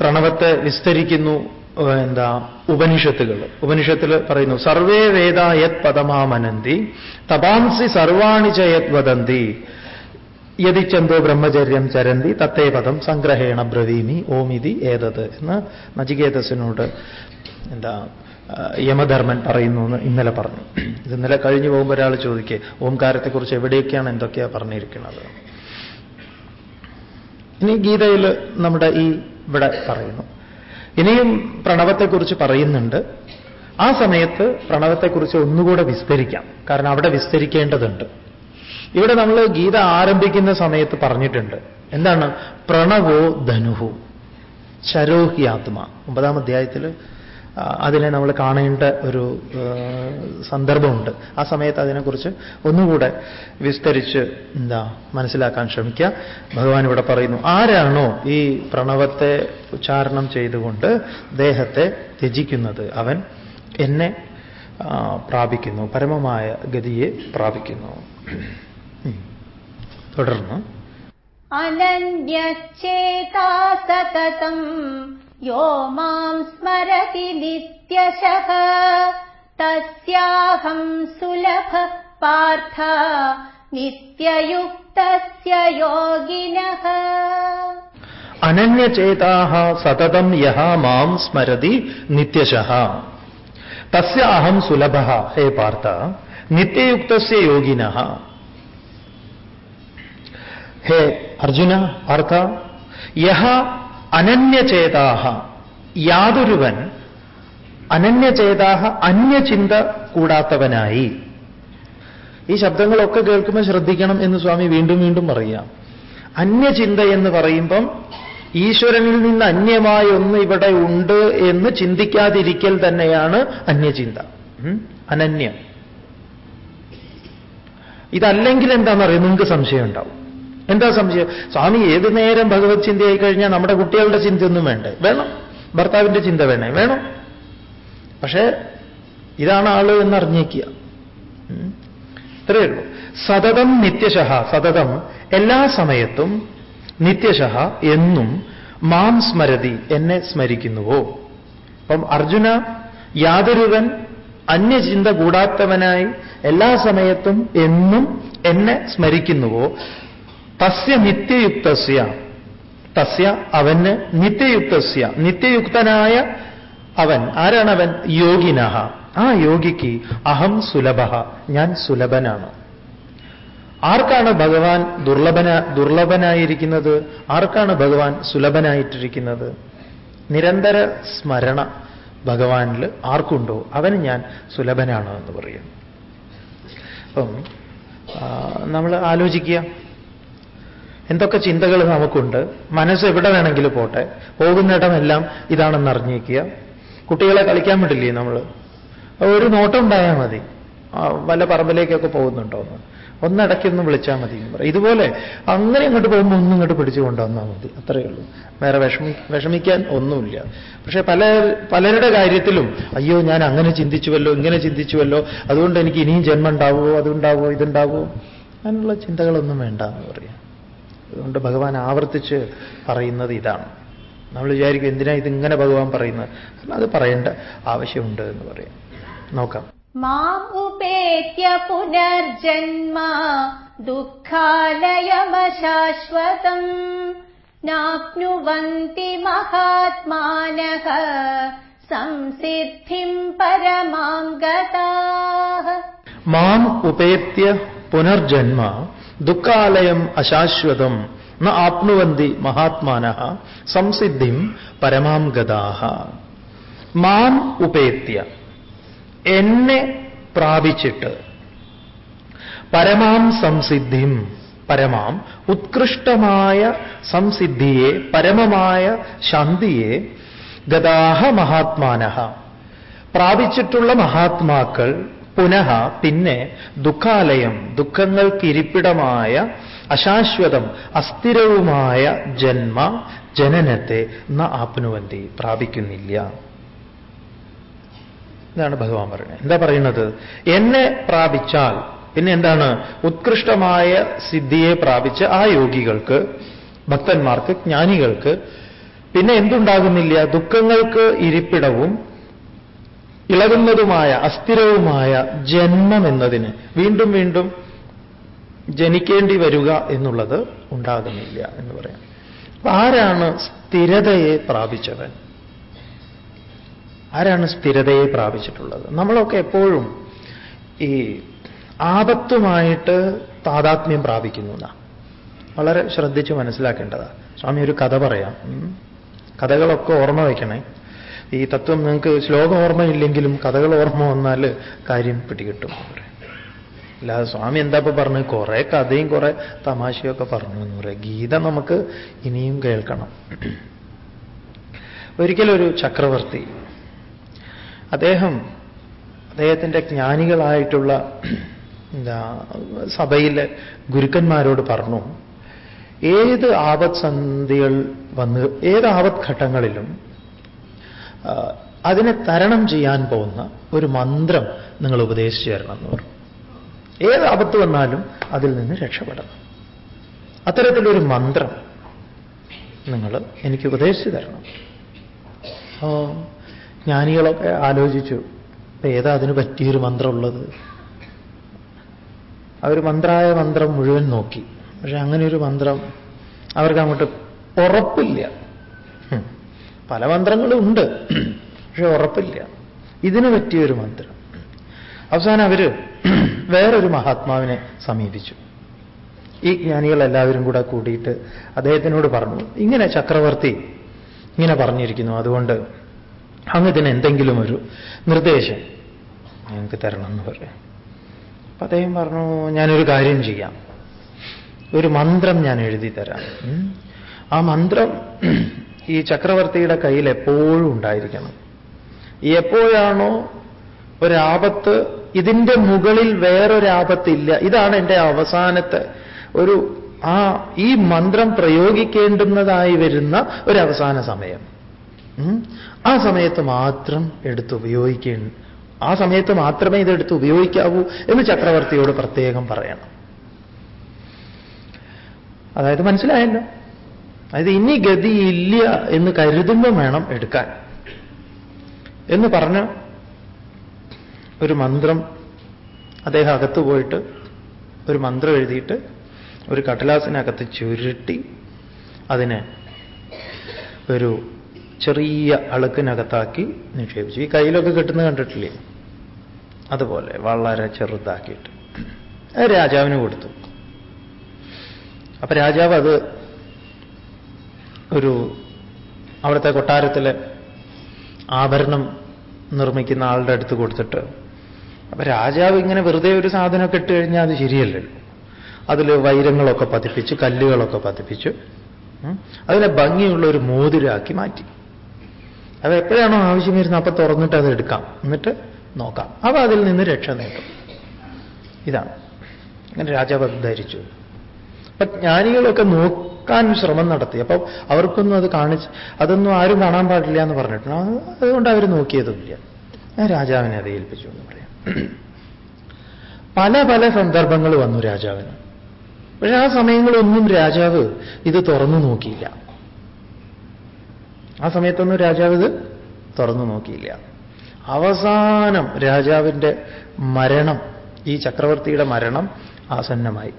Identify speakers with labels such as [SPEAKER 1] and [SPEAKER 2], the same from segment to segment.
[SPEAKER 1] പ്രണവത്തെ വിസ്തരിക്കുന്നു എന്താ ഉപനിഷത്തുകൾ. ഉപനിഷത്തിൽ പറയുന്നു സർവേ വേദ യത് പദമാമനന്തി തപാംസി സർവാണി ച യത് വദന്തി യതിച്ചന്തോ ബ്രഹ്മചര്യം ചരന്തി തത്തേ പദം സംഗ്രഹേണ ബ്രവീമി ഓമിതി ഏതത് എന്ന് നചികേതസിനോട് എന്താ യമധർമ്മൻ പറയുന്നു എന്ന് ഇന്നലെ പറഞ്ഞു. ഇത് ഇന്നലെ കഴിഞ്ഞു പോകുമ്പോൾ ഒരാൾ ചോദിക്കേ ഓംകാരത്തെക്കുറിച്ച് എവിടെയൊക്കെയാണ് എന്തൊക്കെയാണ് പറഞ്ഞിരിക്കുന്നത് ഇനി ഗീതയിൽ നമ്മുടെ ഈ ഇവിടെ പറയുന്നു. ഇനിയും പ്രണവത്തെക്കുറിച്ച് പറയുന്നുണ്ട്. ആ സമയത്ത് പ്രണവത്തെക്കുറിച്ച് ഒന്നുകൂടെ വിസ്തരിക്കാം. കാരണം അവിടെ വിസ്തരിക്കേണ്ടതുണ്ട്. ഇവിടെ നമ്മൾ ഗീത ആരംഭിക്കുന്ന സമയത്ത് പറഞ്ഞിട്ടുണ്ട്. എന്താണ്? പ്രണവോ ധനുഹു ശരോഹി ആത്മ. ഒമ്പതാം അധ്യായത്തിൽ അതിനെ നമ്മൾ കാണേണ്ട ഒരു സന്ദർഭമുണ്ട്. ആ സമയത്ത് അതിനെക്കുറിച്ച് ഒന്നുകൂടെ വിസ്തരിച്ച് എന്താ മനസ്സിലാക്കാൻ ശ്രമിക്കുക ഭഗവാൻ ഇവിടെ പറയുന്നു ആരാണോ ഈ പ്രണവത്തെ ഉച്ചാരണം ചെയ്തുകൊണ്ട് ദേഹത്തെ ത്യജിക്കുന്നത്? അവൻ എന്നെ പ്രാപിക്കുന്നു പരമമായ ഗതിയെ പ്രാപിക്കുന്നു. തുടർന്ന്.
[SPEAKER 2] അനന്യച്ചേതാ സതതം യോ മാം സ്മരതി നിത്യശഃ തസ്യാഹം സുലഭ പാർത്ഥ നിത്യയുക്തസ്യ യോഗിനഃ
[SPEAKER 1] അനന്യചേതാः സതതം യഹ മാം സ്മരതി നിത്യശഃ തസ്യ അഹം സുലഭ ഹേ പാർത്ഥ നിത്യയുക്തസ്യ യോഗിനഃ ഹേ അർജുന പാർത്ഥ യഹ അനന്യചേതാഹ. യാതൊരുവൻ അനന്യചേതാഹ അന്യചിന്ത കൂടാത്തവനായി. ഈ ശബ്ദങ്ങളൊക്കെ കേൾക്കുമ്പോൾ ശ്രദ്ധിക്കണം എന്ന് സ്വാമി വീണ്ടും വീണ്ടും പറയാം. അന്യചിന്ത എന്ന് പറയുമ്പം ഈശ്വരനിൽ നിന്ന് അന്യമായ ഒന്ന് ഇവിടെ ഉണ്ട് എന്ന് ചിന്തിക്കാതിരിക്കൽ തന്നെയാണ് അന്യചിന്ത. അനന്യം. ഇതല്ലെങ്കിൽ എന്താണെന്നറിയാം നിങ്ങൾക്ക് സംശയം ഉണ്ടാവും എന്താ സംശയം? സ്വാമി ഏത് നേരം ഭഗവത് ചിന്തയായി കഴിഞ്ഞാൽ നമ്മുടെ കുട്ടികളുടെ ചിന്തയൊന്നും വേണ്ടേ? വേണം. ഭർത്താവിന്റെ ചിന്ത വേണേ? വേണം. പക്ഷേ ഇതാണ് ആൾ എന്നറിഞ്ഞേക്കുക. ഇത്രയേ ഉള്ളൂ. സതതം നിത്യശഹ സതതം എല്ലാ സമയത്തും നിത്യശഹ എന്നും മാം സ്മരതി എന്നെ സ്മരിക്കുന്നുവോ? അപ്പം അർജുന യാതൊരുവൻ അന്യചിന്ത കൂടാത്തവനായി എല്ലാ സമയത്തും എന്നും എന്നെ സ്മരിക്കുന്നുവോ? തസ്യ നിത്യയുക്തസ്യ. തസ്യ അവന് നിത്യയുക്തസ്യ. നിത്യയുക്തനായ അവൻ. ആരാണ് അവൻ യോഗിനഹ. ആ യോഗിക്ക് അഹം സുലഭ. ഞാൻ സുലഭനാണ്. ആർക്കാണ് ഭഗവാൻ ദുർലഭന ദുർലഭനായിരിക്കുന്നത്? ആർക്കാണ് ഭഗവാൻ സുലഭനായിട്ടിരിക്കുന്നത്? നിരന്തര സ്മരണ ഭഗവാനിൽ ആർക്കുണ്ടോ? അവന് ഞാൻ സുലഭനാണ് എന്ന് പറയും അപ്പം നമ്മൾ ആലോചിക്കുക. എന്തൊക്കെ ചിന്തകൾ നമുക്കുണ്ട്. മനസ്സ് എവിടെ വേണമെങ്കിലും പോട്ടെ. പോകുന്നിടമെല്ലാം ഇതാണെന്ന് അറിഞ്ഞിരിക്കുക. കുട്ടികളെ കളിക്കാൻ വിടില്ലേ നമ്മൾ ഒരു നോട്ടം ഉണ്ടായാൽ മതി. വല്ല പറമ്പിലേക്കൊക്കെ പോകുന്നുണ്ടോ എന്ന്. ഒന്നിടയ്ക്കൊന്ന് വിളിച്ചാൽ മതി ഇതുപോലെ അങ്ങനെ ഇങ്ങോട്ട് പോകുമ്പോൾ ഒന്നും ഇങ്ങോട്ട് പിടിച്ചു കൊണ്ടുവന്നാൽ മതി. അത്രയേ ഉള്ളൂ. വേറെ വിഷമി വിഷമിക്കാൻ ഒന്നുമില്ല. പക്ഷേ പല പലരുടെ കാര്യത്തിലും അയ്യോ ഞാൻ അങ്ങനെ ചിന്തിച്ചുവല്ലോ ഇങ്ങനെ ചിന്തിച്ചുവല്ലോ. അതുകൊണ്ട് എനിക്ക് ഇനിയും ജന്മം ഉണ്ടാവുമോ അതുണ്ടാവുമോ ഇതുണ്ടാവുമോ അങ്ങനെയുള്ള ചിന്തകളൊന്നും വേണ്ട എന്ന് പറയാം. അതുകൊണ്ട് ഭഗവാൻ ആവർത്തിച്ച് പറയുന്നത് ഇതാണ്. നമ്മൾ വിചാരിക്കും എന്തിനാ ഇതിങ്ങനെ ഭഗവാൻ പറയുന്നത്? അത് പറയേണ്ട ആവശ്യമുണ്ട് എന്ന് പറയാം. നോക്കാം.
[SPEAKER 2] മാം ഉപേത്യ പുനർജന്മ ദുഃഖാലയമശാശ്വതം നാപ്നുവന്തി മഹാത്മാനഃ സംസിദ്ധിം പരമാം ഗതാ
[SPEAKER 1] മാം ഉപേത്യ പുനർജന്മ ദുഃഖാലയം അശാശ്വതം ന ആപ്നുവന്തി മഹാത്മാന സംസിദ്ധിം പരമാം ഗതാഹ. മാം ഉപേത്യ. എന്നെ പ്രാപിച്ചിട്ട് പരമാം സംസിദ്ധിം പരമാം ഉത്കൃഷ്ടമായ സംസിദ്ധിയെ പരമമായ ശാന്തിയെ ഗതാഹ മഹാത്മാന പ്രാപിച്ചിട്ടുള്ള മഹാത്മാക്കൾ പുനഃ പിന്നെ ദുഃഖാലയം ദുഃഖങ്ങൾക്കിരിപ്പിടമായ അശാശ്വതം അസ്ഥിരവുമായ ജന്മ ജനനത്തെ ന ആപ്നുവന്തി പ്രാപിക്കുന്നില്ല. ഇതാണ് ഭഗവാൻ പറയുന്നത്. എന്താ പറയുന്നത്? എന്നെ പ്രാപിച്ചാൽ പിന്നെ എന്താണ്? ഉത്കൃഷ്ടമായ സിദ്ധിയെ പ്രാപിച്ച ആ യോഗികൾക്ക് ഭക്തന്മാർക്ക് ജ്ഞാനികൾക്ക് പിന്നെ എന്തുണ്ടാകുന്നില്ല? ദുഃഖങ്ങൾക്ക് ഇരിപ്പിടവും ഇളകുന്നതുമായ അസ്ഥിരവുമായ ജന്മം എന്നതിന് വീണ്ടും വീണ്ടും ജനിക്കേണ്ടി വരിക എന്നുള്ളത് ഉണ്ടാകുന്നില്ല എന്ന് പറയാം. ആരാണ് സ്ഥിരതയെ പ്രാപിച്ചവൻ? ആരാണ് സ്ഥിരതയെ പ്രാപിച്ചിട്ടുള്ളത്? നമ്മളൊക്കെ എപ്പോഴും ഈ ആപത്തുമായിട്ട് താതാത്മ്യം പ്രാപിക്കുന്നു വളരെ ശ്രദ്ധിച്ച് മനസ്സിലാക്കേണ്ടതാണ് സ്വാമി ഒരു കഥ പറയാം. കഥകളൊക്കെ ഓർമ്മ വയ്ക്കണേ ഈ തത്വം നിങ്ങൾക്ക് ശ്ലോകം ഓർമ്മയില്ലെങ്കിലും കഥകൾ ഓർമ്മ വന്നാൽ കാര്യം പിടികിട്ടും അല്ലാതെ സ്വാമി എന്താ ഇപ്പൊ പറഞ്ഞു കുറെ കഥയും കുറെ തമാശയൊക്കെ പറഞ്ഞു എന്ന് പറയാം. ഗീത നമുക്ക് ഇനിയും കേൾക്കണം. ഒരിക്കലൊരു ചക്രവർത്തി അദ്ദേഹം അദ്ദേഹത്തിന്റെ ജ്ഞാനികളായിട്ടുള്ള എന്താ സഭയിലെ ഗുരുക്കന്മാരോട് പറഞ്ഞു ഏത് ആപത്സന്ധികൾ വന്ന് ഏത് ആപത് ഘട്ടങ്ങളിലും ആ, അതിനെ തരണം ചെയ്യാൻ പോകുന്ന ഒരു മന്ത്രം നിങ്ങൾ ഉപദേശിച്ചു തരണം എന്ന് പറഞ്ഞു. ഏത് ആപത്ത് വന്നാലും അതിൽ നിന്ന് രക്ഷപ്പെടണം. അത്തരത്തിലൊരു മന്ത്രം നിങ്ങൾ എനിക്ക് ഉപദേശിച്ചു തരണം. അപ്പോ ജ്ഞാനികളൊക്കെ ആലോചിച്ചു ഇപ്പൊ ഏതാ അതിന് പറ്റിയൊരു മന്ത്രമുള്ളത്? അവർ മന്ത്രായ മന്ത്രം മുഴുവൻ നോക്കി. പക്ഷെ അങ്ങനെ ഒരു മന്ത്രം അവർക്ക് അങ്ങോട്ട് ഉറപ്പില്ല. പല മന്ത്രങ്ങളും ഉണ്ട്. പക്ഷെ ഉറപ്പില്ല. ഇതിന് പറ്റിയൊരു മന്ത്രം. അവസാനം അവർ വേറൊരു മഹാത്മാവിനെ സമീപിച്ചു. ഈ ജ്ഞാനികൾ എല്ലാവരും കൂടെ കൂടിയിട്ട് അദ്ദേഹത്തിനോട് പറഞ്ഞു. ഇങ്ങനെ ചക്രവർത്തി ഇങ്ങനെ പറഞ്ഞിരിക്കുന്നു. അതുകൊണ്ട് അങ്ങ് ഇതിന് എന്തെങ്കിലും ഒരു നിർദ്ദേശം ഞങ്ങൾക്ക് തരണം എന്ന് പറയാം. അപ്പൊ അദ്ദേഹം പറഞ്ഞു ഞാനൊരു കാര്യം ചെയ്യാം. ഒരു മന്ത്രം ഞാൻ എഴുതി തരാം. ആ മന്ത്രം ഈ ചക്രവർത്തിയുടെ കയ്യിൽ എപ്പോഴും ഉണ്ടായിരിക്കണം. എപ്പോഴാണോ ഒരാപത്ത് ഇതിന്റെ മുകളിൽ വേറൊരാപത്തില്ല. ഇതാണ് എന്റെ അവസാനത്തെ ഒരു ആ ഈ മന്ത്രം പ്രയോഗിക്കേണ്ടുന്നതായി വരുന്ന ഒരു അവസാന സമയം ആ സമയത്ത് മാത്രം എടുത്ത് ഉപയോഗിക്കേ ആ സമയത്ത് മാത്രമേ ഇതെടുത്ത് ഉപയോഗിക്കാവൂ എന്ന് ചക്രവർത്തിയോട് പ്രത്യേകം പറയണം. അതായത് മനസ്സിലായല്ലോ? അതായത് ഇനി ഇല്ല എന്ന് കരുതുമ്പോൾ വേണം എടുക്കാൻ. എന്ന് പറഞ്ഞ ഒരു മന്ത്രം അദ്ദേഹം അകത്ത് പോയിട്ട് ഒരു മന്ത്രം എഴുതിയിട്ട് ഒരു കടലാസിനകത്ത് ചുരുട്ടി അതിനെ ഒരു ചെറിയ അളുക്കിനകത്താക്കി നിക്ഷേപിച്ചു. ഈ കയ്യിലൊക്കെ കിട്ടുന്നത് കണ്ടിട്ടില്ലേ? അതുപോലെ വളരെ ചെറുതാക്കിയിട്ട്. രാജാവിന് കൊടുത്തു. അപ്പൊ രാജാവ് അത് ഒരു അവിടുത്തെ കൊട്ടാരത്തിലെ ആഭരണം നിർമ്മിക്കുന്ന ആളുടെ അടുത്ത് കൊടുത്തിട്ട് അപ്പൊ രാജാവ് ഇങ്ങനെ വെറുതെ ഒരു സാധനമൊക്കെ ഇട്ട് കഴിഞ്ഞാൽ അത് ശരിയല്ലല്ലോ അതിൽ വൈരങ്ങളൊക്കെ പതിപ്പിച്ച് കല്ലുകളൊക്കെ പതിപ്പിച്ച് അതിനെ ഭംഗിയുള്ള ഒരു മോതിരാക്കി മാറ്റി. അത് എപ്പോഴാണോ ആവശ്യം വരുന്നത് അപ്പൊ തുറന്നിട്ട് അത് എടുക്കാം. എന്നിട്ട് നോക്കാം. അപ്പൊ അതിൽ നിന്ന് രക്ഷ നേടും. ഇതാണ്. അങ്ങനെ രാജാവ് ധരിച്ചു അപ്പൊ ജ്ഞാനികളൊക്കെ നോക്കാൻ ശ്രമം നടത്തി. അപ്പൊ അവർക്കൊന്നും അത് കാണിച്ച് അതൊന്നും ആരും കാണാൻ പാടില്ല എന്ന് പറഞ്ഞിട്ടുണ്ട്. അതുകൊണ്ട് അവർ നോക്കിയതുമില്ല. രാജാവിനെ അത് ഏൽപ്പിച്ചു എന്ന് പറയാം. പല പല സന്ദർഭങ്ങൾ വന്നു രാജാവിന്. പക്ഷെ ആ സമയങ്ങളൊന്നും രാജാവ് ഇത് തുറന്നു നോക്കിയില്ല. ആ സമയത്തൊന്നും രാജാവ് ഇത് തുറന്നു നോക്കിയില്ല. അവസാനം രാജാവിന്റെ മരണം ഈ ചക്രവർത്തിയുടെ മരണം ആസന്നമായി.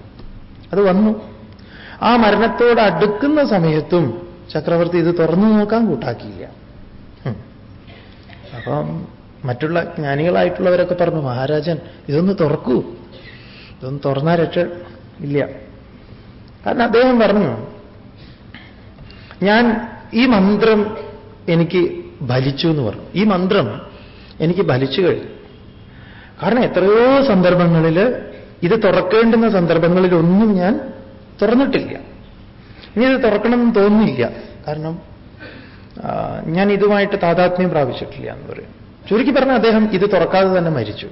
[SPEAKER 1] അത് വന്നു. ആ മരണത്തോട് അടുക്കുന്ന സമയത്തും ചക്രവർത്തി ഇത് തുറന്നു നോക്കാൻ കൂട്ടാക്കിയില്ല. അപ്പം മറ്റുള്ള ജ്ഞാനികളായിട്ടുള്ളവരൊക്കെ പറഞ്ഞു മഹാരാജൻ ഇതൊന്ന് തുറക്കൂ. ഇതൊന്ന് തുറന്നാ രക്ഷ ഇല്ല. കാരണം അദ്ദേഹം പറഞ്ഞു ഞാൻ ഈ മന്ത്രം എനിക്ക് ഫലിച്ചു എന്ന് പറഞ്ഞു. ഈ മന്ത്രം എനിക്ക് ഫലിച്ചു കഴിഞ്ഞു. കാരണം എത്രയോ സന്ദർഭങ്ങളിൽ ഇത് തുറക്കേണ്ടുന്ന സന്ദർഭങ്ങളിലൊന്നും ഞാൻ തുറന്നിട്ടില്ല. ഇനി ഇത് തുറക്കണമെന്ന് തോന്നുന്നില്ല. കാരണം ഞാൻ ഇതുമായിട്ട് താതാത്മ്യം പ്രാപിച്ചിട്ടില്ല എന്ന് പറയും. ചുരുക്കി പറഞ്ഞ അദ്ദേഹം ഇത് തുറക്കാതെ തന്നെ മരിച്ചു.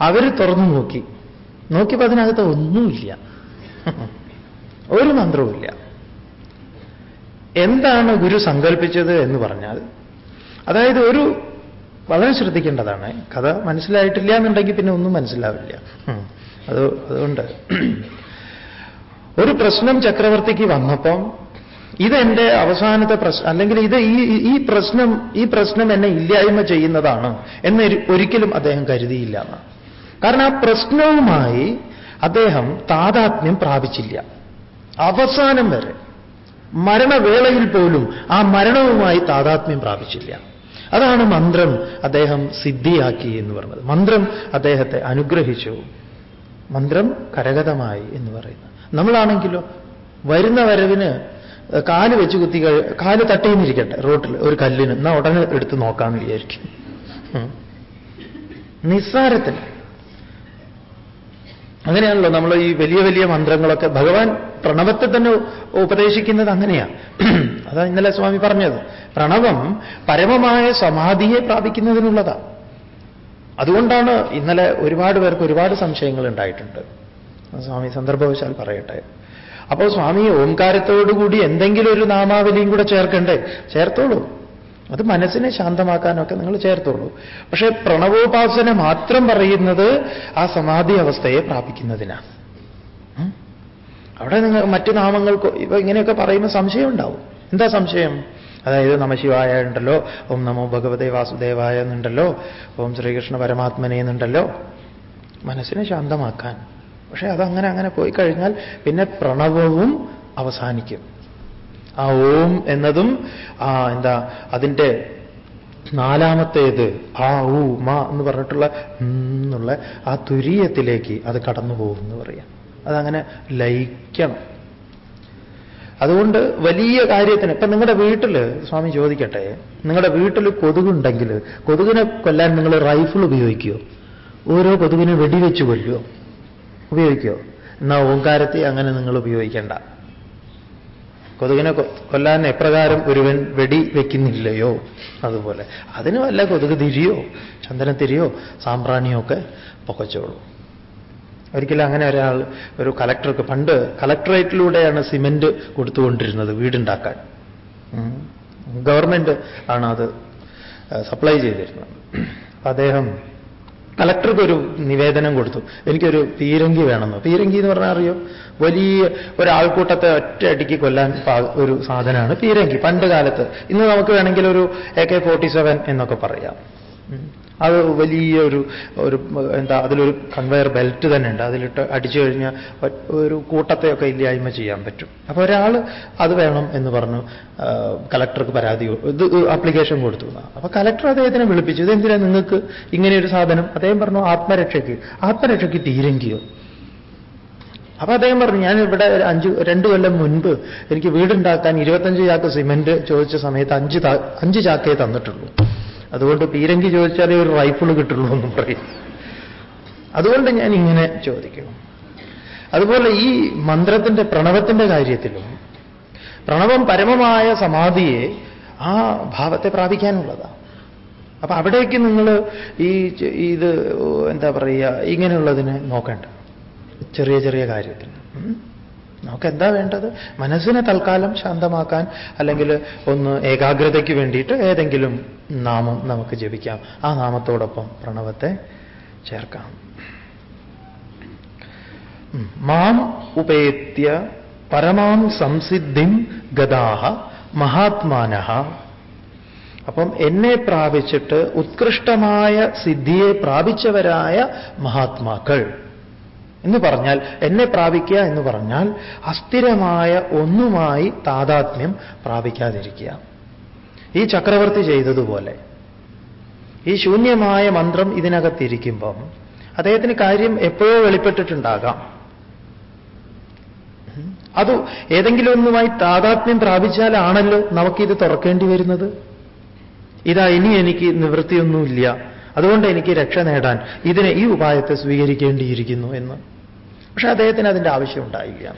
[SPEAKER 1] അവർ തുറന്നു നോക്കി. നോക്കിയപ്പോൾ അതിനകത്ത് ഒന്നുമില്ല. ഒരു മന്ത്രവുമില്ല. എന്താണ് ഗുരു സങ്കല്പിച്ചത് എന്ന് പറഞ്ഞാൽ അതായത് ഒരു വളരെ ശ്രദ്ധിക്കേണ്ടതാണ്. കഥ മനസ്സിലായിട്ടില്ല എന്നുണ്ടെങ്കിൽ പിന്നെ ഒന്നും മനസ്സിലാവില്ല. അത് അതുകൊണ്ട് ഒരു പ്രശ്നം ചക്രവർത്തിക്ക് വന്നപ്പം ഇതെന്റെ അവസാനത്തെ പ്രശ്നം അല്ലെങ്കിൽ ഇത് ഈ ഈ പ്രശ്നം ഈ പ്രശ്നം എന്നെ ഇല്ലായ്മ ചെയ്യുന്നതാണ് എന്ന് ഒരിക്കലും അദ്ദേഹം കരുതിയില്ല കാരണം ആ പ്രശ്നവുമായി അദ്ദേഹം താതാത്മ്യം പ്രാപിച്ചില്ല. അവസാനം വരെ മരണവേളയിൽ പോലും ആ മരണവുമായി താതാത്മ്യം പ്രാപിച്ചില്ല. അതാണ് മന്ത്രം അദ്ദേഹം സിദ്ധിയാക്കി എന്ന് പറഞ്ഞത്. മന്ത്രം അദ്ദേഹത്തെ അനുഗ്രഹിച്ചു. മന്ത്രം കരഗതമായി എന്ന് പറയുന്നു നമ്മളാണെങ്കിലോ വരുന്ന വരവിന് കാൽ വെച്ച് കുത്തി കാൽ തട്ടിയെന്നിരിക്കട്ടെ റോട്ടിൽ ഒരു കല്ലിന്. എന്നാ ഉടനെ എടുത്ത് നോക്കാമെന്ന് വിചാരിക്കും. നിസ്സാരത്തിന് അങ്ങനെയാണല്ലോ നമ്മൾ ഈ വലിയ വലിയ മന്ത്രങ്ങളൊക്കെ ഭഗവാൻ പ്രണവത്തെ തന്നെ ഉപദേശിക്കുന്നത് അങ്ങനെയാണ് അതാ ഇന്നലെ സ്വാമി പറഞ്ഞത്. പ്രണവം പരമമായ സമാധിയെ പ്രാപിക്കുന്നതിനുള്ളതാണ് അതുകൊണ്ടാണ് ഇന്നലെ ഒരുപാട് പേർക്ക് ഒരുപാട് സംശയങ്ങൾ ഉണ്ടായിട്ടുണ്ട്. സ്വാമി സന്ദർഭവശാൽ പറയട്ടെ. അപ്പോൾ സ്വാമി ഓംകാരത്തോടുകൂടി എന്തെങ്കിലും ഒരു നാമാവലിയും കൂടെ ചേർക്കണ്ടേ? ചേർത്തോളൂ. അത് മനസ്സിനെ ശാന്തമാക്കാനൊക്കെ നിങ്ങൾ ചേർത്തോളൂ പക്ഷേ പ്രണവോപാസന മാത്രം പറയുന്നത് ആ സമാധി അവസ്ഥയെ പ്രാപിക്കുന്നതിനാണ് അവിടെ നിങ്ങൾ മറ്റു നാമങ്ങൾക്ക് ഇപ്പൊ ഇങ്ങനെയൊക്കെ പറയുമ്പോൾ സംശയം ഉണ്ടാവും. എന്താ സംശയം? അതായത് നമശിവായ ഉണ്ടല്ലോ ഓം നമോ ഭഗവതേ വാസുദേവായ എന്നുണ്ടല്ലോ ഓം ശ്രീകൃഷ്ണ പരമാത്മനെ എന്നുണ്ടല്ലോ. മനസ്സിനെ ശാന്തമാക്കാൻ. പക്ഷേ അതങ്ങനെ അങ്ങനെ പോയി കഴിഞ്ഞാൽ പിന്നെ പ്രണവവും അവസാനിക്കും. ആ ഓം എന്നതും ആ എന്താ അതിന്റെ നാലാമത്തേത് ആ ഊ മ എന്ന് പറഞ്ഞിട്ടുള്ള എന്നുള്ള ആ തുരീയത്തിലേക്ക് അത് കടന്നു പോകും എന്ന് പറയാം. അതങ്ങനെ ലയിക്കണം. അതുകൊണ്ട് വലിയ കാര്യത്തിന് ഇപ്പൊ നിങ്ങളുടെ വീട്ടിൽ സ്വാമി ചോദിക്കട്ടെ നിങ്ങളുടെ വീട്ടിൽ കൊതുകുണ്ടെങ്കിൽ കൊതുകിനെ കൊല്ലാൻ നിങ്ങൾ റൈഫിൾ ഉപയോഗിക്കുമോ ഓരോ കൊതുകിനെ വെടിവെച്ച് കൊല്ലുമോ ഉപയോഗിക്കുമോ എന്നാ ഓങ്കാരത്തെ അങ്ങനെ നിങ്ങൾ ഉപയോഗിക്കേണ്ട. കൊതുകിനെ കൊല്ലാൻ എപ്രകാരം ഒരുവൻ വെടി വെക്കുന്നില്ലയോ? അതുപോലെ. അതിന് വല്ല കൊതുക് തിരിയോ? ചന്ദനത്തിരിയോ സാമ്പ്രാണിയോ ഒക്കെ പൊക്കച്ചോളൂ. ഒരിക്കലും അങ്ങനെ ഒരാൾ ഒരു കലക്ടർക്ക് പണ്ട് കലക്ടറേറ്റിലൂടെയാണ് സിമെന്റ് കൊടുത്തുകൊണ്ടിരുന്നത് വീടുണ്ടാക്കാൻ. ഗവൺമെന്റ് ആണ് അത് സപ്ലൈ ചെയ്തിരുന്നത്. അദ്ദേഹം കലക്ടർക്ക് ഒരു നിവേദനം കൊടുത്തു. എനിക്കൊരു പീരങ്കി വേണമെന്ന്. പീരങ്കി എന്ന് പറഞ്ഞാൽ അറിയോ? വലിയ ഒരാൾക്കൂട്ടത്തെ ഒറ്റയടിക്ക് കൊല്ലാൻ ഒരു സാധനമാണ് പീരങ്കി. പണ്ട് കാലത്ത്. ഇന്ന് നമുക്ക് വേണമെങ്കിൽ ഒരു എ കെ ഫോർട്ടി സെവൻ എന്നൊക്കെ പറയാം. അത് വലിയൊരു ഒരു എന്താ അതിലൊരു കൺവെയർ ബെൽറ്റ് തന്നെ ഉണ്ട് അതിലിട്ട് അടിച്ചു കഴിഞ്ഞാൽ ഒരു കൂട്ടത്തെയൊക്കെ ഇല്ലായ്മ ചെയ്യാൻ പറ്റും. അപ്പൊ ഒരാൾ അത് വേണം എന്ന് പറഞ്ഞു കലക്ടർക്ക് പരാതി ഇത് ആപ്ലിക്കേഷൻ കൊടുത്തു അപ്പൊ കലക്ടർ അദ്ദേഹത്തിനെ വിളിപ്പിച്ചു? ഇതെന്തിനാ നിങ്ങൾക്ക് ഇങ്ങനെയൊരു ഒരു സാധനം? അദ്ദേഹം പറഞ്ഞു ആത്മരക്ഷയ്ക്ക് ആത്മരക്ഷയ്ക്ക് തീരെങ്കിയോ? അപ്പൊ അദ്ദേഹം പറഞ്ഞു ഞാൻ ഇവിടെ അഞ്ച് രണ്ടു കൊല്ലം മുൻപ് എനിക്ക് വീടുണ്ടാക്കാൻ ഇരുപത്തഞ്ച് ചാക്ക് സിമെന്റ് ചോദിച്ച സമയത്ത് അഞ്ച് അഞ്ച് ചാക്കേ തന്നിട്ടുള്ളൂ. അതുകൊണ്ട് പീരങ്കി ചോദിച്ചാലേ ഒരു റൈഫിൾ കിട്ടുള്ളൂ എന്ന് പറയും. അതുകൊണ്ട് ഞാൻ ഇങ്ങനെ ചോദിക്കണം അതുപോലെ ഈ മന്ത്രത്തിന്റെ പ്രണവത്തിന്റെ കാര്യത്തിലും പ്രണവം പരമമായ സമാധിയെ ആ ഭാവത്തെ പ്രാപിക്കാനുള്ളതാണ് അപ്പൊ അവിടേക്ക് നിങ്ങൾ ഈ ഇത് എന്താ പറയുക ഇങ്ങനെയുള്ളതിനെ നോക്കണ്ട. ചെറിയ ചെറിയ കാര്യത്തിന്. നമുക്ക് എന്താ വേണ്ടത്? മനസ്സിനെ തൽക്കാലം ശാന്തമാക്കാൻ അല്ലെങ്കിൽ ഒന്ന് ഏകാഗ്രതയ്ക്ക് വേണ്ടിയിട്ട് ഏതെങ്കിലും നാമം നമുക്ക് ജപിക്കാം. ആ നാമത്തോടൊപ്പം പ്രണവത്തെ ചേർക്കാം. മാം ഉപേത്യ പരമാം സംസിദ്ധിം ഗതാഹ മഹാത്മാന അപ്പം എന്നെ പ്രാപിച്ചിട്ട് ഉത്കൃഷ്ടമായ സിദ്ധിയെ പ്രാപിച്ചവരായ മഹാത്മാക്കൾ. എന്ന് പറഞ്ഞാൽ എന്നെ പ്രാപിക്കുക എന്ന് പറഞ്ഞാൽ അസ്ഥിരമായ ഒന്നുമായി താതാത്മ്യം പ്രാപിക്കാതിരിക്കുക. ഈ ചക്രവർത്തി ചെയ്തതുപോലെ. ഈ ശൂന്യമായ മന്ത്രം ഇതിനകത്തിരിക്കുമ്പം അദ്ദേഹത്തിന് കാര്യം എപ്പോഴോ വെളിപ്പെട്ടിട്ടുണ്ടാകാം. അത് ഏതെങ്കിലും ഒന്നുമായി താതാത്മ്യം പ്രാപിച്ചാലാണല്ലോ നമുക്കിത് തുറക്കേണ്ടി വരുന്നത്? ഇതാ ഇനി എനിക്ക് നിവൃത്തിയൊന്നുമില്ല. അതുകൊണ്ട് എനിക്ക് രക്ഷ നേടാൻ ഇതിനെ ഈ ഉപായത്തെ സ്വീകരിക്കേണ്ടിയിരിക്കുന്നു എന്ന്. പക്ഷെ അദ്ദേഹത്തിന് അതിന്റെ ആവശ്യം ഉണ്ടായില്ല.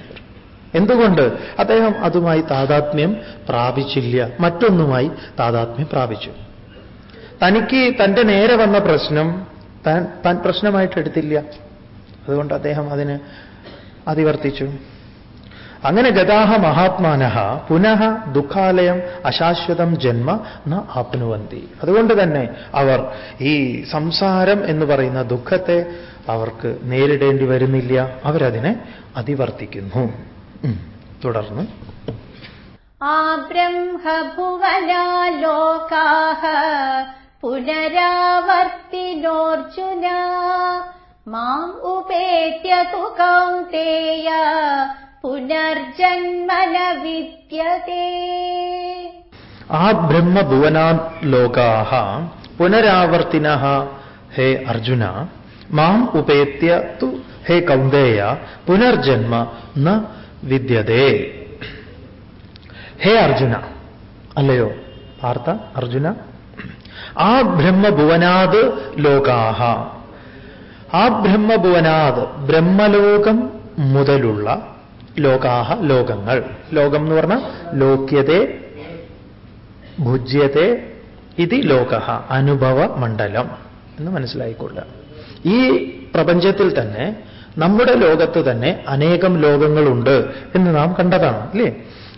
[SPEAKER 1] എന്തുകൊണ്ട്? അദ്ദേഹം അതുമായി താതാത്മ്യം പ്രാപിച്ചില്ല. മറ്റൊന്നുമായി താതാത്മ്യം പ്രാപിച്ചു. തനിക്ക് തന്റെ നേരെ വന്ന പ്രശ്നം താൻ താൻ പ്രശ്നമായിട്ട് എടുത്തില്ല. അതുകൊണ്ട് അദ്ദേഹം അതിന് അതിവർത്തിച്ചു. അങ്ങനെ ഗതാഹ മഹാത്മാന പുനഃ ദുഃഖാലയം അശാശ്വതം ജന്മ ന ആപ്നുവന്തി. അതുകൊണ്ട് തന്നെ അവർ ഈ സംസാരം എന്ന് പറയുന്ന ദുഃഖത്തെ അവർക്ക് നേരിടേണ്ടി വരുന്നില്ല. അവരതിനെ അതിവർത്തിക്കുന്നു. തുടർന്ന്.
[SPEAKER 2] പുനരാവർത്തിനോർജുന. മാം ഉപേത്യ കൗന്തേയ പുനർജന്മന വിദ്യത്തെ
[SPEAKER 1] ആ ബ്രഹ്മഭുവനാ ലോകാഹ പുനരാവർത്തിന ഹേ അർജുന മാം ഉപേത്യ തു ഹേ കൗന്ദേയ പുനർജന്മ ന വിദ്യതേ. ഹേ അർജുന അല്ലയോ പാർത്ഥ അർജുന? ആ ബ്രഹ്മഭുവനാത് ലോകാഹ ആ ബ്രഹ്മഭുവനാത് ബ്രഹ്മലോകം മുതലുള്ള ലോകാഹ ലോകങ്ങൾ. ലോകം എന്ന് പറഞ്ഞാൽ ലോക്യതേ ഭുജ്യത്തെ ഇത് ലോക അനുഭവ മണ്ഡലം എന്ന് മനസ്സിലായിക്കൊള്ളുക. ഈ പ്രപഞ്ചത്തിൽ തന്നെ നമ്മുടെ ലോകത്ത് തന്നെ അനേകം ലോകങ്ങളുണ്ട് എന്ന് നാം കണ്ടതാണ് അല്ലേ?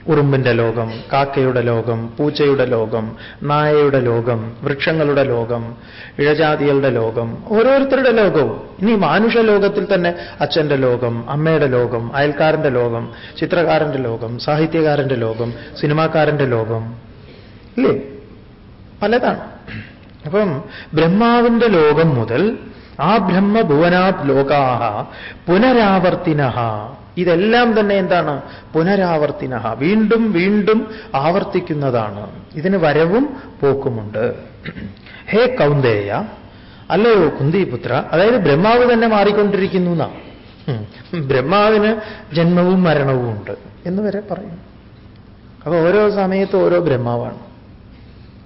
[SPEAKER 1] ഉറുമ്പിന്റെ ലോകം കാക്കയുടെ ലോകം പൂച്ചയുടെ ലോകം നായയുടെ ലോകം വൃക്ഷങ്ങളുടെ ലോകം ഇഴജാതികളുടെ ലോകം ഓരോരുത്തരുടെ ലോകവും. ഇനി മാനുഷ ലോകത്തിൽ തന്നെ അച്ഛന്റെ ലോകം അമ്മയുടെ ലോകം അയൽക്കാരന്റെ ലോകം ചിത്രകാരന്റെ ലോകം സാഹിത്യകാരന്റെ ലോകം സിനിമാക്കാരന്റെ ലോകം. ഇല്ലേ? പലതാണ്. അപ്പം ബ്രഹ്മാവിന്റെ ലോകം മുതൽ ആ ബ്രഹ്മഭുവനാത് ലോകാഹ പുനരാവർത്തിന ഇതെല്ലാം തന്നെ എന്താണ്? പുനരാവർത്തിന വീണ്ടും വീണ്ടും ആവർത്തിക്കുന്നതാണ്. ഇതിന് വരവും പോക്കുമുണ്ട്. ഹേ കൗന്ദേയ. അല്ലയോ കുന്തിപുത്ര. അതായത് ബ്രഹ്മാവ് തന്നെ മാറിക്കൊണ്ടിരിക്കുന്നു എന്നാ ബ്രഹ്മാവിന് ജന്മവും മരണവും ഉണ്ട് എന്ന് വരെ പറയും. അപ്പൊ ഓരോ സമയത്തും ഓരോ ബ്രഹ്മാവാണ്.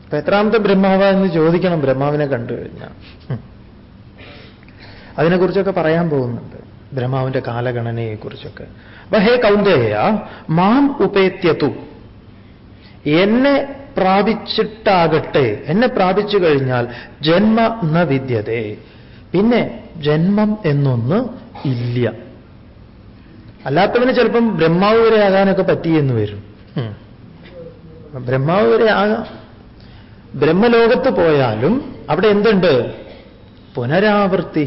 [SPEAKER 1] അപ്പൊ എത്രാമത്തെ ബ്രഹ്മാവ എന്ന് ചോദിക്കണം ബ്രഹ്മാവിനെ കണ്ടു കഴിഞ്ഞാൽ അതിനെക്കുറിച്ചൊക്കെ പറയാൻ പോകുന്നുണ്ട്. ബ്രഹ്മാവിന്റെ കാലഗണനയെക്കുറിച്ചൊക്കെ. അപ്പൊ ഹേ കൗന്ദേയ മാം ഉപേത്യതു. എന്നെ പ്രാപിച്ചിട്ടാകട്ടെ എന്നെ പ്രാപിച്ചു കഴിഞ്ഞാൽ ജന്മ ന വിദ്യതേ. പിന്നെ ജന്മം എന്നൊന്ന് ഇല്ല. അല്ലാത്തവന് ചിലപ്പം ബ്രഹ്മാവ് വരെ ആകാനൊക്കെ പറ്റിയെന്ന് വരും. ബ്രഹ്മാവ് വരെ ആകാം. ബ്രഹ്മലോകത്ത് പോയാലും അവിടെ എന്തുണ്ട്? പുനരാവൃത്തി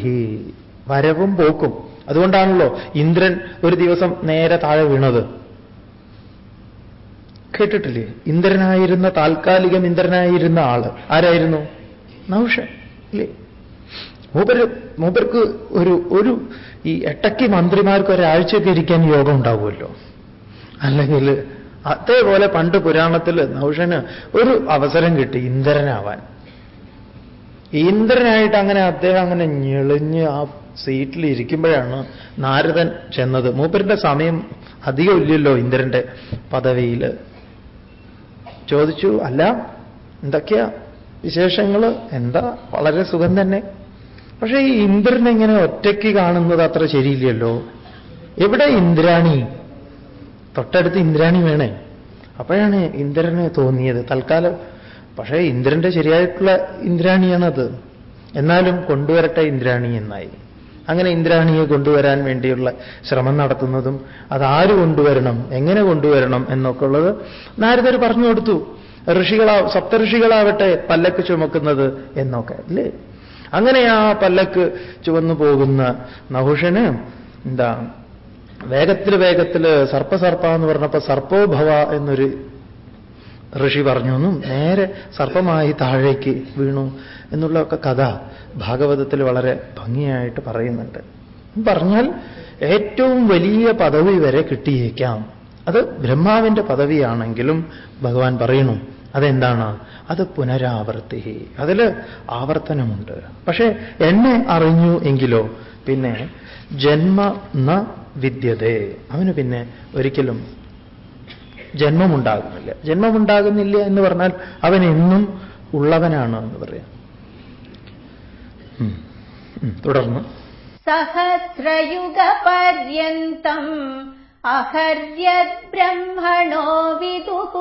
[SPEAKER 1] വരവും പോക്കും. അതുകൊണ്ടാണല്ലോ ഇന്ദ്രൻ ഒരു ദിവസം നേരെ താഴെ വീണത്. കേട്ടിട്ടില്ലേ? ഇന്ദ്രനായിരുന്ന താൽക്കാലികം ഇന്ദ്രനായിരുന്ന ആൾ. ആരായിരുന്നു? നൗഷൻ ഇല്ലേ? മൂപ്പര് മൂപ്പർക്ക് ഒരു ഒരു ഈ എട്ടക്കി മന്ത്രിമാർക്ക് ഒരാഴ്ചയൊക്കെ ഇരിക്കാൻ യോഗം ഉണ്ടാവുമല്ലോ. അല്ലെങ്കിൽ അതേപോലെ പണ്ട് പുരാണത്തിൽ നൗഷന് ഒരു അവസരം കിട്ടി ഇന്ദ്രനാവാൻ. ഇന്ദ്രനായിട്ട് അങ്ങനെ അദ്ദേഹം അങ്ങനെ ഞെളിഞ്ഞ് ആ സീറ്റിൽ ഇരിക്കുമ്പോഴാണ് നാരദൻ ചെന്നത്. മൂപ്പരുടെ സമയം അധികം ഇല്ലല്ലോ ഇന്ദ്രന്റെ പദവിയിൽ. ചോദിച്ചു അല്ല എന്തൊക്കെയാ വിശേഷങ്ങൾ എന്താ? വളരെ സുഖം തന്നെ. പക്ഷേ ഈ ഇന്ദ്രനെ ഇങ്ങനെ ഒറ്റയ്ക്ക് കാണുന്നത് അത്ര ശരിയില്ലല്ലോ. എവിടെ ഇന്ദ്രാണി? തൊട്ടടുത്ത് ഇന്ദ്രാണി വേണേ. അപ്പോഴാണ് ഇന്ദ്രന് തോന്നിയത്. തൽക്കാലം പക്ഷേ ഇന്ദ്രന്റെ ശരിയായിട്ടുള്ള ഇന്ദ്രാണിയാണത്. എന്നാലും കൊണ്ടുവരട്ടെ ഇന്ദ്രാണി എന്നായി. അങ്ങനെ ഇന്ദ്രാണിയെ കൊണ്ടുവരാൻ വേണ്ടിയുള്ള ശ്രമം നടത്തുന്നതും അതാര് കൊണ്ടുവരണം എങ്ങനെ കൊണ്ടുവരണം എന്നൊക്കെ ഉള്ളത് നാരദർ പറഞ്ഞു കൊടുത്തു. ഋഷികളാ സപ്തഋഷികളാവട്ടെ പല്ലക്ക് ചുമക്കുന്നത് എന്നൊക്കെ അല്ലേ? അങ്ങനെ ആ പല്ലക്ക് ചുവന്നു പോകുന്ന നഹുഷന് എന്താ വേഗത്തിൽ വേഗത്തിൽ സർപ്പ സർപ്പ എന്ന് പറഞ്ഞപ്പോ സർപ്പോഭവ എന്നൊരു ഋഷി പറഞ്ഞു. എന്നും നേരെ സർപ്പമായി താഴേക്ക് വീണു. എന്നുള്ളൊക്കെ കഥ ഭാഗവതത്തിൽ വളരെ ഭംഗിയായിട്ട് പറയുന്നുണ്ട്. പറഞ്ഞാൽ ഏറ്റവും വലിയ പദവി വരെ കിട്ടിയേക്കാം. അത് ബ്രഹ്മാവിന്റെ പദവിയാണെങ്കിലും ഭഗവാൻ പറയുന്നു അതെന്താണ്? അത് പുനരാവർത്തി അതിൽ ആവർത്തനമുണ്ട്. പക്ഷേ എന്നെ അറിഞ്ഞു എങ്കിലോ? പിന്നെ ജന്മ ന വിദ്യതേ. അവന് പിന്നെ ഒരിക്കലും ജന്മമുണ്ടാകുന്നില്ല. ജന്മമുണ്ടാകുന്നില്ല എന്ന് പറഞ്ഞാൽ അവൻ എന്നും ഉള്ളവനാണ് എന്ന് പറയാം. തുടർന്ന്.
[SPEAKER 2] സഹസ്രയുഗപര്യന്തം അഹര്യത് ബ്രഹ്മണോ വിദുഃ.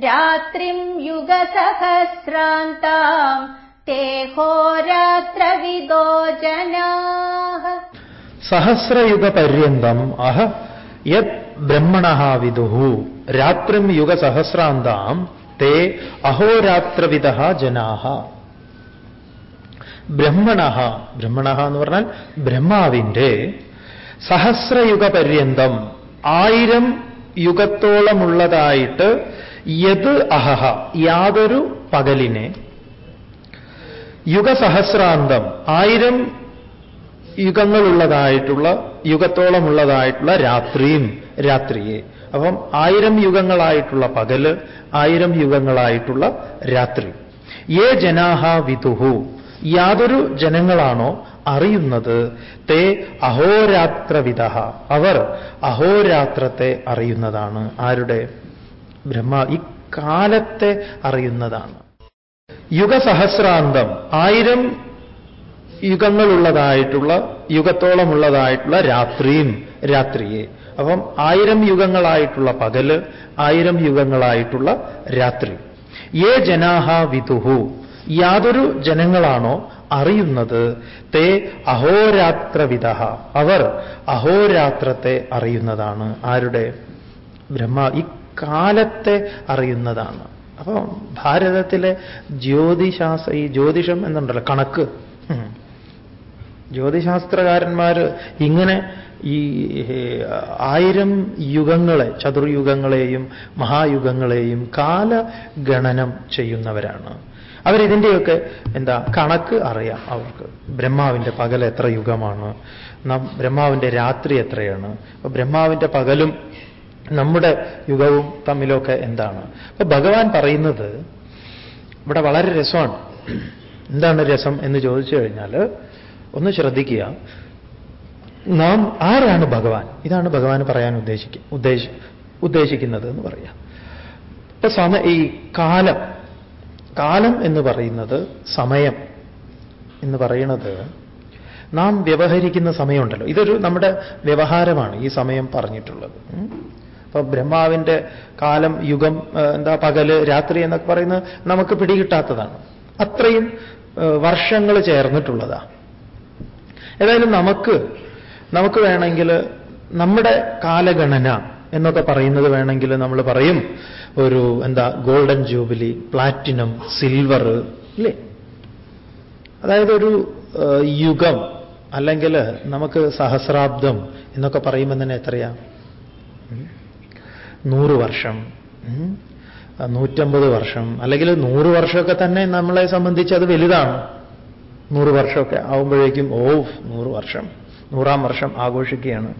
[SPEAKER 2] രാത്രിം യുഗസഹസ്രാന്താം തേഹോരാത്രവിദോ
[SPEAKER 1] ജനാഹ സഹസ്രയുഗപര്യന്തം അഹ യത് ബ്രഹ്മണ വിദു. രാത്രിം യുഗസഹസ്രാന്താം തേ അഹോരാത്രവിദ ജനാ. ബ്രഹ്മണ ബ്രഹ്മണ എന്ന് പറഞ്ഞാൽ ബ്രഹ്മാവിന്റെ സഹസ്രയുഗ പര്യന്തം ആയിരം യുഗത്തോളമുള്ളതായിട്ട് യത് അഹഹ യാതൊരു പകലിനെ. യുഗസഹസ്രാന്തം ആയിരം യുഗങ്ങളുള്ളതായിട്ടുള്ള യുഗത്തോളമുള്ളതായിട്ടുള്ള രാത്രിയും രാത്രിയെ. അപ്പം ആയിരം യുഗങ്ങളായിട്ടുള്ള പകൽ ആയിരം യുഗങ്ങളായിട്ടുള്ള രാത്രി. ഏ ജനാഹ വിതുഹു യാതൊരു ജനങ്ങളാണോ അറിയുന്നത്? തേ അഹോരാത്രവിധ അവർ അഹോരാത്രത്തെ അറിയുന്നതാണ്. ആരുടെ? ബ്രഹ്മ. ഇക്കാലത്തെ അറിയുന്നതാണ്. യുഗസഹസ്രാന്തം. ആയിരം യുഗങ്ങളുള്ളതായിട്ടുള്ള യുഗത്തോളമുള്ളതായിട്ടുള്ള രാത്രിയും രാത്രിയെ. അപ്പം ആയിരം യുഗങ്ങളായിട്ടുള്ള പകൽ ആയിരം യുഗങ്ങളായിട്ടുള്ള രാത്രി. ഏ ജനാഹ വിതുഹു യാതൊരു ജനങ്ങളാണോ അറിയുന്നത്? തേ അഹോരാത്രവിധ അവർ അഹോരാത്രത്തെ അറിയുന്നതാണ്. ആരുടെ? ബ്രഹ്മ. ഈ കാലത്തെ അറിയുന്നതാണ്. അപ്പോൾ ഭാരതത്തിലെ ജ്യോതിശാസ്ത്ര ഈ ജ്യോതിഷം എന്നുണ്ടല്ലോ കണക്ക്. ജ്യോതിശാസ്ത്രകാരന്മാർ ഇങ്ങനെ ഈ ആയിരം യുഗങ്ങളെ ചതുർയുഗങ്ങളെയും മഹായുഗങ്ങളെയും കാലഗണനം ചെയ്യുന്നവരാണ്. അവരിതിന്റെയൊക്കെ എന്താ കണക്ക് അറിയാം. അവർക്ക് ബ്രഹ്മാവിന്റെ പകൽ എത്ര യുഗമാണ്? നാം ബ്രഹ്മാവിന്റെ രാത്രി എത്രയാണ്? അപ്പൊ ബ്രഹ്മാവിന്റെ പകലും നമ്മുടെ യുഗവും തമ്മിലൊക്കെ എന്താണ്? അപ്പൊ ഭഗവാൻ പറയുന്നത് ഇവിടെ വളരെ രസമാണ്. എന്താണ് രസം എന്ന് ചോദിച്ചു കഴിഞ്ഞാൽ ഒന്ന് ശ്രദ്ധിക്കുക. നാം ആരാണ് ഭഗവാൻ? ഇതാണ് ഭഗവാൻ പറയാൻ ഉദ്ദേശിക്ക ഉദ്ദേശ ഉദ്ദേശിക്കുന്നത് എന്ന് പറയാം. ഇപ്പൊ സമ ഈ കാലം കാലം എന്ന് പറയുന്നത് സമയം എന്ന് പറയുന്നത് നാം വ്യവഹരിക്കുന്ന സമയമുണ്ടല്ലോ. ഇതൊരു നമ്മുടെ വ്യവഹാരമാണ് ഈ സമയം പറഞ്ഞിട്ടുള്ളത്. അപ്പോൾ അപ്പൊ ബ്രഹ്മാവിന്റെ കാലം യുഗം എന്താ പകൽ രാത്രി എന്നൊക്കെ പറയുന്നത് നമുക്ക് പിടികിട്ടാത്തതാണ്. അത്രയും വർഷങ്ങൾ ചേർന്നിട്ടുള്ളതാ. ഏതായാലും നമുക്ക് നമുക്ക് വേണമെങ്കിൽ നമ്മുടെ കാലഗണന എന്നൊക്കെ പറയുന്നത് വേണമെങ്കിൽ നമ്മൾ പറയും. ഒരു എന്താ ഗോൾഡൻ ജൂബിലി പ്ലാറ്റിനം സിൽവർ ഇല്ലേ? അതായത് ഒരു യുഗം അല്ലെങ്കിൽ നമുക്ക് സഹസ്രാബ്ദം എന്നൊക്കെ പറയുമ്പോൾ തന്നെ എത്രയാ? നൂറ് വർഷം. നൂറ്റമ്പത് വർഷം. അല്ലെങ്കിൽ നൂറ് വർഷമൊക്കെ തന്നെ നമ്മളെ സംബന്ധിച്ച് അത് വലുതാണ്. നൂറ് വർഷമൊക്കെ ആവുമ്പോഴേക്കും ഓ നൂറ് വർഷം. നൂറാം വർഷം ആഘോഷിക്കുകയാണ്?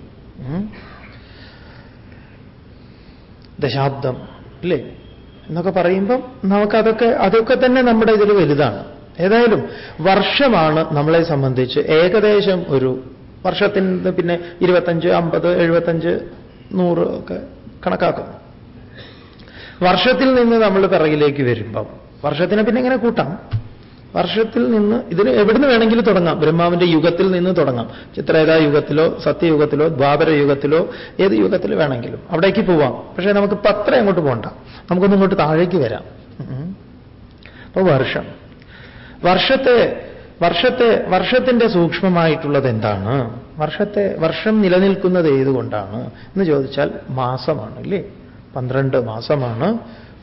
[SPEAKER 1] ദശാബ്ദം അല്ലേ? എന്നൊക്കെ പറയുമ്പം നമുക്കതൊക്കെ അതൊക്കെ തന്നെ നമ്മുടെ ഇതിൽ വലുതാണ്. ഏതായാലും വർഷമാണ് നമ്മളെ സംബന്ധിച്ച് ഏകദേശം ഒരു വർഷത്തിന് പിന്നെ ഇരുപത്തഞ്ച് അമ്പത് എഴുപത്തഞ്ച് നൂറ് ഒക്കെ കണക്കാക്കും. വർഷത്തിൽ നിന്ന് നമ്മൾ പിറകിലേക്ക് വരുമ്പം വർഷത്തിനെ പിന്നെ ഇങ്ങനെ കൂട്ടാം. വർഷത്തിൽ നിന്ന് ഇതിന് എവിടുന്ന് വേണമെങ്കിലും തുടങ്ങാം. ബ്രഹ്മാവിന്റെ യുഗത്തിൽ നിന്ന് തുടങ്ങാം. ചിത്രേതാ യുഗത്തിലോ സത്യയുഗത്തിലോ ദ്വാപര യുഗത്തിലോ ഏത് യുഗത്തിൽ വേണമെങ്കിലും. അവിടേക്ക് പോവാം. പക്ഷേ നമുക്ക് പത്രം അങ്ങോട്ട് പോകണ്ട നമുക്കൊന്നും ഇങ്ങോട്ട് താഴേക്ക് വരാം. അപ്പോൾ അപ്പൊ വർഷം. വർഷത്തെ വർഷത്തെ വർഷത്തിന്റെ സൂക്ഷ്മമായിട്ടുള്ളത് എന്താണ്? വർഷത്തെ വർഷം നിലനിൽക്കുന്നത് ഏതുകൊണ്ടാണ്? എന്ന് ചോദിച്ചാൽ മാസമാണ് ഇല്ലേ? പന്ത്രണ്ട് മാസമാണ്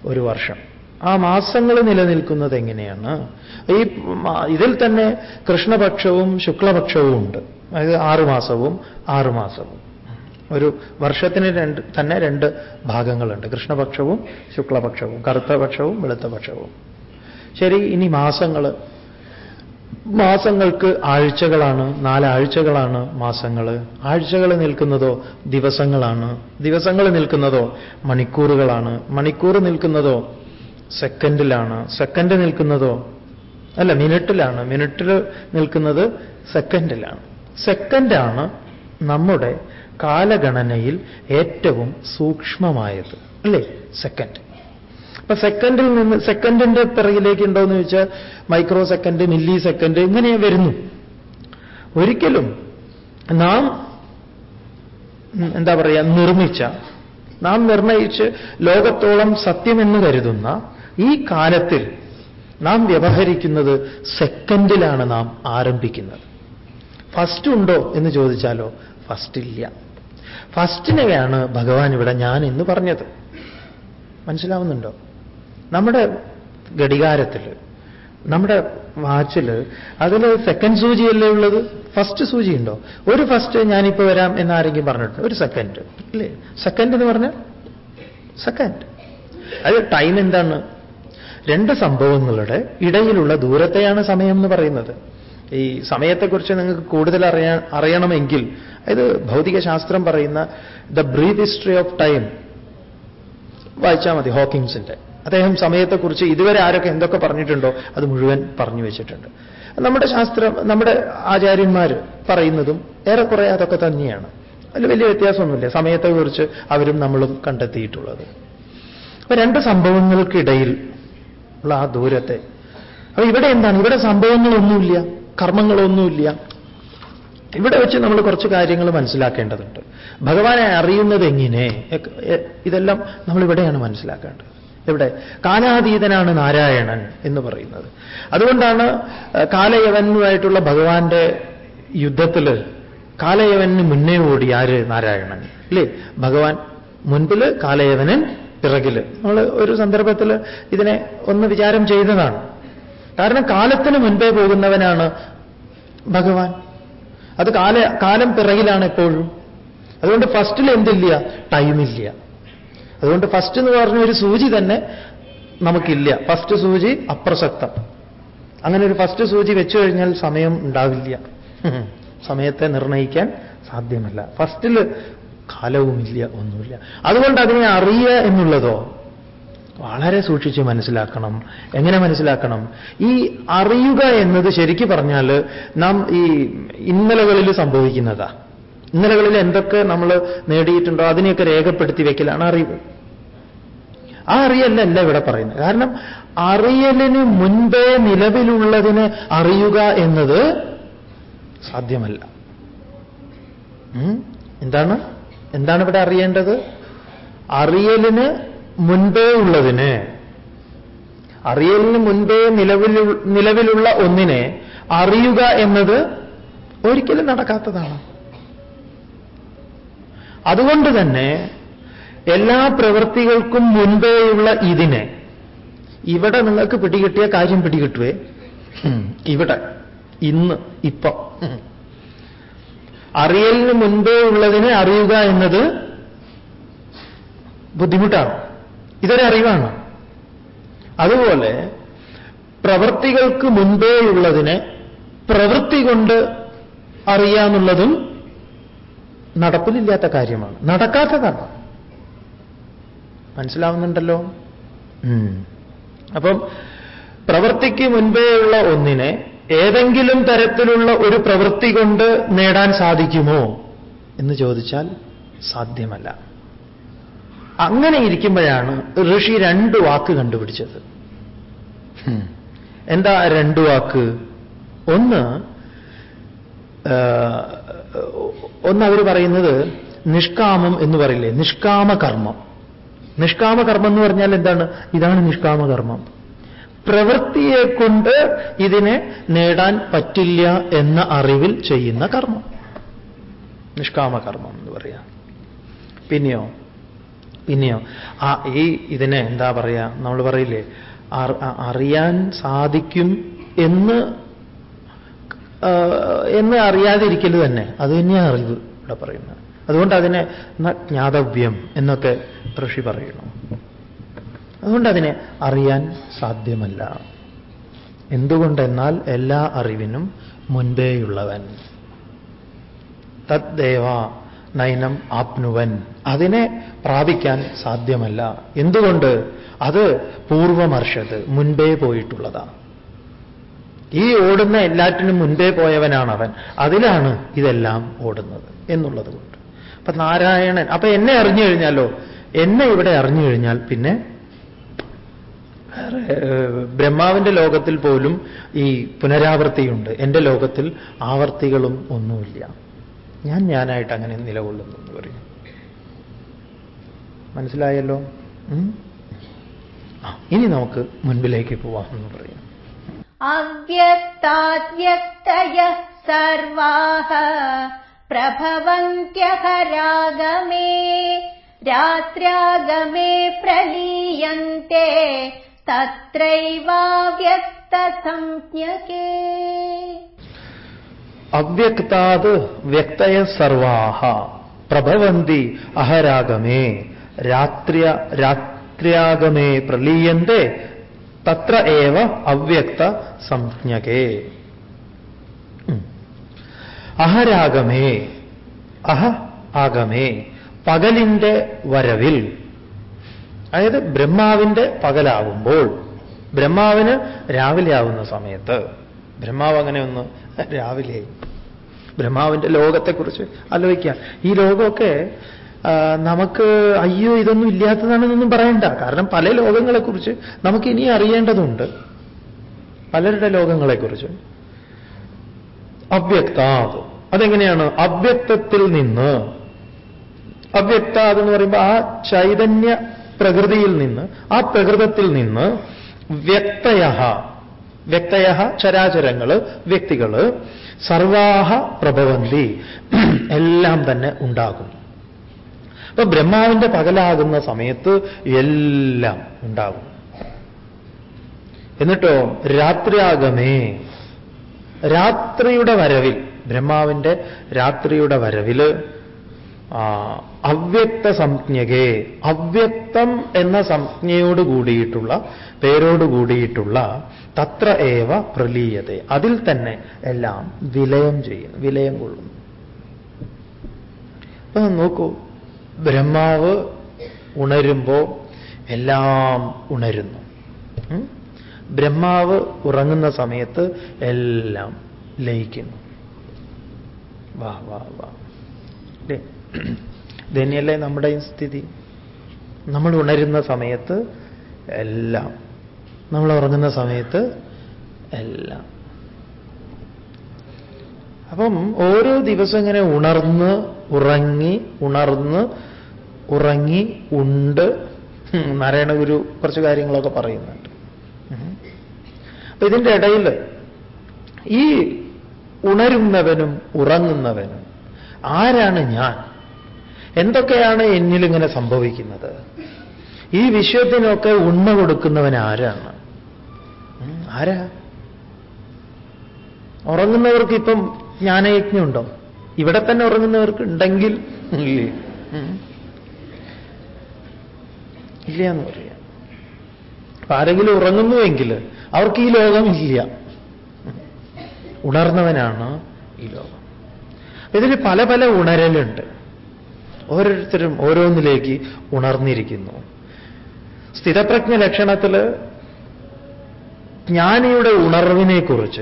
[SPEAKER 1] ഒരു വർഷം. ആ മാസങ്ങൾ നിലനിൽക്കുന്നത് എങ്ങനെയാണ്? ഈ ഇതിൽ തന്നെ കൃഷ്ണപക്ഷവും ശുക്ലപക്ഷവും ഉണ്ട്. അതായത് ആറുമാസവും ആറുമാസവും ഒരു വർഷത്തിന് രണ്ട് തന്നെ രണ്ട് ഭാഗങ്ങളുണ്ട്. കൃഷ്ണപക്ഷവും ശുക്ലപക്ഷവും കറുത്തപക്ഷവും വെളുത്തപക്ഷവും. ശരി ഇനി മാസങ്ങൾ. മാസങ്ങൾക്ക് ആഴ്ചകളാണ് നാലാഴ്ചകളാണ് മാസങ്ങൾ. ആഴ്ചകൾ നിൽക്കുന്നതോ ദിവസങ്ങളാണ്. ദിവസങ്ങൾ നിൽക്കുന്നതോ മണിക്കൂറുകളാണ്. മണിക്കൂർ നിൽക്കുന്നതോ സെക്കൻഡിലാണ്. സെക്കൻഡ് നിൽക്കുന്നതോ? അല്ല മിനിറ്റിലാണ്. മിനിറ്റിൽ നിൽക്കുന്നത് സെക്കൻഡിലാണ്. സെക്കൻഡാണ് നമ്മുടെ കാലഗണനയിൽ ഏറ്റവും സൂക്ഷ്മമായത്. അല്ലേ? സെക്കൻഡ്. അപ്പൊ സെക്കൻഡിൽ നിന്ന് സെക്കൻഡിന്റെ പിറകിലേക്ക് ഉണ്ടോ എന്ന് ചോദിച്ചാൽ മൈക്രോ സെക്കൻഡ് മില്ലി സെക്കൻഡ് ഇങ്ങനെ വരുന്നു. ഒരിക്കലും നാം എന്താ പറയുക നിർമ്മിച്ച നാം നിർണയിച്ച് ലോകത്തോളം സത്യമെന്ന് കരുതുന്ന ഈ കാലത്തിൽ നാം വ്യവഹരിക്കുന്നത് സെക്കൻഡിലാണ് നാം ആരംഭിക്കുന്നത്. ഫസ്റ്റ് ഉണ്ടോ എന്ന് ചോദിച്ചാലോ ഫസ്റ്റ് ഇല്ല. ഫസ്റ്റിനെയാണ് ഭഗവാൻ ഇവിടെ ഞാൻ എന്ന് പറഞ്ഞത്. മനസ്സിലാവുന്നുണ്ടോ? നമ്മുടെ ഘടികാരത്തിൽ നമ്മുടെ വാച്ചിൽ അതിൽ സെക്കൻഡ് സൂചിയല്ലേ ഉള്ളത്? ഫസ്റ്റ് സൂചി ഉണ്ടോ? ഒരു ഫസ്റ്റ് ഞാനിപ്പോ വരാം എന്ന് ആരെങ്കിലും പറഞ്ഞിട്ടുണ്ട്? ഒരു സെക്കൻഡ് അല്ലേ സെക്കൻഡ് എന്ന് പറഞ്ഞാൽ സെക്കൻഡ് അത് ടൈം എന്താണ്? രണ്ട് സംഭവങ്ങളുടെ ഇടയിലുള്ള ദൂരത്തെയാണ് സമയം എന്ന് പറയുന്നത്. ഈ സമയത്തെക്കുറിച്ച് നിങ്ങൾക്ക് കൂടുതൽ അറിയാ അറിയണമെങ്കിൽ ഭൗതിക ഭൗതികശാസ്ത്രം പറയുന്ന the brief history of time വായിച്ചാൽ മതി ഹോക്കിങ്സിന്റെ അദ്ദേഹം സമയത്തെക്കുറിച്ച് ഇതുവരെ ആരൊക്കെ എന്തൊക്കെ പറഞ്ഞിട്ടുണ്ടോ അത് മുഴുവൻ പറഞ്ഞു വെച്ചിട്ടുണ്ട്. നമ്മുടെ ശാസ്ത്രം നമ്മുടെ ആചാര്യന്മാർ പറയുന്നതും ഏറെക്കുറെ അതൊക്കെ തന്നെയാണ്. അതിൽ വലിയ വ്യത്യാസമൊന്നുമില്ല സമയത്തെക്കുറിച്ച് അവരും നമ്മളും കണ്ടെത്തിയിട്ടുള്ളത്. അപ്പൊ രണ്ട് സംഭവങ്ങൾക്കിടയിൽ ഉള്ള ആ ദൂരത്തെ. അപ്പൊ ഇവിടെ എന്താണ്? ഇവിടെ സംഭവങ്ങളൊന്നുമില്ല കർമ്മങ്ങളൊന്നുമില്ല. ഇവിടെ വെച്ച് നമ്മൾ കുറച്ച് കാര്യങ്ങൾ മനസ്സിലാക്കേണ്ടതുണ്ട്. ഭഗവാനെ അറിയുന്നത് എങ്ങനെ ഇതെല്ലാം നമ്മൾ ഇവിടെയാണ് മനസ്സിലാക്കേണ്ടത്. എവിടെ? കാലാതീതനാണ് നാരായണൻ എന്ന് പറയുന്നത്. അതുകൊണ്ടാണ് കാലയവനുമായിട്ടുള്ള ഭഗവാന്റെ യുദ്ധത്തിൽ കാലയവന് മുന്നേ ഓടി ആര്? നാരായണൻ. അല്ലേ ഭഗവാൻ മുൻപിൽ കാലയവനൻ പിറകിൽ. നമ്മൾ ഒരു സന്ദർഭത്തിൽ ഇതിനെ ഒന്ന് വിചാരം ചെയ്തതാണ്. കാരണം കാലത്തിന് മുൻപേ പോകുന്നവനാണ് ഭഗവാൻ. അത് കാല കാലം പിറകിലാണ് എപ്പോഴും. അതുകൊണ്ട് ഫസ്റ്റിൽ എന്തില്ല? ടൈമില്ല. അതുകൊണ്ട് ഫസ്റ്റ് എന്ന് പറഞ്ഞ ഒരു സൂചി തന്നെ നമുക്കില്ല. ഫസ്റ്റ് സൂചി അപ്രസക്തം. അങ്ങനെ ഒരു ഫസ്റ്റ് സൂചി വെച്ചു കഴിഞ്ഞാൽ സമയം ഉണ്ടാവില്ല. സമയത്തെ നിർണയിക്കാൻ സാധ്യമല്ല. ഫസ്റ്റിൽ കാലവുമില്ല ഒന്നുമില്ല. അതുകൊണ്ട് അതിനെ അറിയുക എന്നുള്ളതോ വളരെ സൂക്ഷിച്ച് മനസ്സിലാക്കണം. എങ്ങനെ മനസ്സിലാക്കണം? ഈ അറിയുക എന്നത് ശരിക്കു പറഞ്ഞാൽ നാം ഈ ഇന്നലകളിൽ സംഭവിക്കുന്നതാ. ഇന്നലകളിൽ എന്തൊക്കെ നമ്മൾ നേടിയിട്ടുണ്ടോ അതിനെയൊക്കെ രേഖപ്പെടുത്തി വെക്കലാണ് അറിവ്. ആ അറിയല്ല ഇവിടെ പറയുന്നത്. കാരണം അറിയലിന് മുൻപേ നിലവിലുള്ളതിനെ അറിയുക എന്നത് സാധ്യമല്ല. എന്താണ്? എന്താണ് ഇവിടെ അറിയേണ്ടത്? അറിയലിന് മുൻപേ ഉള്ളതിന്. അറിയലിന് മുൻപേ നിലവിൽ നിലവിലുള്ള ഒന്നിനെ അറിയുക എന്നത് ഒരിക്കലും നടക്കാത്തതാണ്. അതുകൊണ്ട് തന്നെ എല്ലാ പ്രവൃത്തികൾക്കും മുൻപേയുള്ള ഇതിനെ ഇവിടെ നിങ്ങൾക്ക് പിടികിട്ടിയ കാര്യം പിടികിട്ടുവേ. ഇവിടെ ഇന്ന് ഇപ്പം. അറിയലിന് മുൻപേ ഉള്ളതിനെ അറിയുക എന്നത് ബുദ്ധിമുട്ടാണ്. ഇതൊരു അറിവാണ്. അതുപോലെ പ്രവൃത്തികൾക്ക് മുൻപേ ഉള്ളതിനെ പ്രവൃത്തി കൊണ്ട് അറിയാമെന്നുള്ളതും നടപ്പിലില്ലാത്ത കാര്യമാണ്. നടക്കാത്തതാണ് മനസ്സിലാവുന്നുണ്ടല്ലോ? അപ്പം പ്രവൃത്തിക്ക് മുൻപേ ഉള്ള ഒന്നിനെ ഏതെങ്കിലും തരത്തിലുള്ള ഒരു പ്രവൃത്തി കൊണ്ട് നേടാൻ സാധിക്കുമോ എന്ന് ചോദിച്ചാൽ സാധ്യമല്ല. അങ്ങനെ ഇരിക്കുമ്പോഴാണ് ഋഷി രണ്ട് വാക്ക് കണ്ടുപിടിച്ചത്. എന്താ രണ്ട് വാക്ക്? ഒന്ന് ഒന്ന് അവർ പറയുന്നത് നിഷ്കാമം എന്ന് പറയില്ലേ? നിഷ്കാമകർമ്മം. നിഷ്കാമകർമ്മം എന്ന് പറഞ്ഞാൽ എന്താണ്? ഇതാണ് നിഷ്കാമകർമ്മം. പ്രവൃത്തിയെ കൊണ്ട് ഇതിനെ നേടാൻ പറ്റില്ല എന്ന അറിവിൽ ചെയ്യുന്ന കർമ്മം. നിഷ്കാമകർമ്മം എന്ന് പറയാം. പിന്നെയോ? പിന്നെയോ? ആ ഈ ഇതിനെ എന്താ പറയാ? നമ്മൾ പറയില്ലേ? അറിയാൻ സാധിക്കും എന്ന് എന്ന് അറിയാതിരിക്കൽ തന്നെ. അത് തന്നെയാണ് അറിവ് ഇവിടെ പറയുന്നത്. അതുകൊണ്ട് അതിനെ ജ്ഞാതവ്യം എന്നൊക്കെ ഋഷി പറയുന്നു. അതുകൊണ്ട് അതിനെ അറിയാൻ സാധ്യമല്ല. എന്തുകൊണ്ടെന്നാൽ എല്ലാ അറിവിനും മുൻപേയുള്ളവൻ. തദ്ദേവ നയനം ആപ്നുവൻ. അതിനെ പ്രാപിക്കാൻ സാധ്യമല്ല. എന്തുകൊണ്ട്? അത് പൂർവമർഷത് മുൻപേ പോയിട്ടുള്ളതാണ് ഈ ഓടുന്ന എല്ലാറ്റിനും മുൻപേ പോയവനാണ് അവൻ അതിലാണ് ഇതെല്ലാം ഓടുന്നത് എന്നുള്ളത് കൊണ്ട് അപ്പൊ നാരായണൻ അപ്പൊ എന്നെ അറിഞ്ഞു കഴിഞ്ഞാലോ? എന്നെ ഇവിടെ അറിഞ്ഞു കഴിഞ്ഞാൽ പിന്നെ ബ്രഹ്മാവിന്റെ ലോകത്തിൽ പോലും ഈ പുനരാവൃത്തിയുണ്ട് എന്റെ ലോകത്തിൽ ആവർത്തികളും ഒന്നുമില്ല. ഞാൻ ഞാനായിട്ട് അങ്ങനെ നിലകൊള്ളുന്നു എന്ന് പറയും. മനസ്സിലായല്ലോ? ഇനി നമുക്ക് മുൻപിലേക്ക് പോവാം എന്ന് പറയാം.
[SPEAKER 2] അവ്യക്താദ്യക്തയ സർവാഹ പ്രഭവന്ത്യഹരാഗമേ രാത്രാഗമേ പ്രലീയന്തെ തത്രൈവാവ്യക്തസംജ്ഞകേ.
[SPEAKER 1] അവ്യക്താത് വ്യക്തയ സർവാഹ. പ്രഭവന്തി അഹരാഗമേ. രാത്രിയ രാത്രിയാഗമേ പ്രലീയന്റെ തത്ര ഏവ അവ്യക്ത സംജ്ഞകേ അഹരാഗമേ. അഹ ആഗമേ. പകലിന്റെ വരവിൽ. അതായത് ബ്രഹ്മാവിന്റെ പകലാവുമ്പോൾ ബ്രഹ്മാവിന് രാവിലെ ആവുന്ന സമയത്ത് ബ്രഹ്മാവ് അങ്ങനെ ഒന്ന് രാവിലെ ബ്രഹ്മാവിന്റെ ലോകത്തെക്കുറിച്ച് ആലോചിക്കാം. ഈ ലോകമൊക്കെ നമുക്ക് അയ്യോ ഇതൊന്നും ഇല്ലാത്തതാണെന്നൊന്നും പറയണ്ട. കാരണം പല ലോകങ്ങളെക്കുറിച്ച് നമുക്ക് ഇനി അറിയേണ്ടതുണ്ട്. പലരുടെ ലോകങ്ങളെക്കുറിച്ച്. അവ്യക്താത്. അതെങ്ങനെയാണ്? അവ്യക്തത്തിൽ നിന്ന്. അവ്യക്താത് എന്ന് പറയുമ്പോൾ ആ ചൈതന്യ പ്രകൃതിയിൽ നിന്ന് ആ പ്രകൃതത്തിൽ നിന്ന് വ്യക്തയ വ്യക്തയ ചരാചരങ്ങൾ വ്യക്തികൾ സർവാഹ പ്രഭവന്തി എല്ലാം തന്നെ ഉണ്ടാകും. അപ്പൊ ബ്രഹ്മാവിന്റെ പകലാകുന്ന സമയത്ത് എല്ലാം ഉണ്ടാകും. എന്നിട്ടോ രാത്രിയാകമേ. രാത്രിയുടെ വരവിൽ ബ്രഹ്മാവിന്റെ രാത്രിയുടെ വരവിൽ അവ്യക്ത സംജ്ഞകെ അവ്യക്തം എന്ന സംജ്ഞയോട് കൂടിയിട്ടുള്ള പേരോട് കൂടിയിട്ടുള്ള തത്ര ഏവ പ്രലീയത അതിൽ തന്നെ എല്ലാം വിലയം ചെയ്യുന്നു വിലയം കൊള്ളുന്നു. അപ്പൊ നോക്കൂ ബ്രഹ്മാവ് ഉണരുമ്പോ എല്ലാം ഉണരുന്നു? ബ്രഹ്മാവ് ഉറങ്ങുന്ന സമയത്ത് എല്ലാം ലയിക്കുന്നു. വാ വാ വാ. അല്ലേ ഇതന്നെയല്ലേ നമ്മുടെ സ്ഥിതി? നമ്മൾ ഉണരുന്ന സമയത്ത് എല്ലാം. നമ്മൾ ഉറങ്ങുന്ന സമയത്ത് എല്ലാം. അപ്പം ഓരോ ദിവസം ഇങ്ങനെ ഉണർന്ന് ഉറങ്ങി ഉണർന്ന് ഉറങ്ങി ഉണ്ട്. നാരായണ ഗുരു കുറച്ച് കാര്യങ്ങളൊക്കെ പറയുന്നുണ്ട്. അപ്പൊ ഇതിന്റെ ഇടയിൽ ഈ ഉണരുന്നവനും ഉറങ്ങുന്നവനും ആരാണ് ഞാൻ? എന്തൊക്കെയാണ് എന്നിൽ ഇങ്ങനെ സംഭവിക്കുന്നത്? ഈ വിശ്വത്തിനൊക്കെ ഉണ്മ കൊടുക്കുന്നവൻ ആരാണ്? ആരാ? ഉറങ്ങുന്നവർക്ക് ഇപ്പം ജ്ഞാനയജ്ഞം ഉണ്ടോ ഇവിടെ തന്നെ ഉറങ്ങുന്നവർക്ക് ഉണ്ടെങ്കിൽ ഇല്ലേ? ഇല്ല എന്ന് പറയാം. അപ്പൊ ആരെങ്കിലും ഉറങ്ങുന്നുവെങ്കിൽ അവർക്ക് ഈ ലോകം ഇല്ല. ഉണർന്നവനാണ് ഈ ലോകം. ഇതിൽ പല പല ഉണരലുണ്ട്. ഓരോരുത്തരും ഓരോന്നിലേക്ക് ഉണർന്നിരിക്കുന്നു. സ്ഥിരപ്രജ്ഞ ലക്ഷണത്തിൽ ജ്ഞാനിയുടെ ഉണർവിനെക്കുറിച്ച്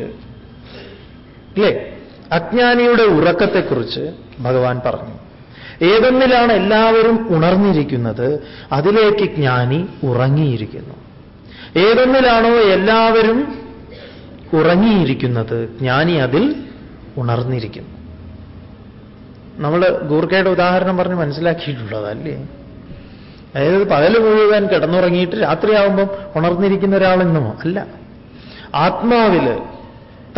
[SPEAKER 1] അല്ലേ? അജ്ഞാനിയുടെ ഉറക്കത്തെക്കുറിച്ച് ഭഗവാൻ പറഞ്ഞു. ഏതൊന്നിലാണ് എല്ലാവരും ഉണർന്നിരിക്കുന്നത് അതിലേക്ക് ജ്ഞാനി ഉറങ്ങിയിരിക്കുന്നു. ഏതൊന്നിലാണോ എല്ലാവരും ഉറങ്ങിയിരിക്കുന്നത് ജ്ഞാനി അതിൽ ഉണർന്നിരിക്കുന്നു. നമ്മൾ ഗൂർക്കയുടെ ഉദാഹരണം പറഞ്ഞ് മനസ്സിലാക്കിയിട്ടുള്ളതല്ലേ അതായത് പകൽ മുഴുവൻ കിടന്നുറങ്ങിയിട്ട് രാത്രിയാവുമ്പം ഉണർന്നിരിക്കുന്ന ഒരാളെന്നുമോ അല്ല. ആത്മാവിൽ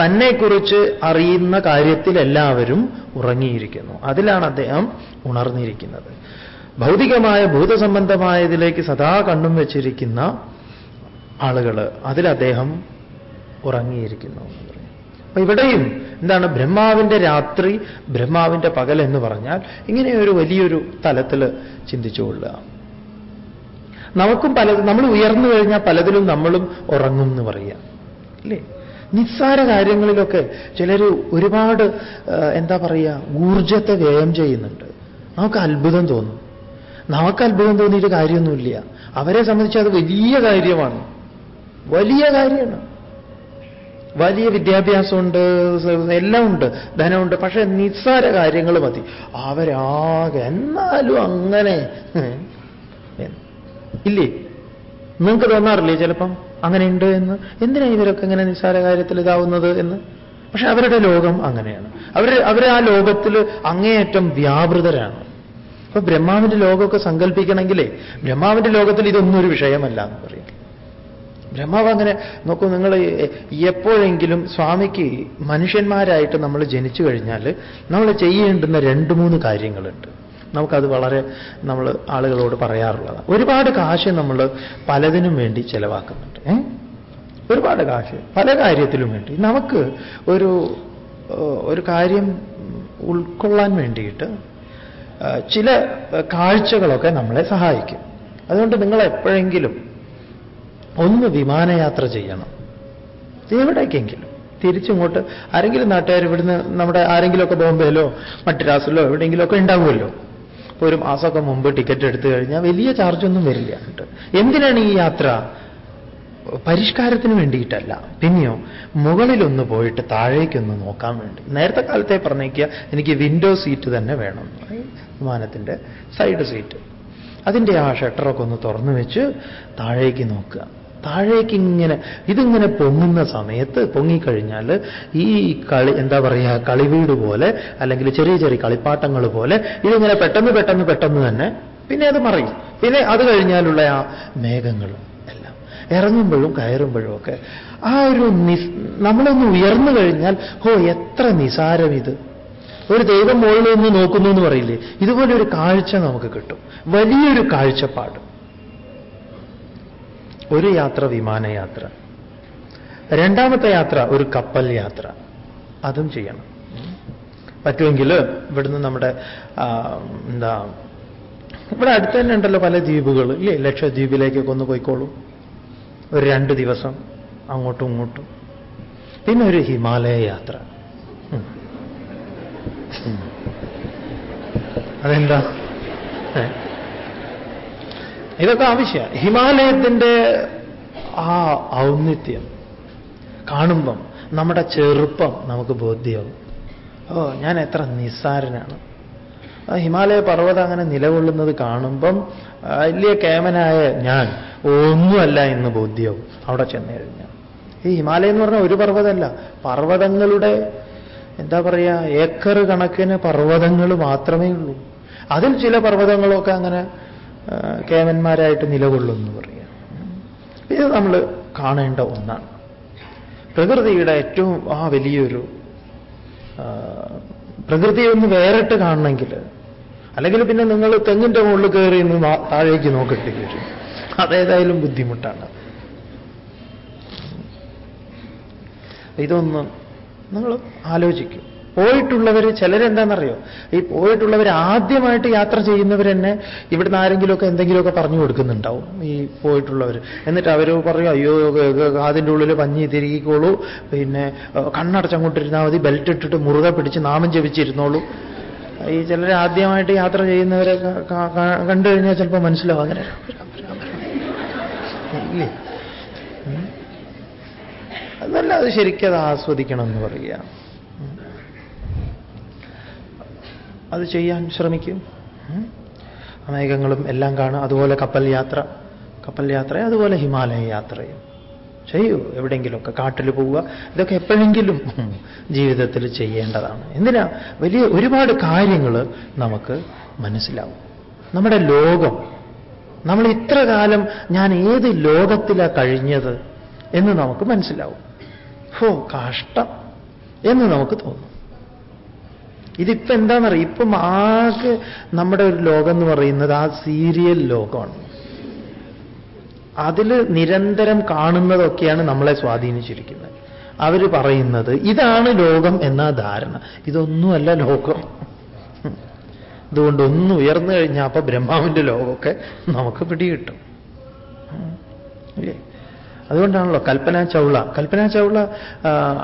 [SPEAKER 1] തന്നെക്കുറിച്ച് അറിയുന്ന കാര്യത്തിൽ എല്ലാവരും ഉറങ്ങിയിരിക്കുന്നു. അതിലാണ് അദ്ദേഹം ഉണർന്നിരിക്കുന്നത്. ഭൗതികമായ ഭൂതസംബന്ധമായതിലേക്ക് സദാ കണ്ണും വെച്ചിരിക്കുന്ന ആളുകൾ അതിൽ അദ്ദേഹം ഉറങ്ങിയിരിക്കുന്നു. അപ്പൊ ഇവിടെയും എന്താണ് ബ്രഹ്മാവിന്റെ രാത്രി ബ്രഹ്മാവിന്റെ പകൽ എന്ന് പറഞ്ഞാൽ ഇങ്ങനെയൊരു വലിയൊരു തലത്തിൽ ചിന്തിച്ചുകൊള്ളുക നമുക്കും പല നമ്മൾ ഉയർന്നു കഴിഞ്ഞാൽ പലതിലും നമ്മളും ഉറങ്ങും എന്ന് പറയാം അല്ലേ? നിസ്സാര കാര്യങ്ങളിലൊക്കെ ചിലർ ഒരുപാട് എന്താ പറയുക ഊർജത്തെ വ്യയം ചെയ്യുന്നുണ്ട്. നമുക്ക് അത്ഭുതം തോന്നും. നമുക്ക് അത്ഭുതം തോന്നിയിട്ട് കാര്യമൊന്നുമില്ല. അവരെ സംബന്ധിച്ച് അത് വലിയ കാര്യമാണ്. വലിയ കാര്യമാണ്. വലിയ വിദ്യാഭ്യാസമുണ്ട് എല്ലാം ഉണ്ട് ധനമുണ്ട് പക്ഷെ നിസ്സാര കാര്യങ്ങൾ മതി. അവരാകെ എന്നാലും അങ്ങനെ ഇല്ലേ? നിങ്ങൾക്ക് തോന്നാറില്ലേ ചിലപ്പം അങ്ങനെ ഉണ്ട് എന്ന്? എന്തിനാ ഇവരൊക്കെ ഇങ്ങനെ നിസ്സാര കാര്യത്തിൽ ഇതാവുന്നത് എന്ന്? പക്ഷെ അവരുടെ ലോകം അങ്ങനെയാണ്. അവർ അവർ ആ ലോകത്തിൽ അങ്ങേയറ്റം വ്യാപൃതരാണ്. അപ്പൊ ബ്രഹ്മാവിന്റെ ലോകമൊക്കെ സങ്കല്പിക്കണമെങ്കിലേ ബ്രഹ്മാവിന്റെ ലോകത്തിൽ ഇതൊന്നും ഒരു വിഷയമല്ല എന്ന് പറയാം. ബ്രഹ്മാവ് അങ്ങനെ നോക്കൂ നിങ്ങൾ എപ്പോഴെങ്കിലും സ്വാമിക്ക് മനുഷ്യന്മാരായിട്ട് നമ്മൾ ജനിച്ചു കഴിഞ്ഞാൽ നമ്മൾ ചെയ്യേണ്ടുന്ന രണ്ട് മൂന്ന് കാര്യങ്ങളുണ്ട്. നമുക്കത് വളരെ നമ്മൾ ആളുകളോട് പറയാറുള്ളതാണ്. ഒരുപാട് കാശ് നമ്മൾ പലതിനും വേണ്ടി ചെലവാക്കുന്നുണ്ട്. ഒരുപാട് കാശ് പല കാര്യത്തിലും വേണ്ടി. നമുക്ക് ഒരു ഒരു കാര്യം ഉൾക്കൊള്ളാൻ വേണ്ടിയിട്ട് ചില കാഴ്ചകളൊക്കെ നമ്മളെ സഹായിക്കും. അതുകൊണ്ട് നിങ്ങൾ എപ്പോഴെങ്കിലും ഒന്ന് വിമാനയാത്ര ചെയ്യണം. എവിടേക്കെങ്കിലും. തിരിച്ചിങ്ങോട്ട് ആരെങ്കിലും നാട്ടുകാർ ഇവിടുന്ന് നമ്മുടെ ആരെങ്കിലുമൊക്കെ ബോംബെയിലോ മദ്രാസിലോ എവിടെയെങ്കിലുമൊക്കെ ഉണ്ടാവുമല്ലോ. ഇപ്പോൾ ഒരു മാസമൊക്കെ മുമ്പ് ടിക്കറ്റ് എടുത്തു കഴിഞ്ഞാൽ വലിയ ചാർജൊന്നും വരില്ല എന്തിനാണ് ഈ യാത്ര? പരിഷ്കാരത്തിന് വേണ്ടിയിട്ടല്ല. പിന്നെയോ മുകളിലൊന്ന് പോയിട്ട് താഴേക്കൊന്ന് നോക്കാൻ വേണ്ടി. നേരത്തെ കാലത്തെ പറഞ്ഞേക്കുക എനിക്ക് വിൻഡോ സീറ്റ് തന്നെ വേണം. വിമാനത്തിന്റെ സൈഡ് സീറ്റ് അതിന്റെ ആ ഷട്ടറൊക്കെ ഒന്ന് തുറന്നു വെച്ച് താഴേക്ക് നോക്കുക. താഴേക്ക് ഇങ്ങനെ ഇതിങ്ങനെ പൊങ്ങുന്ന സമയത്ത് പൊങ്ങിക്കഴിഞ്ഞാൽ ഈ കളി എന്താ പറയുക കളിവീട് പോലെ അല്ലെങ്കിൽ ചെറിയ ചെറിയ കളിപ്പാട്ടങ്ങൾ പോലെ ഇതിങ്ങനെ പെട്ടെന്ന് പെട്ടെന്ന് പെട്ടെന്ന് തന്നെ പിന്നെ അത് മറിയും. പിന്നെ അത് കഴിഞ്ഞാലുള്ള ആ മേഘങ്ങളും എല്ലാം ഇറങ്ങുമ്പോഴും കയറുമ്പോഴും ഒക്കെ ആ ഒരു നിസ് നമ്മളൊന്ന് ഉയർന്നു കഴിഞ്ഞാൽ ഹോ എത്ര നിസാരം ഇത് ഒരു ദൈവം മുകളിൽ നിന്ന് നോക്കുന്നു എന്ന് പറയില്ലേ? ഇതുപോലെ ഒരു കാഴ്ച നമുക്ക് കിട്ടും. വലിയൊരു കാഴ്ചപ്പാട്. ഒരു യാത്ര വിമാനയാത്ര രണ്ടാമത്തെ യാത്ര ഒരു കപ്പൽ യാത്ര. അതും ചെയ്യണം. പറ്റുമെങ്കിൽ ഇവിടുന്ന് നമ്മുടെ എന്താ ഇവിടെ അടുത്ത് തന്നെ ഉണ്ടല്ലോ പല ദ്വീപുകൾ ഇല്ലേ? ലക്ഷദ്വീപിലേക്കൊക്കെ ഒന്ന് പോയിക്കോളൂ. ഒരു രണ്ട് ദിവസം അങ്ങോട്ടും ഇങ്ങോട്ടും. പിന്നെ ഒരു ഹിമാലയ യാത്ര. അതെന്താ? ഇതൊക്കെ ആവശ്യമാണ്. ഹിമാലയത്തിന്റെ ആ ഔന്നിത്യം കാണുമ്പം നമ്മുടെ ചെറുപ്പം നമുക്ക് ബോധ്യമാവും ഓ ഞാൻ എത്ര നിസ്സാരനാണ്. ഹിമാലയ പർവതം അങ്ങനെ നിലകൊള്ളുന്നത് കാണുമ്പം വലിയ കേമനായ ഞാൻ ഒന്നുമല്ല എന്ന് ബോധ്യവും അവിടെ ചെന്ന് കഴിഞ്ഞാൽ. ഈ ഹിമാലയം എന്ന് പറഞ്ഞാൽ ഒരു പർവതമല്ല. പർവതങ്ങളുടെ എന്താ പറയുക ഏക്കർ കണക്കിന് പർവതങ്ങൾ മാത്രമേ ഉള്ളൂ. അതിൽ ചില പർവതങ്ങളൊക്കെ അങ്ങനെ കേമന്മാരായിട്ട് നിലകൊള്ളുമെന്ന് പറയാം ഇത് നമ്മൾ കാണേണ്ട ഒന്നാണ്. പ്രകൃതിയുടെ ഏറ്റവും ആ വലിയൊരു പ്രകൃതിയെ ഒന്ന് വേറിട്ട് കാണണമെങ്കിൽ അല്ലെങ്കിൽ പിന്നെ നിങ്ങൾ തെങ്ങിന്റെ മുകളിൽ കയറി ഇന്ന് നാ- താഴേക്ക് നോക്കേണ്ടി വരും അതേതായാലും ബുദ്ധിമുട്ടാണ്. ഇതൊന്നും നിങ്ങൾ ആലോചിക്കും. പോയിട്ടുള്ളവർ ചിലരെന്താണെന്നറിയോ ഈ പോയിട്ടുള്ളവർ ആദ്യമായിട്ട് യാത്ര ചെയ്യുന്നവർ തന്നെ ഇവിടുന്ന് ആരെങ്കിലുമൊക്കെ എന്തെങ്കിലുമൊക്കെ പറഞ്ഞു കൊടുക്കുന്നുണ്ടാവും ഈ പോയിട്ടുള്ളവർ എന്നിട്ട് അവർ പറയും അയ്യോ കാതിന്റെ ഉള്ളിൽ പഞ്ഞി തിരികിക്കോളൂ. പിന്നെ കണ്ണടച്ചങ്ങോട്ടിരുന്നാൽ മതി ബെൽറ്റ് ഇട്ടിട്ട് മുറുകെ പിടിച്ച് നാമം ജപിച്ചിരുന്നോളൂ. ഈ ചിലർ ആദ്യമായിട്ട് യാത്ര ചെയ്യുന്നവരെ കണ്ടു കഴിഞ്ഞാൽ ചിലപ്പോൾ മനസ്സിലാവും അങ്ങനെ. അതല്ല അത് ശരിക്കും അത് ആസ്വദിക്കണം എന്ന് പറയുക. അത് ചെയ്യാൻ ശ്രമിക്കും. അനേകങ്ങളും എല്ലാം കാണും. അതുപോലെ കപ്പൽ യാത്ര. കപ്പൽ യാത്ര അതുപോലെ ഹിമാലയ യാത്രയും. ചെയ്യൂ. എവിടെയെങ്കിലുമൊക്കെ കാട്ടിൽ പോവുക. ഇതൊക്കെ എപ്പോഴെങ്കിലും ജീവിതത്തിൽ ചെയ്യേണ്ടതാണ്. എന്തിനാ? വലിയ ഒരുപാട് കാര്യങ്ങൾ നമുക്ക് മനസ്സിലാവും. നമ്മുടെ ലോകം. നമ്മൾ ഇത്ര കാലം ഞാൻ ഏത് ലോകത്തിലാണ് കഴിഞ്ഞത് എന്ന് നമുക്ക് മനസ്സിലാവും. ഹോ കഷ്ടം എന്ന് നമുക്ക് തോന്നും. ഇതിപ്പോ എന്താണെന്നറിയാം ഇപ്പം ആകെ നമ്മുടെ ഒരു ലോകം എന്ന് പറയുന്നത് ആ സീരിയൽ ലോകമാണ്. അതിൽ നിരന്തരം കാണുന്നതൊക്കെയാണ് നമ്മളെ സ്വാധീനിച്ചിരിക്കുന്നത്. അവർ പറയുന്നത് ഇതാണ് ലോകം എന്ന ധാരണ. ഇതൊന്നുമല്ല ലോകം. അതുകൊണ്ട് ഒന്ന് ഉയർന്നു കഴിഞ്ഞാൽ അപ്പൊ ബ്രഹ്മാവിന്റെ ലോകമൊക്കെ നമുക്ക് പിടികിട്ടും. ഉം. അതുകൊണ്ടാണല്ലോ കൽപ്പന ചൗള. കൽപ്പന ചൗള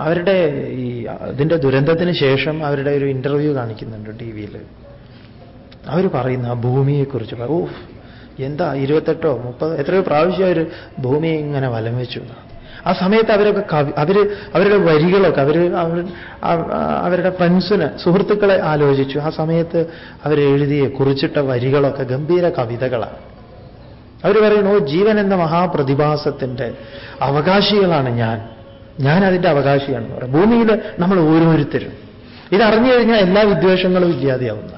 [SPEAKER 1] അവരുടെ ഈ ഇതിന്റെ ദുരന്തത്തിന് ശേഷം അവരുടെ ഒരു ഇന്റർവ്യൂ കാണിക്കുന്നുണ്ട് ടി വിയിൽ അവർ പറയുന്ന ആ ഭൂമിയെക്കുറിച്ച് ഓ എന്താ ഇരുപത്തെട്ടോ മുപ്പത് എത്രയോ പ്രാവശ്യം അവർ ഭൂമിയെ ഇങ്ങനെ വലം വെച്ചു. ആ സമയത്ത് അവരൊക്കെ കവി അവർ അവരുടെ വരികളൊക്കെ അവർ അവരുടെ ഫ്രണ്ട്സിന് സുഹൃത്തുക്കളെ ആലോചിച്ചു. ആ സമയത്ത് അവരെഴുതിയ കുറിച്ചിട്ട വരികളൊക്കെ ഗംഭീര കവിതകളാണ്. അവർ പറയുന്നു ജീവൻ എന്ന മഹാപ്രതിഭാസത്തിന്റെ അവകാശികളാണ് ഞാൻ. ഞാൻ അതിന്റെ അവകാശിയാണെന്ന് പറയാം. ഭൂമിയിൽ നമ്മൾ ഓരോരുത്തരും. ഇതറിഞ്ഞു കഴിഞ്ഞാൽ എല്ലാ വിദ്വേഷങ്ങളും ഇല്ലാതെയാവുന്ന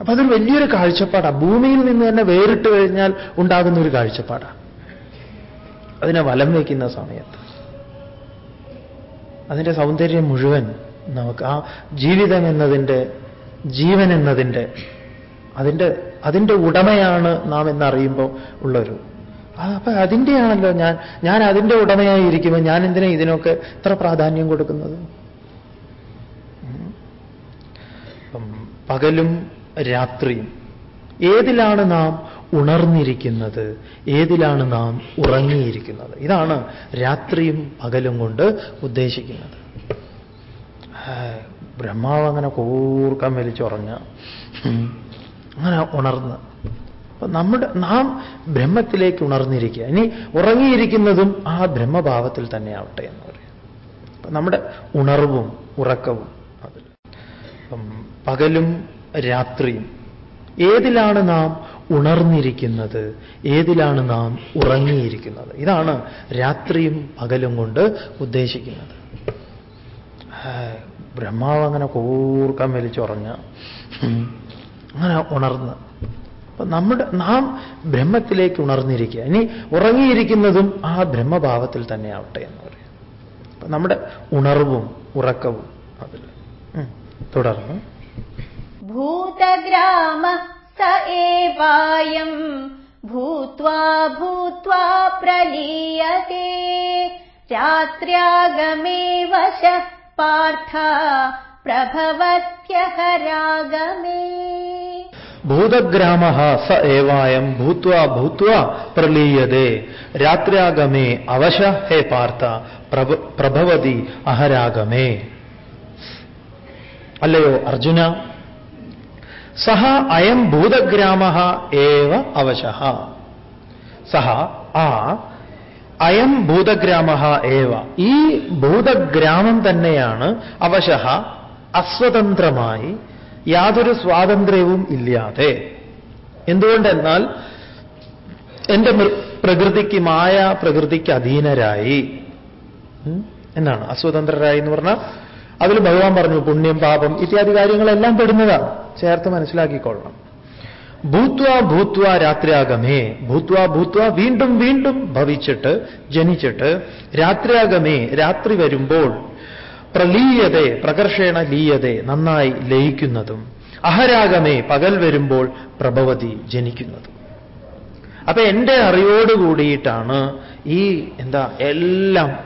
[SPEAKER 1] അപ്പൊ അതൊരു വലിയൊരു കാഴ്ചപ്പാടാണ് ഭൂമിയിൽ നിന്ന് തന്നെ വേറിട്ട് കഴിഞ്ഞാൽ ഉണ്ടാകുന്ന ഒരു കാഴ്ചപ്പാടാണ് അതിനെ വലം വയ്ക്കുന്ന സമയത്ത്. അതിന്റെ സൗന്ദര്യം മുഴുവൻ നമുക്ക് ആ ജീവിതം എന്നതിന്റെ ജീവൻ എന്നതിന്റെ അതിന്റെ അതിന്റെ ഉടമയാണ് നാം എന്നറിയുമ്പോൾ ഉള്ളൊരു. അപ്പൊ അതിന്റെയാണല്ലോ ഞാൻ ഞാൻ അതിന്റെ ഉടമയായി ഇരിക്കുമ്പോൾ ഞാൻ എന്തിനാ ഇതിനൊക്കെ ഇത്ര പ്രാധാന്യം കൊടുക്കുന്നത്? പകലും രാത്രിയും. ഏതിലാണ് നാം ഉണർന്നിരിക്കുന്നത്? ഏതിലാണ് നാം ഉറങ്ങിയിരിക്കുന്നത്? ഇതാണ് രാത്രിയും പകലും കൊണ്ട് ഉദ്ദേശിക്കുന്നത്. ബ്രഹ്മാവ് അങ്ങനെ കൂർക്കം വലിച്ചുറങ്ങ അങ്ങനെ ഉണർന്ന്. നമ്മുടെ നാം ബ്രഹ്മത്തിലേക്ക് ഉണർന്നിരിക്കുക. ഇനി ഉറങ്ങിയിരിക്കുന്നതും ആ ബ്രഹ്മഭാവത്തിൽ തന്നെ ആവട്ടെ എന്ന് പറയാം. നമ്മുടെ ഉണർവും ഉറക്കവും അതിൽ. പകലും രാത്രിയും. ഏതിലാണ് നാം ഉണർന്നിരിക്കുന്നത്? ഏതിലാണ് നാം ഉറങ്ങിയിരിക്കുന്നത്? ഇതാണ് രാത്രിയും പകലും കൊണ്ട് ഉദ്ദേശിക്കുന്നത്. ബ്രഹ്മാവ് അങ്ങനെ കൂർക്കം വലിച്ചുറങ്ങ അങ്ങനെ ഉണർന്ന്. അപ്പൊ നമ്മുടെ നാം ബ്രഹ്മത്തിലേക്ക് ഉണർന്നിരിക്കുക. ഇനി ഉറങ്ങിയിരിക്കുന്നതും ആ ബ്രഹ്മഭാവത്തിൽ തന്നെയാവട്ടെ എന്ന് പറയും. അപ്പൊ നമ്മുടെ ഉണർവും ഉറക്കവും അതിൽ. തുടർന്ന്.
[SPEAKER 2] ഭൂതഗ്രാമ സേവായം ഭൂത്വാ ഭൂത്വാ പ്രലീയത്തെ രാത്ര്യാഗമേ വശ പാർ प्रभवत्यः रागमे
[SPEAKER 1] ഭൂതഗ്രാമ സ ഏവായം ഭൂത്വാ ഭൂത്വാ പ്രലീയതേ രാത്ര്യാഗമേ അവശ ഹേ പാർത്ഥ പ്രഭ പ്രഭവതി അഹരാഗമേ അല്ലയോ അർജുന സഹ അയം ഭൂതഗ്രാമ ഏവ അവശ സഹ ആ അയം ഭൂതഗ്രാമ ഏവ ഈ ഭൂതഗ്രാമം തന്നെയാണ് അവശ അസ്വതന്ത്രമായി യാതൊരു സ്വാതന്ത്ര്യവും ഇല്ലാതെ. എന്തുകൊണ്ടെന്നാൽ എന്റെ പ്രകൃതിക്ക് മായ പ്രകൃതിക്ക് അധീനരായി? എന്നാണ്? അസ്വതന്ത്രരായി എന്ന് പറഞ്ഞാൽ അതിൽ ഭഗവാൻ പറഞ്ഞു പുണ്യം പാപം ഇത്യാദി കാര്യങ്ങളെല്ലാം പെടുന്നതാണ് ചേർത്ത് മനസ്സിലാക്കിക്കൊള്ളണം. ഭൂത്വ ഭൂത്വ രാത്രിയാഗമേ. ഭൂത്വ ഭൂത്വ വീണ്ടും വീണ്ടും ഭവിച്ചിട്ട് ജനിച്ചിട്ട് രാത്രിയാഗമേ. രാത്രി വരുമ്പോൾ പ്രലീയതേ പ്രകർഷേണ ലീയതേ നന്നായി ലയിക്കുന്നതും അഹരാഗമേ പകൽ വരുമ്പോൾ പ്രഭവതി ജനിക്കുന്നതും. അപ്പൊ എന്റെ അറിവോട് കൂടിയിട്ടാണ് ഈ എന്താ എല്ലാം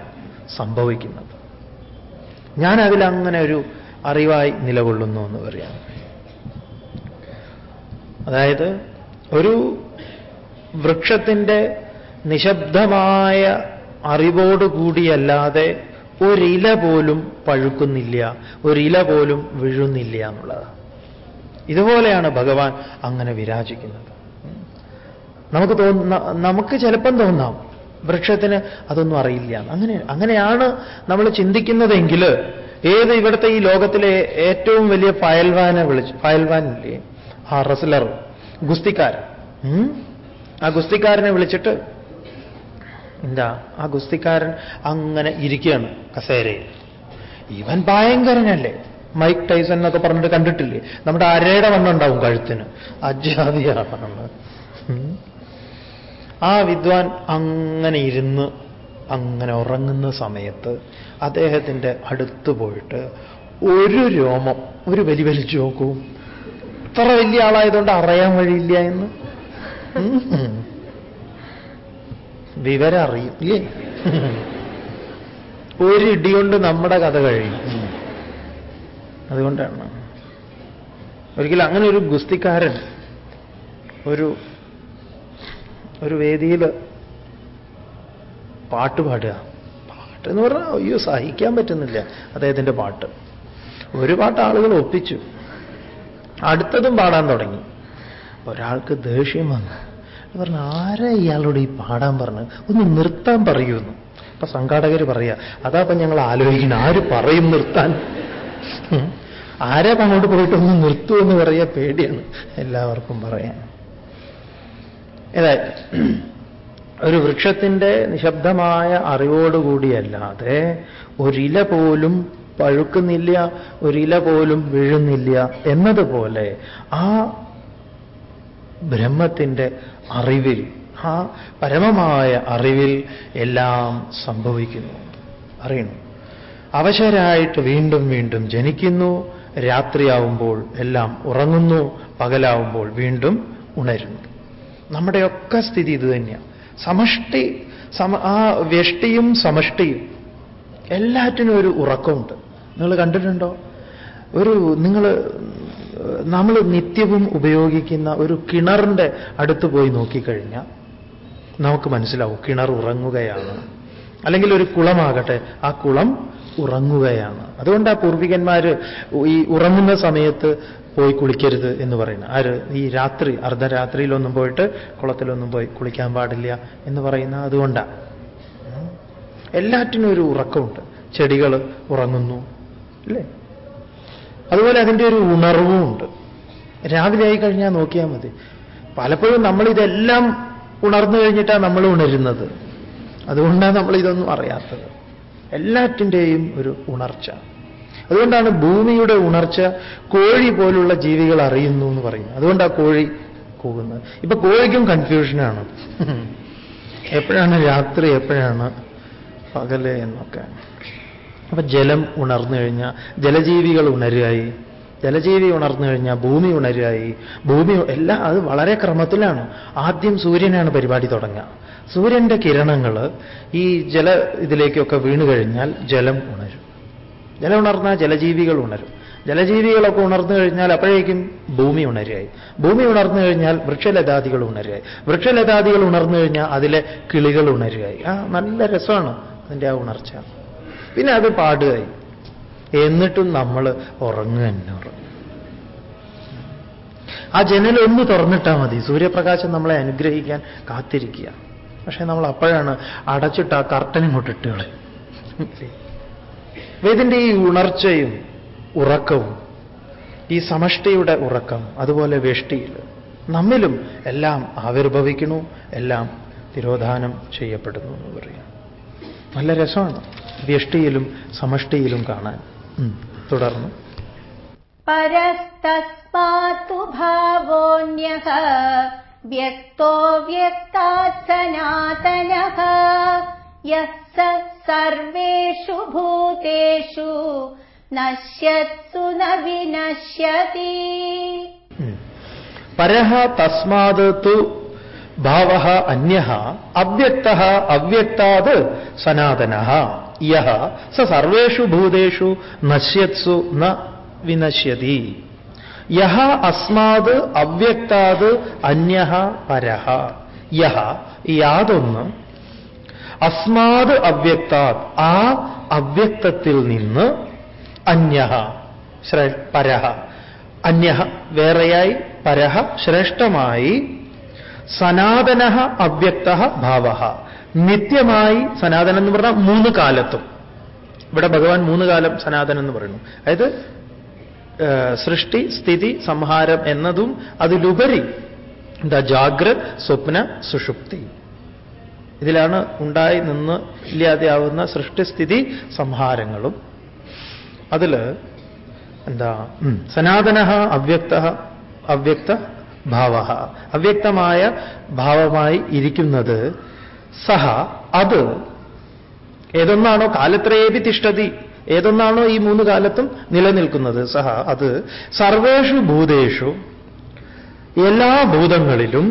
[SPEAKER 1] സംഭവിക്കുന്നത്. ഞാൻ അതിലങ്ങനെ ഒരു അറിവായി നിലകൊള്ളുന്നു എന്ന് പറയാം. അതായത് ഒരു വൃക്ഷത്തിന്റെ നിശബ്ദമായ അറിവോടുകൂടിയല്ലാതെ ഒരില പോലും പഴുക്കുന്നില്ല ഒരില പോലും വീഴുന്നില്ല എന്നുള്ളതാണ് ഇതുപോലെയാണ് ഭഗവാൻ അങ്ങനെ വിരാജിക്കുന്നത്. നമുക്ക് തോന്നുന്ന നമുക്ക് ചിലപ്പം തോന്നാം വൃക്ഷത്തിന് അതൊന്നും അറിയില്ല. അങ്ങനെ അങ്ങനെയാണ് നമ്മൾ ചിന്തിക്കുന്നതെങ്കിൽ ഏത് ഇവിടുത്തെ ഈ ലോകത്തിലെ ഏറ്റവും വലിയ ഫയൽവാനെ വിളിച്ച് ഫയൽവാൻ ഇല്ലേ? ആ റെസ്ലർ ഗുസ്തിക്കാരൻ. ആ ഗുസ്തിക്കാരനെ വിളിച്ചിട്ട് എന്താ? ആ ഗുസ്തിക്കാരൻ അങ്ങനെ ഇരിക്കുകയാണ് കസേരയിൽ. ഇവൻ ഭയങ്കരനല്ലേ? മൈക്ക് ടൈസൺ എന്നൊക്കെ പറഞ്ഞിട്ട് കണ്ടിട്ടില്ലേ? നമ്മുടെ അരയുടെ വണ്ണം കഴുത്തിന്. അജാതിയാണ്. ആ വിദ്വാൻ അങ്ങനെ ഇരുന്ന് അങ്ങനെ ഉറങ്ങുന്ന സമയത്ത് അദ്ദേഹത്തിന്റെ അടുത്ത് പോയിട്ട് ഒരു രോമം ഒരു വലി വലിച്ചു നോക്കൂ ഇത്ര വലിയ ആളായതുകൊണ്ട് അറിയാൻ വഴിയില്ല എന്ന്. വിവരം അറിയും. ഇല്ലേ? ഒരു കൊണ്ട് നമ്മുടെ കഥ കഴിയും. അതുകൊണ്ടാണ്. ഒരിക്കലും അങ്ങനെ ഒരു ഗുസ്തിക്കാരൻ ഒരു ഒരു വേദിയിൽ പാട്ട് പാടുക. പാട്ട് എന്ന് പറഞ്ഞാൽ അയ്യോ സഹിക്കാൻ പറ്റുന്നില്ല അദ്ദേഹത്തിന്റെ പാട്ട്. ഒരു പാട്ട് ആളുകൾ ഒപ്പിച്ചു. അടുത്തതും പാടാൻ തുടങ്ങി. ഒരാൾക്ക് ദേഷ്യം വന്നു. പറഞ്ഞു ആരാ ഇയാളോട് ഈ പാടാൻ പറഞ്ഞു? ഒന്ന് നിർത്താൻ പറയുമെന്ന്. അപ്പൊ സംഘാടകർ പറയാ അതാ അപ്പൊ ഞങ്ങൾ ആലോചിക്കണം ആര് പറയും നിർത്താൻ? ആരെ അങ്ങോട്ട് പോയിട്ട് ഒന്ന് നിർത്തൂ എന്ന് പറയാ പേടിയാണ് എല്ലാവർക്കും പറയാൻ. ഏതായാലും ഒരു വൃക്ഷത്തിന്റെ നിശബ്ദമായ അറിവോടുകൂടിയല്ലാതെ ഒരില പോലും പഴുക്കുന്നില്ല ഒരില പോലും വീഴുന്നില്ല എന്നതുപോലെ ആ ബ്രഹ്മത്തിന്റെ അറിവിൽ ആ പരമമായ അറിവിൽ എല്ലാം സംഭവിക്കുന്നു. അറിയണം. അവശരായിട്ട് വീണ്ടും വീണ്ടും ജനിക്കുന്നു രാത്രിയാവുമ്പോൾ എല്ലാം ഉറങ്ങുന്നു പകലാവുമ്പോൾ വീണ്ടും ഉണരുന്നു. നമ്മുടെയൊക്കെ സ്ഥിതി ഇത് തന്നെയാണ് സമഷ്ടി സമ ആ വ്യഷ്ടിയും സമഷ്ടിയും എല്ലാറ്റിനും ഒരു ഉറക്കമുണ്ട്. നിങ്ങൾ കണ്ടിട്ടുണ്ടോ? ഒരു നിങ്ങൾ നമ്മൾ നിത്യവും ഉപയോഗിക്കുന്ന ഒരു കിണറിന്റെ അടുത്ത് പോയി നോക്കിക്കഴിഞ്ഞാൽ നമുക്ക് മനസ്സിലാവും കിണർ ഉറങ്ങുകയാണ്. അല്ലെങ്കിൽ ഒരു കുളമാകട്ടെ ആ കുളം ഉറങ്ങുകയാണ്. അതുകൊണ്ട് ആ പൂർവികന്മാർ ഈ ഉറങ്ങുന്ന സമയത്ത് പോയി കുളിക്കരുത് എന്ന് പറയുന്നത്. ആര്? ഈ രാത്രി അർദ്ധരാത്രിയിലൊന്നും പോയിട്ട് കുളത്തിലൊന്നും പോയി കുളിക്കാൻ പാടില്ല എന്ന് പറയുന്ന അതുകൊണ്ടാണ് എല്ലാറ്റിനും ഒരു ഉറക്കമുണ്ട്. ചെടികൾ ഉറങ്ങുന്നു. അല്ലേ? അതുപോലെ അതിന്റെ ഒരു ഉണർവും ഉണ്ട്. രാവിലെ ആയി കഴിഞ്ഞാൽ നോക്കിയാൽ മതി. പലപ്പോഴും നമ്മൾ ഇതെല്ലാം ഉണർന്നു കഴിഞ്ഞിട്ടാണ് നമ്മൾ ഉണരുന്നത്. അതുകൊണ്ടാണ് നമ്മൾ ഇതൊന്നും അറിയാത്തത്. എല്ലാറ്റിന്റെയും ഒരു ഉണർച്ച. അതുകൊണ്ടാണ് ഭൂമിയുടെ ഉണർച്ച കോഴി പോലുള്ള ജീവികൾ അറിയുന്നു എന്ന് പറയുന്നത്. അതുകൊണ്ടാണ് കോഴി കൂകുന്നത് ഇപ്പൊ കോഴിക്കും കൺഫ്യൂഷനാണ്. എപ്പോഴാണ് രാത്രി എപ്പോഴാണ് പകൽ എന്നൊക്കെ. അപ്പൊ ജലം ഉണർന്നു കഴിഞ്ഞാൽ ജലജീവികൾ ഉണരുകയായി. ജലജീവി ഉണർന്നു കഴിഞ്ഞാൽ ഭൂമി ഉണരുകയായി. ഭൂമി എല്ലാം അത് വളരെ ക്രമത്തിലാണ്. ആദ്യം സൂര്യനാണ് പരിപാടി തുടങ്ങുക. സൂര്യന്റെ കിരണങ്ങൾ ഈ ജല ഇതിലേക്കൊക്കെ വീണു കഴിഞ്ഞാൽ ജലം ഉണരും. ജലം ഉണർന്നാൽ ജലജീവികൾ ഉണരും. ജലജീവികളൊക്കെ ഉണർന്നു കഴിഞ്ഞാൽ അപ്പോഴേക്കും ഭൂമി ഉണരുകയായി. ഭൂമി ഉണർന്നു കഴിഞ്ഞാൽ വൃക്ഷലതാദികൾ ഉണരുകയായി. വൃക്ഷലതാദികൾ ഉണർന്നു കഴിഞ്ഞാൽ അതിലെ കിളികൾ ഉണരുകയായി. ആ നല്ല രസമാണ് അതിന്റെ ആ ഉണർച്ച. പിന്നെ അത് പാടുകയായി എന്നിട്ടും നമ്മൾ ഉറങ്ങുക തന്നെ ഉറങ്ങും. ആ ജനൽ ഒന്ന് തുറന്നിട്ടാൽ മതി. സൂര്യപ്രകാശം നമ്മളെ അനുഗ്രഹിക്കാൻ കാത്തിരിക്കുക. പക്ഷെ നമ്മൾ അപ്പോഴാണ് അടച്ചിട്ട് ആ കർട്ടനും കൊണ്ട് ഇട്ടുകളെ ഇതിന്റെ ഈ ഉണർച്ചയും ഉറക്കവും ഈ സമഷ്ടിയുടെ ഉറക്കം അതുപോലെ വെഷ്ടിയിൽ നമ്മിലും എല്ലാം ആവിർഭവിക്കണു എല്ലാം തിരോധാനം ചെയ്യപ്പെടുന്നു എന്ന് പറയാം നല്ല രസമാണ്. വ്യഷ്ടിയിലും സമഷ്ടിയിലും കാണാൻ. തുടർന്ന്.
[SPEAKER 2] പരസ്തസ്മാത്തു ഭാവോന്യഃ വ്യക്തോ വ്യക്താത് സനാതനഃ യസ്സ സർവേഷു ഭൂതേഷു നശ്യത്സു
[SPEAKER 1] ന പരഹ തസ്മാത് തു ഭാവ അന്യ അവ്യക്ത അവ്യക്താത് സനാതന യഹ. സ സർവേഷു ഭൂതേഷു നശ്യത്സു ന വിനശ്യതി. യഹ അസ്മാത് അവ്യക്താത് അന്യ പരഹ. യഹ യാതൊന്ന്. അസ്മാത് അവ്യക്താത് ആ അവ്യക്തത്തിൽ നിന്ന് അന്യ പരഹ. അന്യ വേറെയായി പരഹ ശ്രേഷ്ഠമായി സനാതന അവ്യക്ത ഭാവ നിത്യമായി സനാതനം എന്ന് പറഞ്ഞാൽ മൂന്ന് കാലത്തും. ഇവിടെ ഭഗവാൻ മൂന്ന് കാലം സനാതനം എന്ന് പറയുന്നു. അതായത് സൃഷ്ടി സ്ഥിതി സംഹാരം എന്നതും അതിലുപരി എന്താ ജാഗ്രത് സ്വപ്ന സുഷുപ്തി. ഇതിലാണ് ഉണ്ടായി നിന്ന് ഇല്ലാതെയാവുന്ന സൃഷ്ടിസ്ഥിതി സംഹാരങ്ങളും. അതിൽ എന്താ സനാതന അവ്യക്ത അവ്യക്ത ഭാവ അവ്യക്തമായ ഭാവമായി ഇരിക്കുന്നത് സഹ അത് ഏതൊന്നാണോ കാലത്രയേപി തിഷ്ടതി ഏതൊന്നാണോ ഈ മൂന്ന് കാലത്തും നിലനിൽക്കുന്നത് സഹ അത് സർവേഷു ഭൂതേഷു എല്ലാ ഭൂതങ്ങളിലും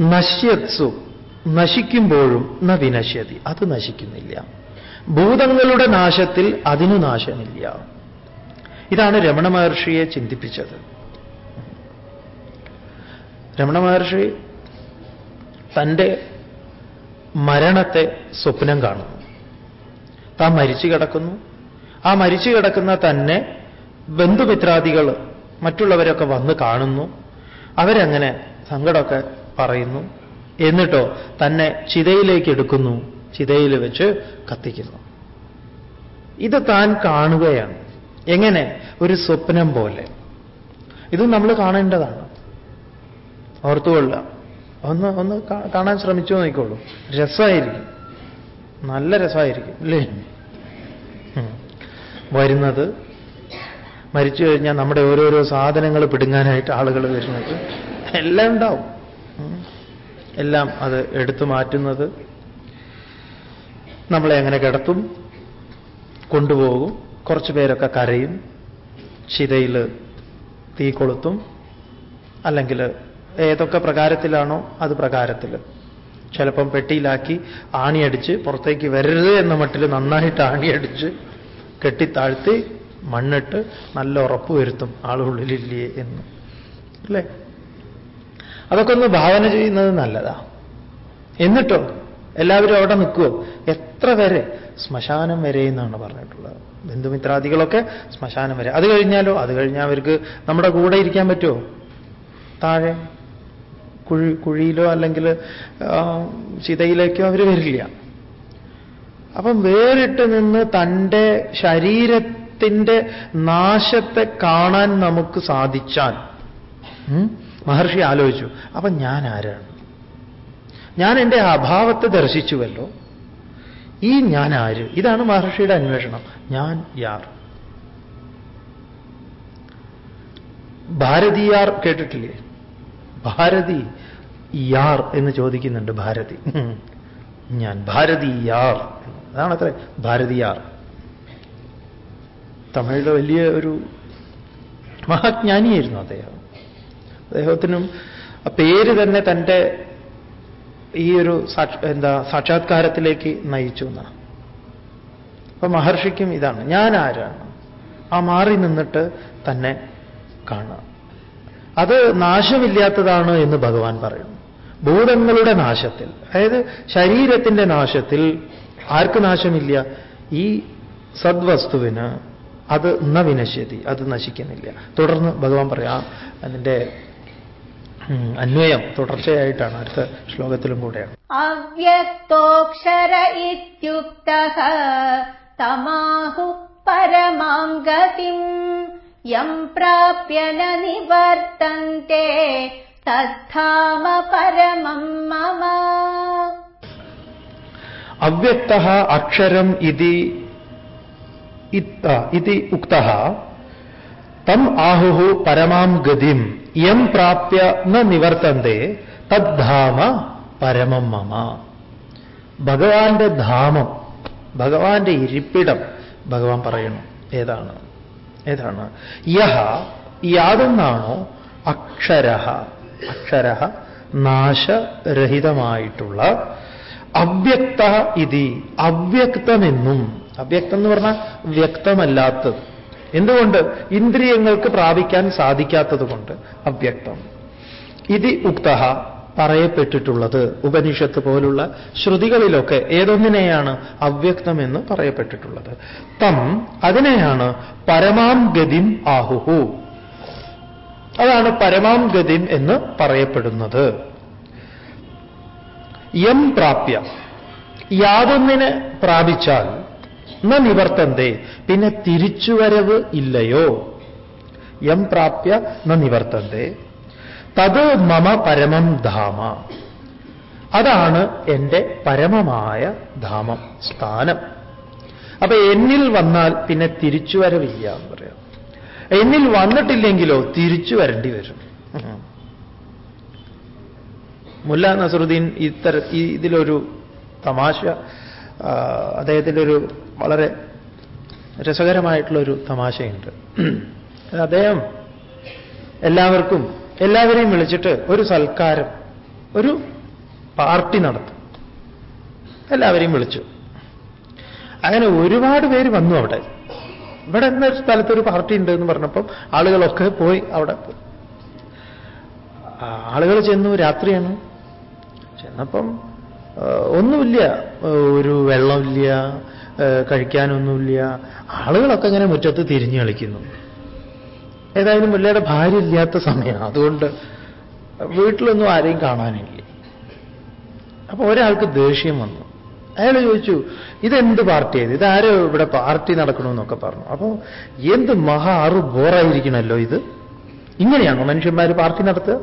[SPEAKER 1] നശ്യത്സു നശിക്കുമ്പോഴും ന വിനശ്യതി അത് നശിക്കുന്നില്ല. ഭൂതങ്ങളുടെ നാശത്തിൽ അതിനു നാശമില്ല. ഇതാണ് രമണ മഹർഷിയെ ചിന്തിപ്പിച്ചത്. രമണ മഹർഷി തന്റെ മരണത്തെ സ്വപ്നം കാണുന്നു. താൻ മരിച്ചു കിടക്കുന്നു. ആ മരിച്ചു കിടക്കുന്ന തന്നെ ബന്ധുമിത്രാദികൾ മറ്റുള്ളവരൊക്കെ വന്ന് കാണുന്നു. അവരങ്ങനെ സങ്കടമൊക്കെ പറയുന്നു. എന്നിട്ടോ തന്നെ ചിതയിലേക്ക് എടുക്കുന്നു. ചിതയിൽ വെച്ച് കത്തിക്കുന്നു. ഇത് താൻ കാണുകയാണ്. എങ്ങനെ? ഒരു സ്വപ്നം പോലെ. ഇത് നമ്മൾ കാണേണ്ടതാണ്. ഓർത്തുകൊള്ളുക. ഒന്ന് ഒന്ന് കാണാൻ ശ്രമിച്ചു നോക്കിക്കോളൂ രസമായിരിക്കും നല്ല രസമായിരിക്കും അല്ലേ. വരുന്നത് മരിച്ചു കഴിഞ്ഞാൽ നമ്മുടെ ഓരോരോ സാധനങ്ങൾ പിടുങ്ങാനായിട്ട് ആളുകൾ വരുന്നത് എല്ലാം ഉണ്ടാവും. എല്ലാം അത് എടുത്തു മാറ്റുന്നത് നമ്മളെ അങ്ങനെ കിടത്തും കൊണ്ടുപോകും കുറച്ചു പേരൊക്കെ കരയും ശിതയിൽ തീ കൊളുത്തും അല്ലെങ്കിൽ ഏതൊക്കെ പ്രകാരത്തിലാണോ അത് പ്രകാരത്തിൽ. ചിലപ്പം പെട്ടിയിലാക്കി ആണിയടിച്ച് പുറത്തേക്ക് വരരുത് എന്ന മട്ടിൽ നന്നായിട്ട് ആണിയടിച്ച് കെട്ടിത്താഴ്ത്തി മണ്ണിട്ട് നല്ല ഉറപ്പ് വരുത്തും ആളുള്ളിലില്ലേ എന്ന്. അല്ലേ? അതൊക്കെ ഒന്ന് ഭാവന ചെയ്യുന്നത് നല്ലതാ. എന്നിട്ടോ? എല്ലാവരും അവിടെ നിൽക്കുമോ എത്ര വരെ ശ്മശാനം വരെ എന്നാണ് പറഞ്ഞിട്ടുള്ളത്. ബന്ധുമിത്രാദികളൊക്കെ ശ്മശാനം വരെ. അത് കഴിഞ്ഞാലോ? അത് കഴിഞ്ഞാൽ അവർക്ക് നമ്മുടെ കൂടെ ഇരിക്കാൻ പറ്റുമോ താഴെ? കുഴി കുഴിയിലോ അല്ലെങ്കിൽ ചിതയിലേക്കോ അവർ വരില്ല. അപ്പം വേറിട്ട് നിന്ന് തന്റെ ശരീരത്തിന്റെ നാശത്തെ കാണാൻ നമുക്ക് സാധിച്ചാൽ മഹർഷി ആലോചിച്ചു അപ്പം ഞാൻ ആരാണ്? ഞാൻ എന്റെ അഭാവത്തെ ദർശിച്ചുവല്ലോ. ഈ ഞാൻ ആര്? ഇതാണ് മഹർഷിയുടെ അന്വേഷണം. ഞാൻ യാർ. ഭാരതീയാർ കേട്ടിട്ടില്ലേ? ഭാരതി യാർ എന്ന് ചോദിക്കുന്നുണ്ട് ഭാരതി. ഞാൻ ഭാരതി യാർ അതാണ് അത്ര ഭാരതിയാർ തമിഴിലെ വലിയ ഒരു മഹാജ്ഞാനിയായിരുന്നു അദ്ദേഹം. അദ്ദേഹത്തിനും പേര് തന്നെ തന്റെ ഈ ഒരു എന്താ സാക്ഷാത്കാരത്തിലേക്ക് നയിച്ചു എന്നാണ് അപ്പൊ മഹർഷിക്കും ഇതാണ് ഞാൻ ആരാണ് ആ മാറി നിന്നിട്ട് തന്നെ കാണുക അത് നാശമില്ലാത്തതാണ് എന്ന് ഭഗവാൻ പറയുന്നു. ഭൂതങ്ങളുടെ നാശത്തിൽ അതായത് ശരീരത്തിന്റെ നാശത്തിൽ ആർക്ക് നാശമില്ല? ഈ സദ്വസ്തുവിന് അത് ന വിനശ്യതി അത് നശിക്കുന്നില്ല. തുടർന്ന് ഭഗവാൻ പറയാം അതിന്റെ അന്വയം തുടർച്ചയായിട്ടാണ് അടുത്ത ശ്ലോകത്തിലും കൂടെയാണ്.
[SPEAKER 2] അവ്യക്തോക്ഷര ഇത്യുക്ത തമാഹു പരമാം ഗതിം യം പ്രാപ്യ ന നിവർത്തന്തെ തദ്ധാമ പരമം മമ
[SPEAKER 1] അവ്യക്ത അക്ഷരം ഇതി ഇതി ഉക്ത തം ആഹു പരമാം ഗതിം യം പ്രാപ്യ ന നിവർത്തന്തേ തദ്ധാമ പരമം മമ ഭഗവാന്റെ ധാമം ഭഗവാന്റെ ഇരിപ്പിടം ഭഗവാൻ പറയുന്നു. ഏതാണ്? ഏതാണ്? യഹ യാതൊന്നാണോ? അക്ഷര അക്ഷര നാശരഹിതമായിട്ടുള്ള അവ്യക്ത ഇതി. അവ്യക്തമെന്നും. അവ്യക്തം എന്ന് പറഞ്ഞാൽ വ്യക്തമല്ലാത്തത്. എന്തുകൊണ്ട്? ഇന്ദ്രിയങ്ങൾക്ക് പ്രാപിക്കാൻ സാധിക്കാത്തത് കൊണ്ട്. അവ്യക്തം. ഇതി ഉക്ത പറയപ്പെട്ടിട്ടുള്ളത്. ഉപനിഷത്ത് പോലുള്ള ശ്രുതികളിലൊക്കെ ഏതൊന്നിനെയാണ് അവ്യക്തമെന്ന് പറയപ്പെട്ടിട്ടുള്ളത്. തം അതിനെയാണ് പരമാം ഗതിം ആഹുഹു. അതാണ് പരമാം ഗതിം എന്ന് പറയപ്പെടുന്നത്. യം പ്രാപ്യ. യാതൊന്നിനെ പ്രാപിച്ചാൽ ന നിവർത്തന്തേ പിന്നെ തിരിച്ചുവരവ് ഇല്ലയോ? യം പ്രാപ്യ ന നിവർത്തന്തേ. തത് മമ പരമം ധാമ. അതാണ് എന്റെ പരമമായ ധാമം സ്ഥാനം. അപ്പൊ എന്നിൽ വന്നാൽ പിന്നെ തിരിച്ചു വരവില്ല എന്ന് പറയാം. എന്നിൽ വന്നിട്ടില്ലെങ്കിലോ തിരിച്ചു വരേണ്ടി വരും. മുല്ല നസറുദ്ദീൻ ഇത്തര ഇതിലൊരു തമാശ അദ്ദേഹത്തിന്റെ ഒരു വളരെ രസകരമായിട്ടുള്ളൊരു തമാശയുണ്ട്. അദ്ദേഹം എല്ലാവർക്കും എല്ലാവരെയും വിളിച്ചിട്ട് ഒരു സൽക്കാരം ഒരു പാർട്ടി നടത്തും. എല്ലാവരെയും വിളിച്ചു. അങ്ങനെ ഒരുപാട് പേര് വന്നു അവിടെ. ഇവിടെ എന്ന സ്ഥലത്ത് ഒരു പാർട്ടി ഉണ്ട് എന്ന് പറഞ്ഞപ്പം ആളുകളൊക്കെ പോയി അവിടെ. ആളുകൾ ചെന്നു രാത്രിയാണ്. ചെന്നപ്പം ഒന്നുമില്ല. ഒരു വെള്ളമില്ല കഴിക്കാനൊന്നുമില്ല. ആളുകളൊക്കെ ഇങ്ങനെ മുറ്റത്ത് തിരിഞ്ഞു കളിക്കുന്നു. ഏതായാലും മുല്ലയുടെ ഭാര്യ ഇല്ലാത്ത സമയമാണ്. അതുകൊണ്ട് വീട്ടിലൊന്നും ആരെയും കാണാനില്ല. അപ്പൊ ഒരാൾക്ക് ദേഷ്യം വന്നു. അയാൾ ചോദിച്ചു ഇതെന്ത് പാർട്ടിയായത് ഇതാരോ ഇവിടെ പാർട്ടി നടക്കണമെന്നൊക്കെ പറഞ്ഞു. അപ്പോൾ എന്ത് മഹാ അറു ബോറായിരിക്കണല്ലോ ഇത്? ഇങ്ങനെയാണോ മനുഷ്യന്മാർ പാർട്ടി നടത്തുക?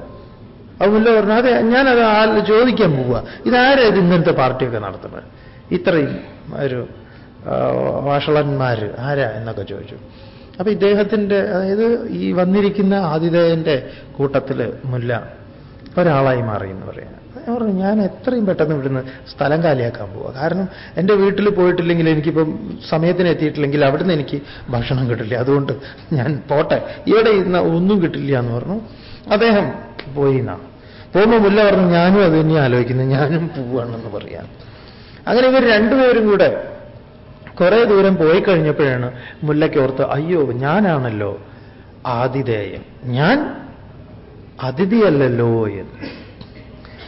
[SPEAKER 1] അപ്പൊ മുല്ല പറഞ്ഞു അതെ ഞാനത് ചോദിക്കാൻ പോവുക ഇതാരാ ഇത് ഇങ്ങനത്തെ പാർട്ടിയൊക്കെ നടത്തുന്നത്? ഇത്രയും ഒരു വാഷളന്മാർ ആരാ എന്നൊക്കെ ചോദിച്ചു. അപ്പൊ ഇദ്ദേഹത്തിന്റെ അതായത് ഈ വന്നിരിക്കുന്ന ആതിഥേയന്റെ കൂട്ടത്തിൽ മുല്ല ഒരാളായി മാറി എന്ന് പറയാം. ഞാൻ പറഞ്ഞു ഞാൻ എത്രയും പെട്ടെന്ന് ഇവിടുന്ന് സ്ഥലം കാലിയാക്കാൻ പോവുക കാരണം എന്റെ വീട്ടിൽ പോയിട്ടില്ലെങ്കിൽ എനിക്കിപ്പം സമയത്തിന് എത്തിയിട്ടില്ലെങ്കിൽ അവിടുന്ന് എനിക്ക് ഭക്ഷണം കിട്ടില്ല. അതുകൊണ്ട് ഞാൻ പോട്ടെ. ഇവിടെ ഇരുന്ന ഒന്നും കിട്ടില്ല എന്ന് പറഞ്ഞു. അദ്ദേഹം പോയി എന്നാണ് പോകുമ്പോൾ മുല്ല പറഞ്ഞു ഞാനും അത് തന്നെ ആലോചിക്കുന്നു. ഞാനും പോവുകയാണെന്ന് പറയാം. അങ്ങനെ ഇവർ രണ്ടുപേരും കൂടെ കുറെ ദൂരം പോയി കഴിഞ്ഞപ്പോഴാണ് മുല്ലയ്ക്ക് ഓർത്ത് അയ്യോ ഞാനാണല്ലോ ആതിഥേയൻ ഞാൻ അതിഥിയല്ലല്ലോ എന്ന്.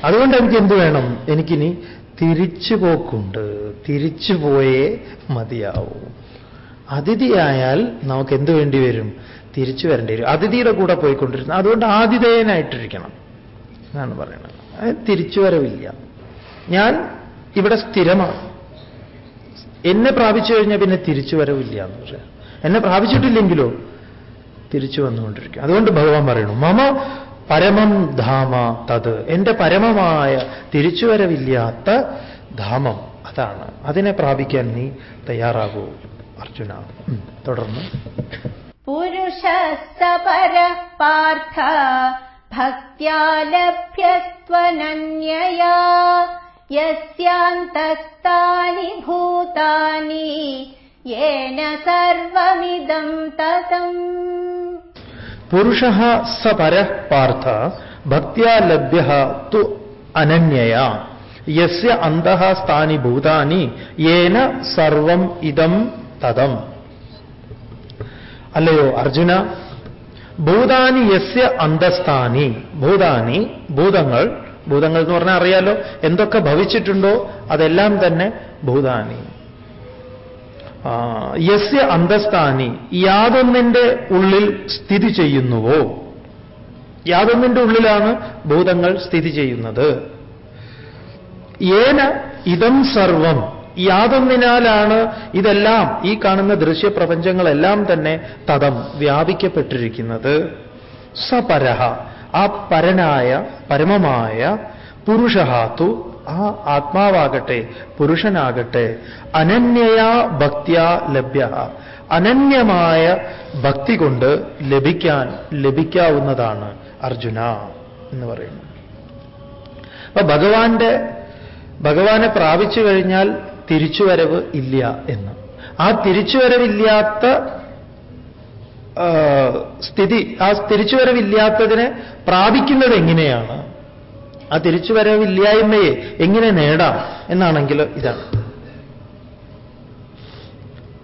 [SPEAKER 1] അതുകൊണ്ട് എനിക്ക് എന്ത് വേണം? എനിക്കിനി തിരിച്ചു പോക്കുണ്ട്. തിരിച്ചു പോയേ മതിയാവൂ. അതിഥിയായാൽ നമുക്ക് എന്ത് വേണ്ടി വരും? തിരിച്ചു വരേണ്ടി വരും. അതിഥിയുടെ കൂടെ പോയിക്കൊണ്ടിരുന്നു അതുകൊണ്ട് ആതിഥേയനായിട്ടിരിക്കണം എന്നാണ് പറയുന്നത്. തിരിച്ചു വരവില്ല. ഞാൻ ഇവിടെ സ്ഥിരമാണ്. എന്നെ പ്രാപിച്ചു കഴിഞ്ഞാൽ പിന്നെ തിരിച്ചു വരവില്ല എന്ന് പറയാം. എന്നെ പ്രാപിച്ചിട്ടില്ലെങ്കിലോ തിരിച്ചു വന്നുകൊണ്ടിരിക്കും. അതുകൊണ്ട് ഭഗവാൻ പറയുന്നു മമ പരമം ധാമ തത്. എന്റെ പരമമായ തിരിച്ചു വരവില്ലാത്ത ധാമം അതാണ്. അതിനെ പ്രാപിക്കാൻ നീ തയ്യാറാകൂ അർജുന. തുടർന്ന്.
[SPEAKER 2] പുരുഷസ്തപര പാർത്ഥ ഭക്യാലഭ്യസ്വനന്യയാ यस्यान्तस्तानि भूतानि येन सर्वमिदम् ततम्
[SPEAKER 1] പുരുഷ സ പര പാർത്ഥ ഭക്തിയാ ലഭ്യ തു അനന്യയ യസ്യ അന്തഃ സ്ഥാനി ഭൂതാനി യേന സർവം ഇതം തതം അല്ലയോ അർജുന ഭൂതാനി യസ്യ അന്തസ്ഥാനി ഭൂതാനി ഭൂതങ്ങൾ ഭൂതങ്ങൾ എന്ന് പറഞ്ഞാൽ അറിയാലോ? എന്തൊക്കെ ഭവിച്ചിട്ടുണ്ടോ? അതെല്ലാം തന്നെ ഭൂതാനി. യസ്യ അന്തസ്ഥാനി യാതൊന്നിന്റെ ഉള്ളിൽ സ്ഥിതി ചെയ്യുന്നുവോ? യാതൊന്നിന്റെ ഉള്ളിലാണ് ഭൂതങ്ങൾ സ്ഥിതി ചെയ്യുന്നത്. ഏന ഇതം സർവം യാതൊന്നിനാലാണ് ഇതെല്ലാം ഈ കാണുന്ന ദൃശ്യപ്രപഞ്ചങ്ങളെല്ലാം തന്നെ തതം വ്യാപിക്കപ്പെട്ടിരിക്കുന്നത്. സപരഹ ആ പരനായ പരമമായ പുരുഷഹാത്തു ആ ആത്മാവാകട്ടെ പുരുഷനാകട്ടെ അനന്യയാ ഭക്തിയ ലഭ്യ അനന്യമായ ഭക്തി കൊണ്ട് ലഭിക്കാൻ ലഭിക്കാവുന്നതാണ് അർജുന എന്ന് പറയുന്നു അപ്പൊ ഭഗവാന്റെ ഭഗവാനെ പ്രാപിച്ചു കഴിഞ്ഞാൽ തിരിച്ചുവരവ് ഇല്ല എന്ന്. ആ തിരിച്ചുവരവില്ലാത്ത സ്ഥിതി ആ തിരിച്ചുവരവില്ലാത്തതിനെ പ്രാപിക്കുന്നത് എങ്ങനെയാണ്? ആ തിരിച്ചുവരവില്ലായ്മയെ എങ്ങനെ നേടാം എന്നാണെങ്കിൽ ഇതാണ്.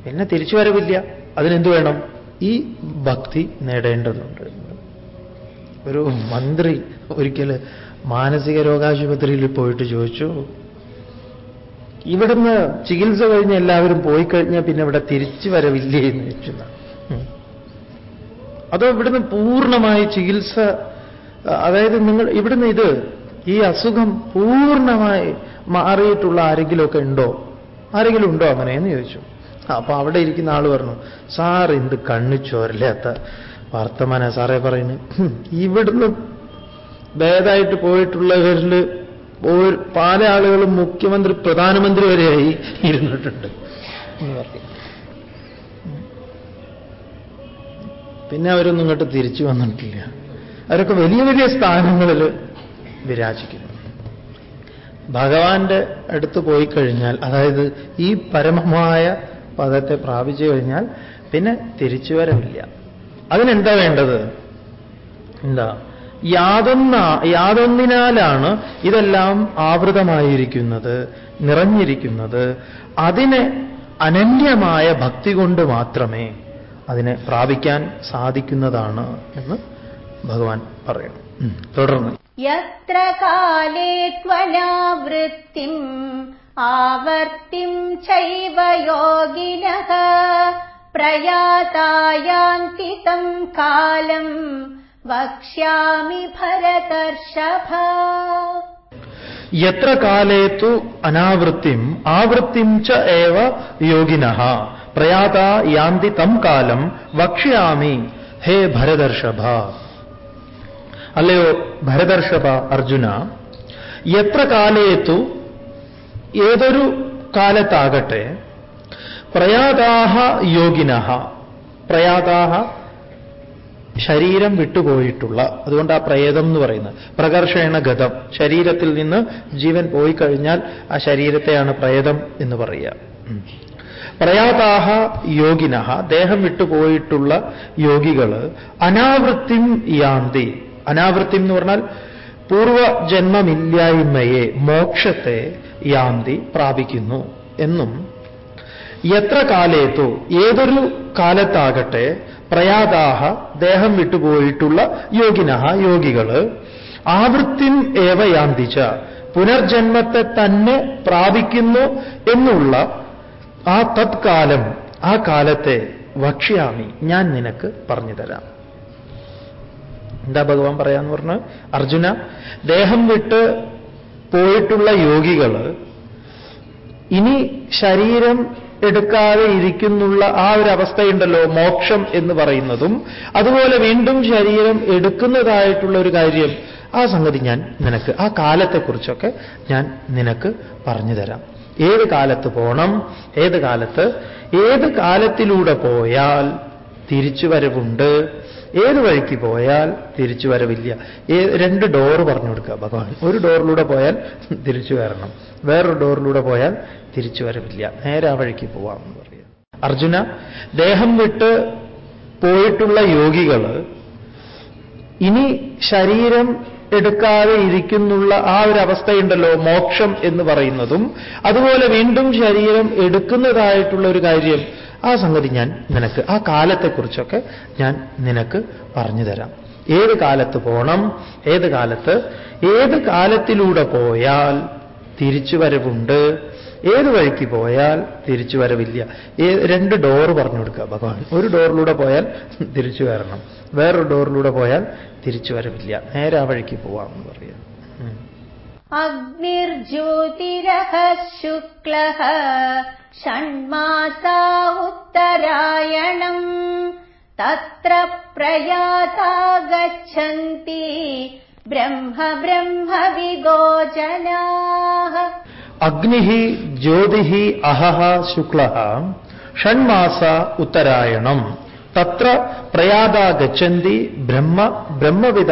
[SPEAKER 1] പിന്നെ തിരിച്ചുവരവില്ല അതിനെന്ത് വേണം? ഈ ഭക്തി നേടേണ്ടതുണ്ട്. ഒരു മന്ത്രി ഒരിക്കൽ മാനസിക രോഗാശുപത്രിയിൽ പോയിട്ട് ചോദിച്ചു ഇവിടുന്ന് ചികിത്സ കഴിഞ്ഞ് എല്ലാവരും പോയി കഴിഞ്ഞാൽ പിന്നെ ഇവിടെ തിരിച്ചു വരവില്ലേ എന്ന് ചോദിച്ചു. അതോ ഇവിടുന്ന് പൂർണമായി ചികിത്സ അതായത് നിങ്ങൾ ഇവിടുന്ന് ഇത് ഈ അസുഖം പൂർണമായി മാറിയിട്ടുള്ള ആരെങ്കിലുമൊക്കെ ഉണ്ടോ? ആരെങ്കിലും ഉണ്ടോ അങ്ങനെ എന്ന് ചോദിച്ചു. അപ്പൊ അവിടെ ഇരിക്കുന്ന ആൾ പറഞ്ഞു സാർ എന്ത് കണ്ണു ചോരില്ലാത്ത വർത്തമാന സാറേ പറയുന്നു "ഹും, ഇവിടുന്ന് ഭേദമായിട്ട് പോയിട്ടുള്ളവരിൽ പല ആളുകളും മുഖ്യമന്ത്രി പ്രധാനമന്ത്രി വരെയായി ഇരുന്നിട്ടുണ്ട്. എന്ന് പറഞ്ഞു പിന്നെ അവരൊന്നും ഇങ്ങോട്ട് തിരിച്ചു വന്നിട്ടില്ല. അവരൊക്കെ വലിയ വലിയ സ്ഥാനങ്ങളിൽ വിരാജിക്കുന്നു. ഭഗവാന്റെ അടുത്ത് പോയി കഴിഞ്ഞാൽ അതായത് ഈ പരമമായ പദത്തെ പ്രാപിച്ചു കഴിഞ്ഞാൽ പിന്നെ തിരിച്ചു വരവില്ല. അതിനെന്താ വേണ്ടത്? എന്താ? യാതൊന്ന യാതൊന്നിനാലാണ് ഇതെല്ലാം ആവൃതമായിരിക്കുന്നത് നിറഞ്ഞിരിക്കുന്നത്. അതിനെ അനന്യമായ ഭക്തി കൊണ്ട് മാത്രമേ അതിനെ പ്രാപിക്കാൻ സാധിക്കുന്നതാണ് എന്ന് ഭഗവാൻ പറയുന്നു. തുടർന്ന്.
[SPEAKER 2] യത്ര കാലേ ത്വനാവൃത്തിം ആവർത്തിം ചൈവ യോഗിനഃ പ്രയാതായാന്തിതം കാലം വക്ഷ്യാമി ഭരതർഷഭ.
[SPEAKER 1] യത്ര കാലേ തു അനാവൃത്തിം ആവൃത്തിം ച യോഗിനഃ പ്രയാത യാന്തി തം കാലം വക്ഷ്യാമി. ഹേ ഭരതർഷഭ. അല്ലയോ ഭരതർഷഭ അർജുന എത്ര കാലേത്തു ഏതൊരു കാലത്താകട്ടെ പ്രയാതാഹ യോഗിന പ്രയാതാഹ ശരീരം വിട്ടുപോയിട്ടുള്ള അതുകൊണ്ട് ആ പ്രേതം എന്ന് പറയുന്നത് പ്രകർഷണ ഗതം ശരീരത്തിൽ നിന്ന് ജീവൻ പോയി കഴിഞ്ഞാൽ ആ ശരീരത്തെയാണ് പ്രേതം എന്ന് പറയുക. പ്രയാതാഹ യോഗിന ദേഹം വിട്ടുപോയിട്ടുള്ള യോഗികൾ അനാവൃത്തിം യാന്തി. അനാവൃത്തിം എന്ന് പറഞ്ഞാൽ പൂർവജന്മമില്ലായ്മയെ മോക്ഷത്തെ യാന്തി പ്രാപിക്കുന്നു എന്നും. എത്ര കാലത്തോ ഏതൊരു കാലത്താകട്ടെ പ്രയാതാഹ ദേഹം വിട്ടുപോയിട്ടുള്ള യോഗിന യോഗികൾ ആവൃത്തിം ഏവ യാന്തിച്ച പുനർജന്മത്തെ തന്നെ പ്രാപിക്കുന്നു എന്നുള്ള ആ തത്കാലം ആ കാലത്തെ ഭക്ഷ്യാമി ഞാൻ നിനക്ക് പറഞ്ഞു തരാം. എന്താ ഭഗവാൻ പറയാന്ന് പറഞ്ഞ്? അർജുന ദേഹം വിട്ട് പോയിട്ടുള്ള യോഗികൾ ഇനി ശരീരം എടുക്കാതെ ഇരിക്കുന്നുള്ള ആ ഒരു അവസ്ഥയുണ്ടല്ലോ മോക്ഷം എന്ന് പറയുന്നതും അതുപോലെ വീണ്ടും ശരീരം എടുക്കുന്നതായിട്ടുള്ള ഒരു കാര്യം. ആ സംഗതി ഞാൻ നിനക്ക് ആ കാലത്തെക്കുറിച്ചൊക്കെ ഞാൻ നിനക്ക് പറഞ്ഞു തരാം. ഏത് കാലത്ത് പോണം? ഏത് കാലത്ത്? ഏത് കാലത്തിലൂടെ പോയാൽ തിരിച്ചു വരവുണ്ട്? ഏത് വഴിക്ക് പോയാൽ തിരിച്ചു വരവില്ല? രണ്ട് ഡോറ് പറഞ്ഞു കൊടുക്കുക ഭഗവാൻ. ഒരു ഡോറിലൂടെ പോയാൽ തിരിച്ചു വരണം. വേറൊരു ഡോറിലൂടെ പോയാൽ തിരിച്ചു വരവില്ല. നേരെ ആ വഴിക്ക് പോവാമെന്ന് പറയാം. അർജുന ദേഹം വിട്ട് പോയിട്ടുള്ള യോഗികൾ ഇനി ശരീരം എടുക്കാതെ ഇരിക്കുന്നുള്ള ആ ഒരു അവസ്ഥയുണ്ടല്ലോ മോക്ഷം എന്ന് പറയുന്നതും. അതുപോലെ വീണ്ടും ശരീരം എടുക്കുന്നതായിട്ടുള്ള ഒരു കാര്യം. ആ സംഗതി ഞാൻ നിനക്ക് ആ കാലത്തെക്കുറിച്ചൊക്കെ ഞാൻ നിനക്ക് പറഞ്ഞു തരാം ഏത് കാലത്ത് പോണം? ഏത് കാലത്ത്? ഏത് കാലത്തിലൂടെ പോയാൽ തിരിച്ചു വരവുണ്ട് ഏത് വഴിക്ക് പോയാൽ തിരിച്ചു വരവില്ല. രണ്ട് ഡോറ് പറഞ്ഞു കൊടുക്കുക ഭഗവാൻ. ഒരു ഡോറിലൂടെ പോയാൽ തിരിച്ചു വരണം. വേറൊരു ഡോറിലൂടെ പോയാൽ തിരിച്ചു വരവില്ല. നേരെ ആ വഴിക്ക് പോവാം എന്ന്
[SPEAKER 2] പറയാം അഗ്നിർജ്യോതിരഹ ശുക്ല ഷൺമാസാ ഉത്തരായണം. തത്ര പ്രയാതാ ഗച്ഛന്തി. ബ്രഹ്മ വിഗോചനാ
[SPEAKER 1] അഗ്നിഹി ജ്യോതിഹി അഹഹ ശുക്ല ഷൺമാസ ഉത്തരായണം. തത്ര പ്രയാത ഗച്ഛന്തി ബ്രഹ്മ ബ്രഹ്മവിദ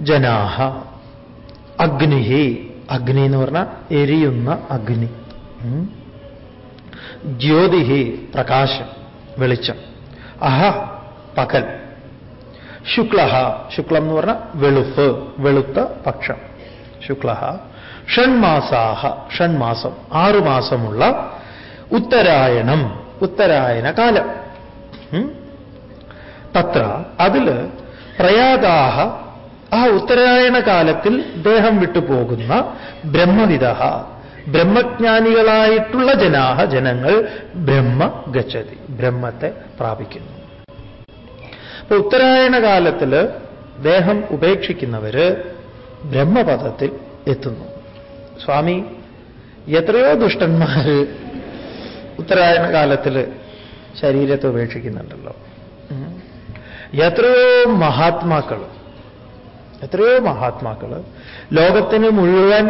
[SPEAKER 1] ജനാഹ. അഗ്നിഹി അഗ്നി എന്ന് പറഞ്ഞാൽ എരിയുന്ന അഗ്നി. ജ്യോതിഹി പ്രകാശം വെളിച്ചം. അഹ പകൽ. ശുക്ല ശുക്ലം എന്ന് പറഞ്ഞാൽ വെളുപ്പ് വെളുത്ത പക്ഷം. ശുക്ല ഷൺമാസാഹ ഷൺമാസം ആറു മാസമുള്ള ഉത്തരായണം ഉത്തരായന കാലം. തത്ര അതിൽ പ്രയാതാഹ ആ ഉത്തരായണ കാലത്തിൽ ദേഹം വിട്ടു പോകുന്ന ബ്രഹ്മവിദ ബ്രഹ്മജ്ഞാനികളായിട്ടുള്ള ജനാഹ ജനങ്ങൾ ബ്രഹ്മ ഗച്ഛതി ബ്രഹ്മത്തെ പ്രാപിക്കുന്നു. അപ്പൊ ഉത്തരായണ കാലത്തിൽ ദേഹം ഉപേക്ഷിക്കുന്നവര് ബ്രഹ്മപദത്തിൽ എത്തുന്നു. സ്വാമി എത്രയോ ദുഷ്ടന്മാർ ഉത്തരായണ കാലത്തിൽ ശരീരത്തെ ഉപേക്ഷിക്കുന്നുണ്ടല്ലോ. എത്രയോ മഹാത്മാക്കൾ എത്രയോ മഹാത്മാക്കൾ ലോകത്തിന് മുഴുവൻ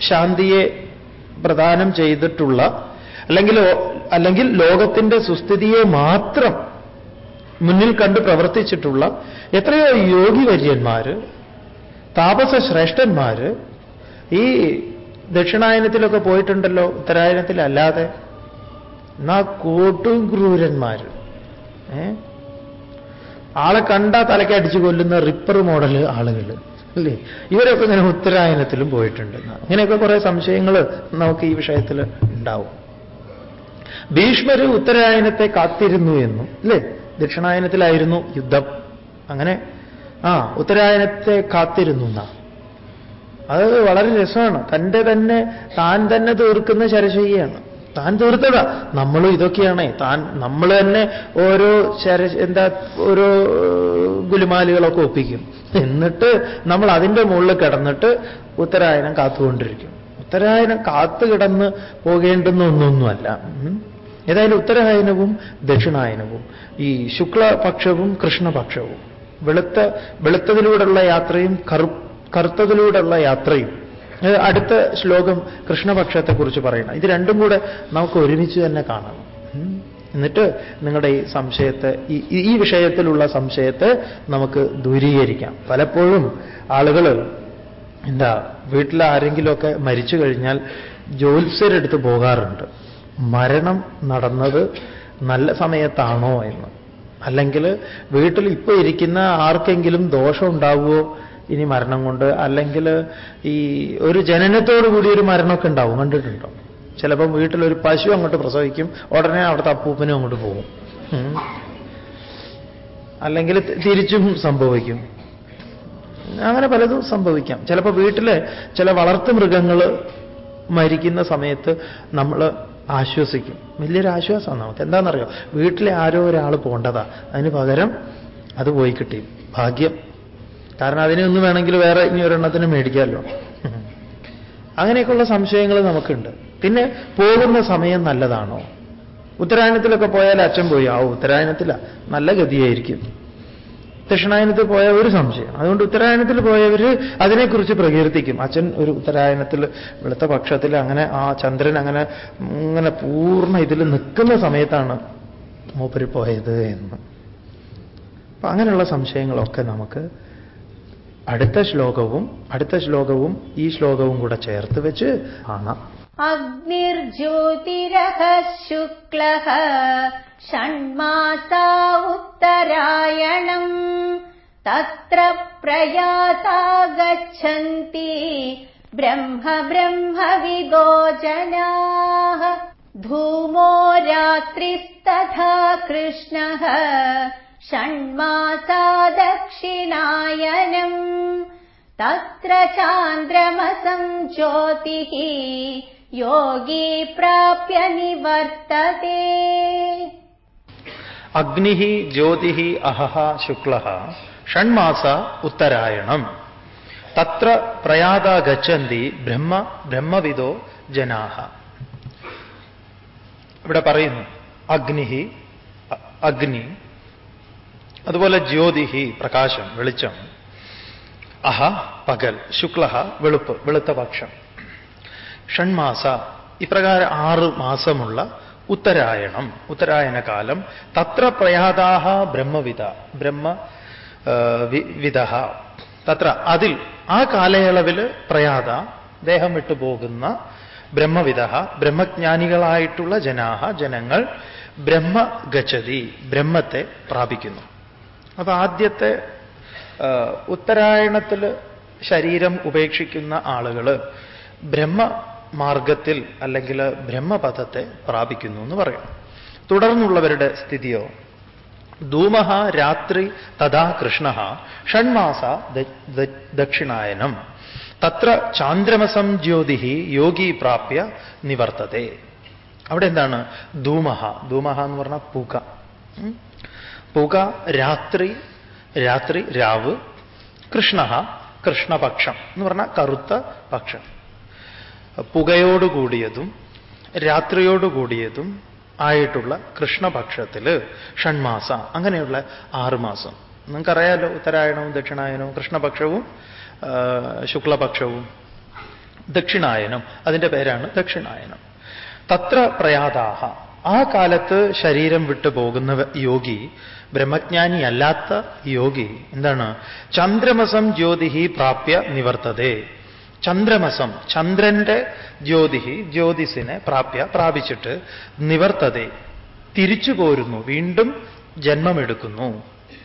[SPEAKER 1] ശാന്തിയെ പ്രദാനം ചെയ്തിട്ടുള്ള അല്ലെങ്കിൽ അല്ലെങ്കിൽ ലോകത്തിന്റെ സുസ്ഥിതിയെ മാത്രം മുന്നിൽ കണ്ട് പ്രവർത്തിച്ചിട്ടുള്ള എത്രയോ യോഗിവര്യന്മാര് താപസ ശ്രേഷ്ഠന്മാര് ഈ ദക്ഷിണായനത്തിലൊക്കെ പോയിട്ടുണ്ടല്ലോ ഉത്തരായനത്തിലല്ലാതെ. എന്നാ കൂട്ടും ക്രൂരന്മാർ ആളെ കണ്ടാ തലയ്ക്ക് അടിച്ചു കൊല്ലുന്ന റിപ്പർ മോഡൽ ആളുകൾ അല്ലേ? ഇവരൊക്കെ ഇങ്ങനെ ഉത്തരായനത്തിലും പോയിട്ടുണ്ട്. ഇങ്ങനെയൊക്കെ കുറെ സംശയങ്ങൾ നമുക്ക് ഈ വിഷയത്തിൽ ഉണ്ടാവും. ഭീഷ്മര് ഉത്തരായനത്തെ കാത്തിരുന്നു എന്നും അല്ലേ? ദക്ഷിണായനത്തിലായിരുന്നു യുദ്ധം. അങ്ങനെ ആ ഉത്തരായനത്തെ കാത്തിരുന്നു എന്നാ അത് വളരെ രസമാണ്. തന്റെ തന്നെ താൻ തന്നെ തീർക്കുന്ന ശരശയ്യാണ് താൻ തീർത്തതാ. നമ്മളും ഇതൊക്കെയാണേ. താൻ നമ്മൾ തന്നെ ഓരോ ശര എന്താ ഓരോ ഗുലുമാലുകളൊക്കെ ഒപ്പിക്കും. എന്നിട്ട് നമ്മൾ അതിന്റെ മുകളിൽ കിടന്നിട്ട് ഉത്തരായനം കാത്തുകൊണ്ടിരിക്കും. ഉത്തരായനം കാത്തു കിടന്ന് പോകേണ്ടുന്ന ഒന്നൊന്നുമല്ല. ഏതായാലും ഉത്തരായനവും ദക്ഷിണായനവും ഈ ശുക്ലപക്ഷവും കൃഷ്ണപക്ഷവും വെളുത്ത വെളുത്തതിലൂടെയുള്ള യാത്രയും കറു കറുത്തതിലൂടെയുള്ള യാത്രയും. അടുത്ത ശ്ലോകം കൃഷ്ണപക്ഷത്തെക്കുറിച്ച് പറയണം ഇത് രണ്ടും കൂടെ നമുക്ക് ഒരുമിച്ച് തന്നെ കാണണം എന്നിട്ട് നിങ്ങളുടെ ഈ സംശയത്തെ ഈ ഈ വിഷയത്തിലുള്ള സംശയത്തെ നമുക്ക് ദൂരീകരിക്കാം. പലപ്പോഴും ആളുകൾ എന്താ വീട്ടിൽ ആരെങ്കിലുമൊക്കെ മരിച്ചു കഴിഞ്ഞാൽ ജ്യോത്സ്യരെടുത്ത് പോകാറുണ്ട്. മരണം നടന്നത് നല്ല സമയത്താണോ എന്ന്. അല്ലെങ്കിൽ വീട്ടിൽ ഇപ്പൊ ഇരിക്കുന്ന ആർക്കെങ്കിലും ദോഷം ഉണ്ടാവുമോ ഇനി മരണം കൊണ്ട് അല്ലെങ്കിൽ ഈ ഒരു ജനനത്തോടു കൂടി ഒരു മരണമൊക്കെ ഉണ്ടാവും. കണ്ടിട്ടുണ്ടോ? ചിലപ്പം വീട്ടിലൊരു പശു അങ്ങോട്ട് പ്രസവിക്കും ഉടനെ അവിടുത്തെ അപ്പൂപ്പനും അങ്ങോട്ട് പോകും. അല്ലെങ്കിൽ തിരിച്ചും സംഭവിക്കും. അങ്ങനെ പലതും സംഭവിക്കാം. ചിലപ്പോൾ വീട്ടിലെ ചില വളർത്തു മൃഗങ്ങൾ മരിക്കുന്ന സമയത്ത് നമ്മൾ ആശ്വസിക്കും. വലിയൊരു ആശ്വാസമാണ് നമുക്ക്. എന്താണെന്നറിയോ? വീട്ടിലെ ആരോ ഒരാൾ പോണ്ടതാ. അതിന് പകരം അത് പോയി കിട്ടി. ഭാഗ്യം. കാരണം അതിനൊന്നും വേണമെങ്കിൽ വേറെ ഇനി ഒരെണ്ണത്തിന് മേടിക്കാമല്ലോ. അങ്ങനെയൊക്കെയുള്ള സംശയങ്ങൾ നമുക്കുണ്ട്. പിന്നെ പോകുന്ന സമയം നല്ലതാണോ? ഉത്തരായണത്തിലൊക്കെ പോയാൽ അച്ഛൻ പോയി. ആ ഉത്തരായണത്തില നല്ല ഗതിയായിരിക്കും. ദക്ഷിണായനത്തിൽ പോയ ഒരു സംശയം. അതുകൊണ്ട് ഉത്തരായണത്തിൽ പോയവർ അതിനെക്കുറിച്ച് പ്രകീർത്തിക്കും. അച്ഛൻ ഒരു ഉത്തരായണത്തിൽ വെളുത്ത പക്ഷത്തിൽ അങ്ങനെ ആ ചന്ദ്രൻ അങ്ങനെ ഇങ്ങനെ പൂർണ ഇതിൽ നിൽക്കുന്ന സമയത്താണ് മൂപ്പര് പോയത് എന്ന്. അപ്പൊ അങ്ങനെയുള്ള സംശയങ്ങളൊക്കെ നമുക്ക് അടുത്ത ശ്ലോകവും അടുത്ത ശ്ലോകവും ഈ ശ്ലോകവും കൂടെ ചേർത്ത് വെച്ച് കാണാം.
[SPEAKER 2] അഗ്നിർജ്യോതിരഹ ശുക്ല ഷൺമാസ ഉത്തരായണം. തത്ര പ്രയാതാ ഗച്ഛന്തി. ബ്രഹ്മ ബ്രഹ്മവിദോ ജനാ. ധൂമോ രാത്രിസ്തഥാ കൃഷ്ണ. षण्मासा दक्षिणायनम् तत्र चान्द्रमसं ज्योतिः योगी प्राप्य निवर्तते
[SPEAKER 1] അഗ്നി ജ്യോതി അഹഹ ശുക്ല ഷൺമാസ ഉത്തരായണം തത്ര പ്രയാത ഗച്ഛന്തി ബ്രഹ്മ ബ്രഹ്മവിദോ ജനാഹ ഇവിടെ പറയുന്നു അഗ്നി അഗ്നി അതുപോലെ ജ്യോതിഹി പ്രകാശം വെളിച്ചം. അഹ പകൽ ശുക്ലഹ വെളുപ്പ് വെളുത്ത പക്ഷം. ഷൺമാസ ഇപ്രകാരം ആറ് മാസമുള്ള ഉത്തരായണം ഉത്തരായണ കാലം തത്ര പ്രയാതാഹ ബ്രഹ്മവിധ ബ്രഹ്മ വിധ തത്ര അതിൽ ആ കാലയളവിൽ പ്രയാത ദേഹം വിട്ടുപോകുന്ന ബ്രഹ്മവിധ ബ്രഹ്മജ്ഞാനികളായിട്ടുള്ള ജനാഹ ജനങ്ങൾ ബ്രഹ്മ ഗച്ഛതി ബ്രഹ്മത്തെ പ്രാപിക്കുന്നു. അപ്പൊ ആദ്യത്തെ ഉത്തരായണത്തിൽ ശരീരം ഉപേക്ഷിക്കുന്ന ആളുകൾ ബ്രഹ്മ മാർഗത്തിൽ അല്ലെങ്കിൽ ബ്രഹ്മപഥത്തെ പ്രാപിക്കുന്നു എന്ന് പറയാം. തുടർന്നുള്ളവരുടെ സ്ഥിതിയോ? ധൂമഹ രാത്രി തഥാ കൃഷ്ണ ഷൺമാസ ദക്ഷിണായനം. തത്ര ചാന്ദ്രമസം ജ്യോതിഹി യോഗി പ്രാപ്യ നിവർത്തതേ. അവിടെ എന്താണ്? ധൂമഹ. ധൂമഹ എന്ന് പറഞ്ഞാൽ പുക. പുക രാത്രി രാത്രി രാവ് കൃഷ്ണ കൃഷ്ണപക്ഷം എന്ന് പറഞ്ഞാൽ കറുത്ത പക്ഷം. പുകയോടുകൂടിയതും രാത്രിയോടുകൂടിയതും ആയിട്ടുള്ള കൃഷ്ണപക്ഷത്തിൽ ഷൺമാസ അങ്ങനെയുള്ള ആറുമാസം നിങ്ങൾക്കറിയാലോ ഉത്തരായണവും ദക്ഷിണായനവും കൃഷ്ണപക്ഷവും ശുക്ലപക്ഷവും ദക്ഷിണായനം അതിന്റെ പേരാണ് ദക്ഷിണായനം. തത്ര പ്രയാതാഹ ആ കാലത്ത് ശരീരം വിട്ടു പോകുന്ന യോഗി ബ്രഹ്മജ്ഞാനി അല്ലാത്ത യോഗി എന്താണ്? ചന്ദ്രമസം ജ്യോതിഹി പ്രാപ്യ നിവർത്തതേ. ചന്ദ്രമസം ചന്ദ്രന്റെ ജ്യോതിഹി ജ്യോതിസിനെ പ്രാപ്യ പ്രാപിച്ചിട്ട് നിവർത്തതേ. തിരിച്ചു പോരുന്നു വീണ്ടും ജന്മമെടുക്കുന്നു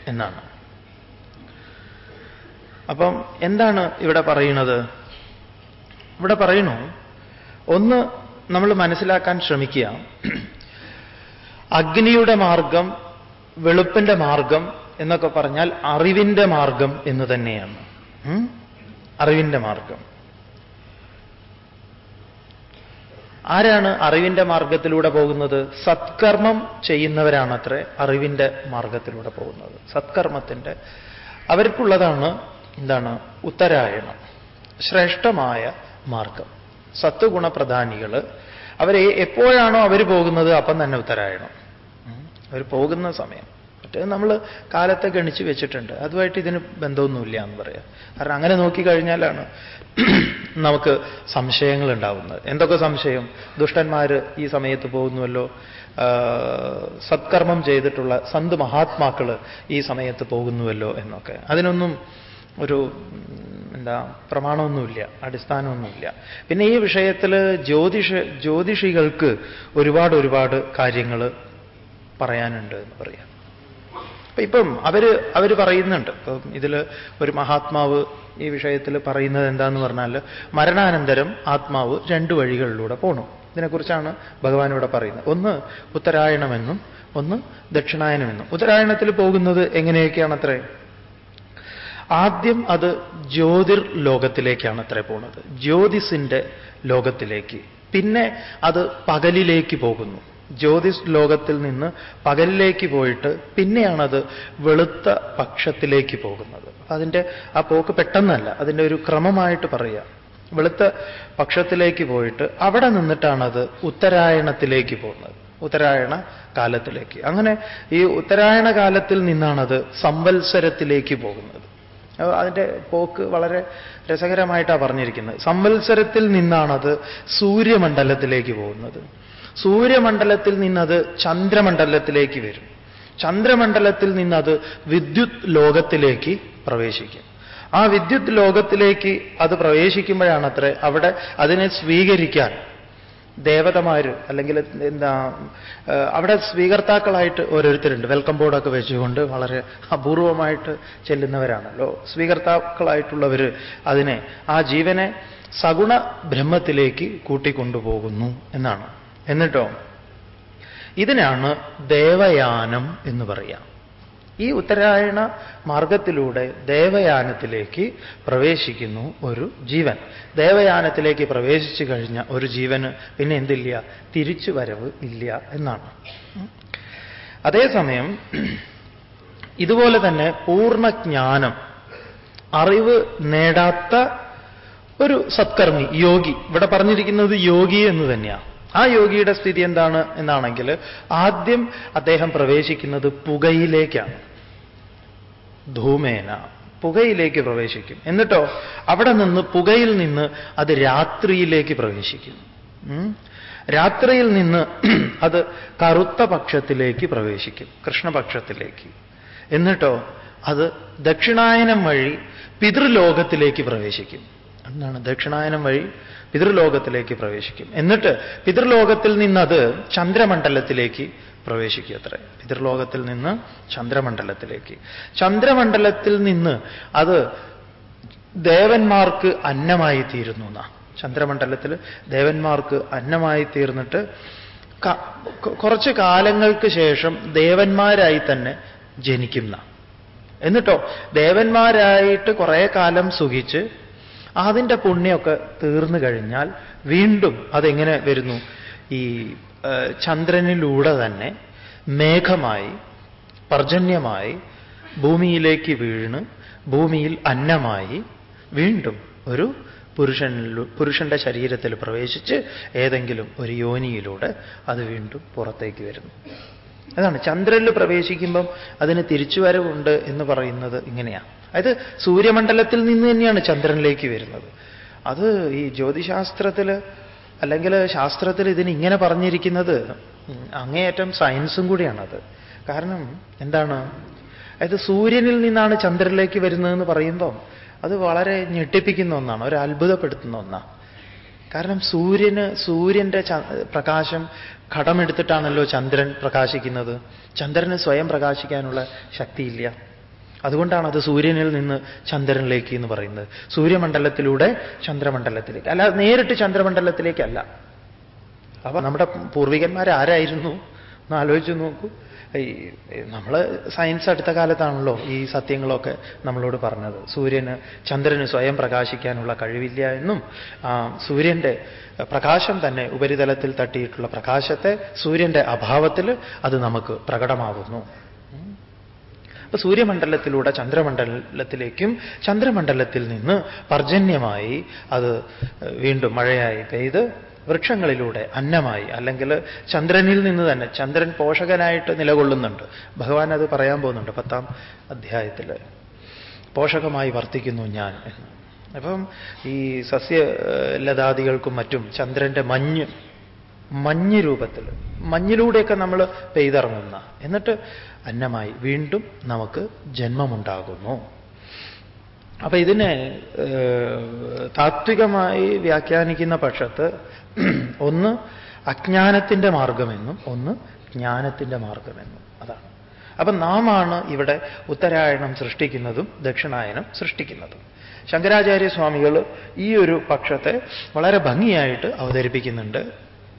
[SPEAKER 1] എന്നാണ്. അപ്പം എന്താണ് ഇവിടെ പറയുന്നത്? ഇവിടെ പറയണു ഒന്ന് നമ്മൾ മനസ്സിലാക്കാൻ ശ്രമിക്കുക. അഗ്നിയുടെ മാർഗം വെളുപ്പിന്റെ മാർഗം എന്നൊക്കെ പറഞ്ഞാൽ അറിവിന്റെ മാർഗം എന്ന് തന്നെയാണ്. അറിവിന്റെ മാർഗം. ആരാണ് അറിവിന്റെ മാർഗത്തിലൂടെ പോകുന്നത്? സത്കർമ്മം ചെയ്യുന്നവരാണത്രേ അറിവിന്റെ മാർഗത്തിലൂടെ പോകുന്നത്. സത്കർമ്മത്തിന്റെ അവർക്കുള്ളതാണ് എന്താണ്? ഉത്തരായണം. ശ്രേഷ്ഠമായ മാർഗം. സത്വഗുണപ്രധാനികൾ അവരെ എപ്പോഴാണോ അവർ പോകുന്നത് അപ്പം തന്നെ ഉത്തരായണം. അവർ പോകുന്ന സമയം. മറ്റേ നമ്മൾ കാലത്തെ ഗണിച്ച് വെച്ചിട്ടുണ്ട്. അതുമായിട്ട് ഇതിന് ബന്ധമൊന്നുമില്ല എന്ന് പറയാം. കാരണം അങ്ങനെ നോക്കിക്കഴിഞ്ഞാലാണ് നമുക്ക് സംശയങ്ങൾ ഉണ്ടാവുന്നത് എന്തൊക്കെ സംശയം? ദുഷ്ടന്മാർ ഈ സമയത്ത് പോകുന്നുവല്ലോ. സത്കർമ്മം ചെയ്തിട്ടുള്ള സന്ത് മഹാത്മാക്കൾ ഈ സമയത്ത് പോകുന്നുവല്ലോ എന്നൊക്കെ. അതിനൊന്നും ഒരു എന്താ പ്രമാണമൊന്നുമില്ല അടിസ്ഥാനമൊന്നുമില്ല. പിന്നെ ഈ വിഷയത്തിൽ ജ്യോതിഷ ജ്യോതിഷികൾക്ക് ഒരുപാട് ഒരുപാട് കാര്യങ്ങൾ പറയാനുണ്ട് എന്ന് പറയാം. അപ്പൊ ഇപ്പം അവർ അവർ പറയുന്നുണ്ട്. ഇപ്പം ഇതിൽ ഒരു മഹാത്മാവ് ഈ വിഷയത്തിൽ പറയുന്നത് എന്താന്ന് പറഞ്ഞാൽ മരണാനന്തരം ആത്മാവ് രണ്ട് വഴികളിലൂടെ പോകണം ഇതിനെക്കുറിച്ചാണ് ഭഗവാൻ ഇവിടെ പറയുന്നത്. ഒന്ന് ഉത്തരായണമെന്നും ഒന്ന് ദക്ഷിണായനമെന്നും. ഉത്തരായണത്തിൽ പോകുന്നത് എങ്ങനെയൊക്കെയാണ് അത്രേ ആദ്യം അത് ജ്യോതിർ ലോകത്തിലേക്കാണ് അത്ര പോണത്. ജ്യോതിസിന്റെ ലോകത്തിലേക്ക്. പിന്നെ അത് പകലിലേക്ക് പോകുന്നു. ജ്യോതിസ് ലോകത്തിൽ നിന്ന് പകലിലേക്ക് പോയിട്ട് പിന്നെയാണത് വെളുത്ത പക്ഷത്തിലേക്ക് പോകുന്നത്. അതിന്റെ ആ പോക്ക് പെട്ടെന്നല്ല. അതിന്റെ ഒരു ക്രമമായിട്ട് പറയുക വെളുത്ത പക്ഷത്തിലേക്ക് പോയിട്ട് അവിടെ നിന്നിട്ടാണത് ഉത്തരായണത്തിലേക്ക് പോകുന്നത്. ഉത്തരായണ കാലത്തിലേക്ക്. അങ്ങനെ ഈ ഉത്തരായണ കാലത്തിൽ നിന്നാണത് സംവത്സരത്തിലേക്ക് പോകുന്നത്. അതിന്റെ പോക്ക് വളരെ രസകരമായിട്ടാണ് പറഞ്ഞിരിക്കുന്നത്. സംവത്സരത്തിൽ നിന്നാണത് സൂര്യമണ്ഡലത്തിലേക്ക് പോകുന്നത്. സൂര്യമണ്ഡലത്തിൽ നിന്നത് ചന്ദ്രമണ്ഡലത്തിലേക്ക് വരും. ചന്ദ്രമണ്ഡലത്തിൽ നിന്നത് വിദ്യുത് ലോകത്തിലേക്ക് പ്രവേശിക്കും. ആ വിദ്യുത് ലോകത്തിലേക്ക് അത് പ്രവേശിക്കുമ്പോഴാണ് അത്ര അവിടെ അതിനെ സ്വീകരിക്കാൻ ദേവതമാര് അല്ലെങ്കിൽ എന്താ അവിടെ സ്വീകർത്താക്കളായിട്ട് ഓരോരുത്തരുണ്ട്. വെൽക്കം ബോർഡൊക്കെ വെച്ചുകൊണ്ട് വളരെ അപൂർവമായിട്ട് ചെല്ലുന്നവരാണല്ലോ. സ്വീകർത്താക്കളായിട്ടുള്ളവർ അതിനെ ആ ജീവനെ സഗുണ ബ്രഹ്മത്തിലേക്ക് കൂട്ടിക്കൊണ്ടുപോകുന്നു എന്നാണ്. എന്നിട്ടോ? ഇതിനാണ് ദേവയാനം എന്ന് പറയാം. ഈ ഉത്തരായണ മാർഗത്തിലൂടെ ദേവയാനത്തിലേക്ക് പ്രവേശിക്കുന്നു ഒരു ജീവൻ. ദേവയാനത്തിലേക്ക് പ്രവേശിച്ചു കഴിഞ്ഞ ഒരു ജീവന് പിന്നെ എന്തില്ല? തിരിച്ചു വരവ് ഇല്ല എന്നാണ്. അതേസമയം ഇതുപോലെ തന്നെ പൂർണജ്ഞാനം അറിവ് നേടാത്ത ഒരു സത്കർമ്മി യോഗി. ഇവിടെ പറഞ്ഞിരിക്കുന്നത് യോഗി എന്ന് തന്നെയാണ് ആ യോഗിയുടെ സ്ഥിതി എന്താണ് എന്നാണെങ്കിൽ ആദ്യം അദ്ദേഹം പ്രവേശിക്കുന്നത് പുകയിലേക്കാണ്. ധൂമേന. പുകയിലേക്ക് പ്രവേശിക്കും. എന്നിട്ടോ അവിടെ നിന്ന് പുകയിൽ നിന്ന് അത് രാത്രിയിലേക്ക് പ്രവേശിക്കും രാത്രിയിൽ നിന്ന് അത് കറുത്ത പക്ഷത്തിലേക്ക് പ്രവേശിക്കും. കൃഷ്ണപക്ഷത്തിലേക്ക്. എന്നിട്ടോ അത് ദക്ഷിണായനം വഴി പിതൃലോകത്തിലേക്ക് പ്രവേശിക്കും. എന്താണ് ദക്ഷിണായനം വഴി? പിതൃലോകത്തിലേക്ക് പ്രവേശിക്കും. എന്നിട്ട് പിതൃലോകത്തിൽ നിന്നത് ചന്ദ്രമണ്ഡലത്തിലേക്ക് പ്രവേശിക്കുക അത്ര. പിതൃലോകത്തിൽ നിന്ന് ചന്ദ്രമണ്ഡലത്തിലേക്ക്. ചന്ദ്രമണ്ഡലത്തിൽ നിന്ന് അത് ദേവന്മാർക്ക് അന്നമായി തീരുന്നു എന്നാ. ചന്ദ്രമണ്ഡലത്തിൽ ദേവന്മാർക്ക് അന്നമായി തീർന്നിട്ട് കുറച്ച് കാലങ്ങൾക്ക് ശേഷം ദേവന്മാരായി തന്നെ ജനിക്കുന്ന എന്നിട്ടോ ദേവന്മാരായിട്ട് കുറേ കാലം സുഖിച്ച് അതിന്റെ പുണ്യമൊക്കെ തീർന്നു കഴിഞ്ഞാൽ വീണ്ടും അതെങ്ങനെ വരുന്നു? ഈ ചന്ദ്രനിലൂടെ തന്നെ മേഘമായി പർജന്യമായി ഭൂമിയിലേക്ക് വീണ് ഭൂമിയിൽ അന്നമായി വീണ്ടും ഒരു പുരുഷനിൽ പുരുഷന്റെ ശരീരത്തിൽ പ്രവേശിച്ച് ഏതെങ്കിലും ഒരു യോനിയിലൂടെ അത് വീണ്ടും പുറത്തേക്ക് വരുന്നു. അതാണ് ചന്ദ്രനിൽ പ്രവേശിക്കുമ്പം അതിന് തിരിച്ചുവരവുണ്ട് എന്ന് പറയുന്നത് ഇങ്ങനെയാണ്. അതായത് സൂര്യമണ്ഡലത്തിൽ നിന്ന് തന്നെയാണ് ചന്ദ്രനിലേക്ക് വരുന്നത്. അത് ഈ ജ്യോതിശാസ്ത്രത്തിൽ അല്ലെങ്കിൽ ശാസ്ത്രത്തിൽ ഇതിന് ഇങ്ങനെ പറഞ്ഞിരിക്കുന്നത് അങ്ങേയറ്റം സയൻസും കൂടിയാണത്. കാരണം എന്താണ്? അതായത് സൂര്യനിൽ നിന്നാണ് ചന്ദ്രനിലേക്ക് വരുന്നതെന്ന് പറയുമ്പം അത് വളരെ ഞെട്ടിപ്പിക്കുന്ന ഒന്നാണ് ഒരു അത്ഭുതപ്പെടുത്തുന്ന ഒന്നാണ്. കാരണം സൂര്യന് സൂര്യന്റെ പ്രകാശം ഘടമെടുത്തിട്ടാണല്ലോ ചന്ദ്രൻ പ്രകാശിക്കുന്നത്. ചന്ദ്രന് സ്വയം പ്രകാശിക്കാനുള്ള ശക്തിയില്ല. അതുകൊണ്ടാണ് അത് സൂര്യനിൽ നിന്ന് ചന്ദ്രനിലേക്ക് എന്ന് പറയുന്നത്. സൂര്യമണ്ഡലത്തിലൂടെ ചന്ദ്രമണ്ഡലത്തിലേക്ക്. അല്ല നേരിട്ട് ചന്ദ്രമണ്ഡലത്തിലേക്കല്ല. അപ്പൊ നമ്മുടെ പൂർവികന്മാർ ആരായിരുന്നു ഒന്ന് ആലോചിച്ച് നോക്കൂ. ഈ നമ്മൾ സയൻസ് അടുത്ത കാലത്താണല്ലോ ഈ സത്യങ്ങളൊക്കെ നമ്മളോട് പറഞ്ഞത്. സൂര്യന് ചന്ദ്രന് സ്വയം പ്രകാശിക്കാനുള്ള കഴിവില്ല എന്നും സൂര്യന്റെ പ്രകാശം തന്നെ ഉപരിതലത്തിൽ തട്ടിയിട്ടുള്ള പ്രകാശത്തെ സൂര്യന്റെ അഭാവത്തിൽ അത് നമുക്ക് പ്രകടമാവുന്നു. അപ്പൊ സൂര്യമണ്ഡലത്തിലൂടെ ചന്ദ്രമണ്ഡലത്തിലേക്കും ചന്ദ്രമണ്ഡലത്തിൽ നിന്ന് പർജന്യമായി അത് വീണ്ടും മഴയായി പെയ്ത് വൃക്ഷങ്ങളിലൂടെ അന്നമായി അല്ലെങ്കിൽ ചന്ദ്രനിൽ നിന്ന് തന്നെ ചന്ദ്രൻ പോഷകനായിട്ട് നിലകൊള്ളുന്നുണ്ട്. ഭഗവാൻ അത് പറയാൻ പോകുന്നുണ്ട് പത്താം അധ്യായത്തിൽ. പോഷകമായി വർത്തിക്കുന്നു ഞാൻ എന്ന്. അപ്പം ഈ സസ്യലതാദികൾക്കും മറ്റും ചന്ദ്രന്റെ മഞ്ഞ് മഞ്ഞ് രൂപത്തിൽ മഞ്ഞിലൂടെയൊക്കെ നമ്മൾ പെയ്തിറങ്ങുന്ന. എന്നിട്ട് അന്നമായി വീണ്ടും നമുക്ക് ജന്മമുണ്ടാകുന്നു. അപ്പൊ ഇതിനെ താത്വികമായി വ്യാഖ്യാനിക്കുന്ന പക്ഷത്ത് ഒന്ന് അജ്ഞാനത്തിന്റെ മാർഗമെന്നും ഒന്ന് ജ്ഞാനത്തിന്റെ മാർഗമെന്നും. അതാണ്. അപ്പൊ നാമാണ് ഇവിടെ ഉത്തരായണം സൃഷ്ടിക്കുന്നതും ദക്ഷിണായനം സൃഷ്ടിക്കുന്നതും. ശങ്കരാചാര്യ സ്വാമികൾ ഈ ഒരു പക്ഷത്തെ വളരെ ഭംഗിയായിട്ട് അവതരിപ്പിക്കുന്നുണ്ട്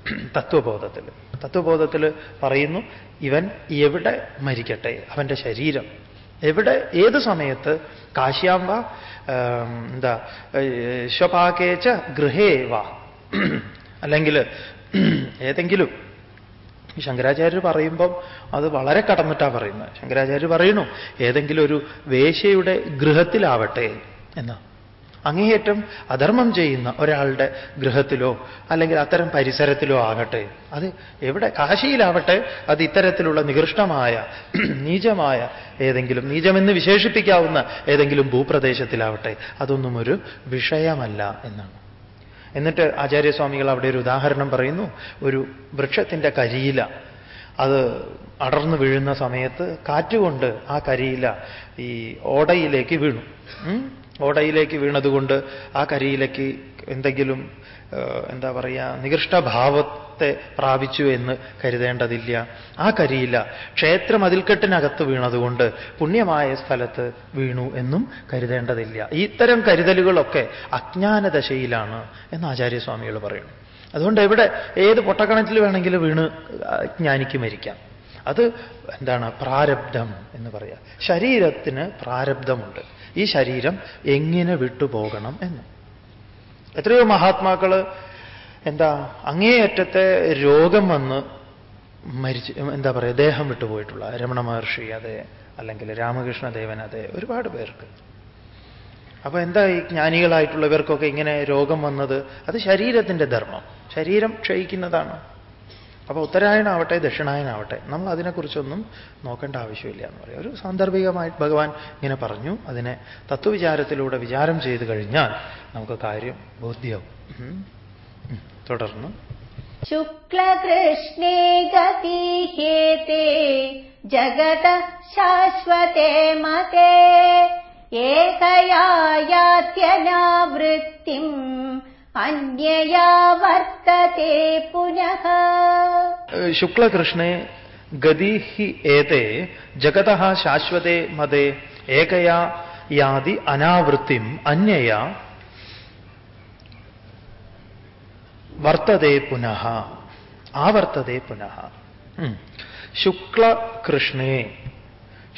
[SPEAKER 1] തത്വബോധത്തിൽ തത്വബോധത്തിൽ പറയുന്നു ഇവൻ എവിടെ മരിക്കട്ടെ? അവന്റെ ശരീരം എവിടെ ഏത് സമയത്ത്? കാശ്യാമ്പ എന്താ ശ്വപാകേച്ച ഗൃഹേ വാ. അല്ലെങ്കിൽ ഏതെങ്കിലും ശങ്കരാചാര്യർ പറയുമ്പം അത് വളരെ കടന്നിട്ടാ പറയുന്നത്. ശങ്കരാചാര്യർ പറയുന്നു ഏതെങ്കിലും ഒരു വേശ്യയുടെ ഗൃഹത്തിലാവട്ടെ എന്നാ. അങ്ങേയറ്റം അധർമ്മം ചെയ്യുന്ന ഒരാളുടെ ഗൃഹത്തിലോ അല്ലെങ്കിൽ അത്തരം പരിസരത്തിലോ ആകട്ടെ. അത് എവിടെ കാശിയിലാവട്ടെ അത് ഇത്തരത്തിലുള്ള നികൃഷ്ടമായ നീചമായ ഏതെങ്കിലും നീചമെന്ന് വിശേഷിപ്പിക്കാവുന്ന ഏതെങ്കിലും ഭൂപ്രദേശത്തിലാവട്ടെ. അതൊന്നും ഒരു വിഷയമല്ല എന്നാണ്. എന്നിട്ട് ആചാര്യസ്വാമികൾ അവിടെ ഒരു ഉദാഹരണം പറയുന്നു. ഒരു വൃക്ഷത്തിന്റെ കരിയില. അത് അടർന്നു വീഴുന്ന സമയത്ത് കാറ്റുകൊണ്ട് ആ കരിയില ഈ ഓടയിലേക്ക് വീണു. ഓടയിലേക്ക് വീണതുകൊണ്ട് ആ കരിയിലേക്ക് എന്തെങ്കിലും എന്താ പറയുക നികൃഷ്ടഭാവത്തെ പ്രാപിച്ചു എന്ന് കരുതേണ്ടതില്ല. ആ കരിയില ക്ഷേത്രം അതിൽക്കെട്ടിനകത്ത് വീണതുകൊണ്ട് പുണ്യമായ സ്ഥലത്ത് വീണു എന്നും കരുതേണ്ടതില്ല. ഇത്തരം കരുതലുകളൊക്കെ അജ്ഞാനദശയിലാണ് എന്ന് ആചാര്യസ്വാമികൾ പറയുന്നു. അതുകൊണ്ട് എവിടെ ഏത് പൊട്ടക്കണത്തിൽ വേണമെങ്കിലും വീണ് ജ്ഞാനിക്ക് മരിക്കാം. അത് എന്താണ്? പ്രാരബ്ധം എന്ന് പറയാം. ശരീരത്തിന് പ്രാരബ്ധമുണ്ട്. ഈ ശരീരം എങ്ങനെ വിട്ടുപോകണം എന്ന്. എത്രയോ മഹാത്മാക്കൾ എന്താ അങ്ങേയറ്റത്തെ രോഗം വന്ന് മരിച്ച് എന്താ പറയുക ദേഹം വിട്ടുപോയിട്ടുള്ള രമണ മഹർഷി അതെ അല്ലെങ്കിൽ രാമകൃഷ്ണദേവൻ അതെ ഒരുപാട് പേർക്ക്. അപ്പൊ എന്താ ഈ ജ്ഞാനികളായിട്ടുള്ളവർക്കൊക്കെ ഇങ്ങനെ രോഗം വന്നത്? അത് ശരീരത്തിന്റെ ധർമ്മം. ശരീരം ക്ഷയിക്കുന്നതാണ്. അപ്പൊ ഉത്തരായണമാവട്ടെ ദക്ഷിണായനാവട്ടെ നമ്മൾ അതിനെക്കുറിച്ചൊന്നും നോക്കേണ്ട ആവശ്യമില്ല എന്ന് പറയാം. ഒരു സാന്ദർഭികമായിട്ട് ഭഗവാൻ ഇങ്ങനെ പറഞ്ഞു. അതിനെ തത്വവിചാരത്തിലൂടെ വിചാരം ചെയ്ത് കഴിഞ്ഞാൽ നമുക്ക് കാര്യം ബോധ്യവും. തുടർന്ന്.
[SPEAKER 2] ശുക്ലകൃഷ്ണേ ഗതീഹേതേ ജഗത ശാശ്വതേ മതേ ഏകയായാത്യനാവൃത്തിം അന്യയാ വർത്തത്തെ പുനഃ
[SPEAKER 1] ശുക്ലകൃഷ്ണേ ഗതി ഹി ഏതേ ജഗത ശാശ്വതേ മതേ ഏകയാ യാതി അനാവൃത്തിം അന്യയാ. വർത്തതേ പുനഃ. ആവർത്തതേ പുനഃ. ശുക്ലകൃഷ്ണേ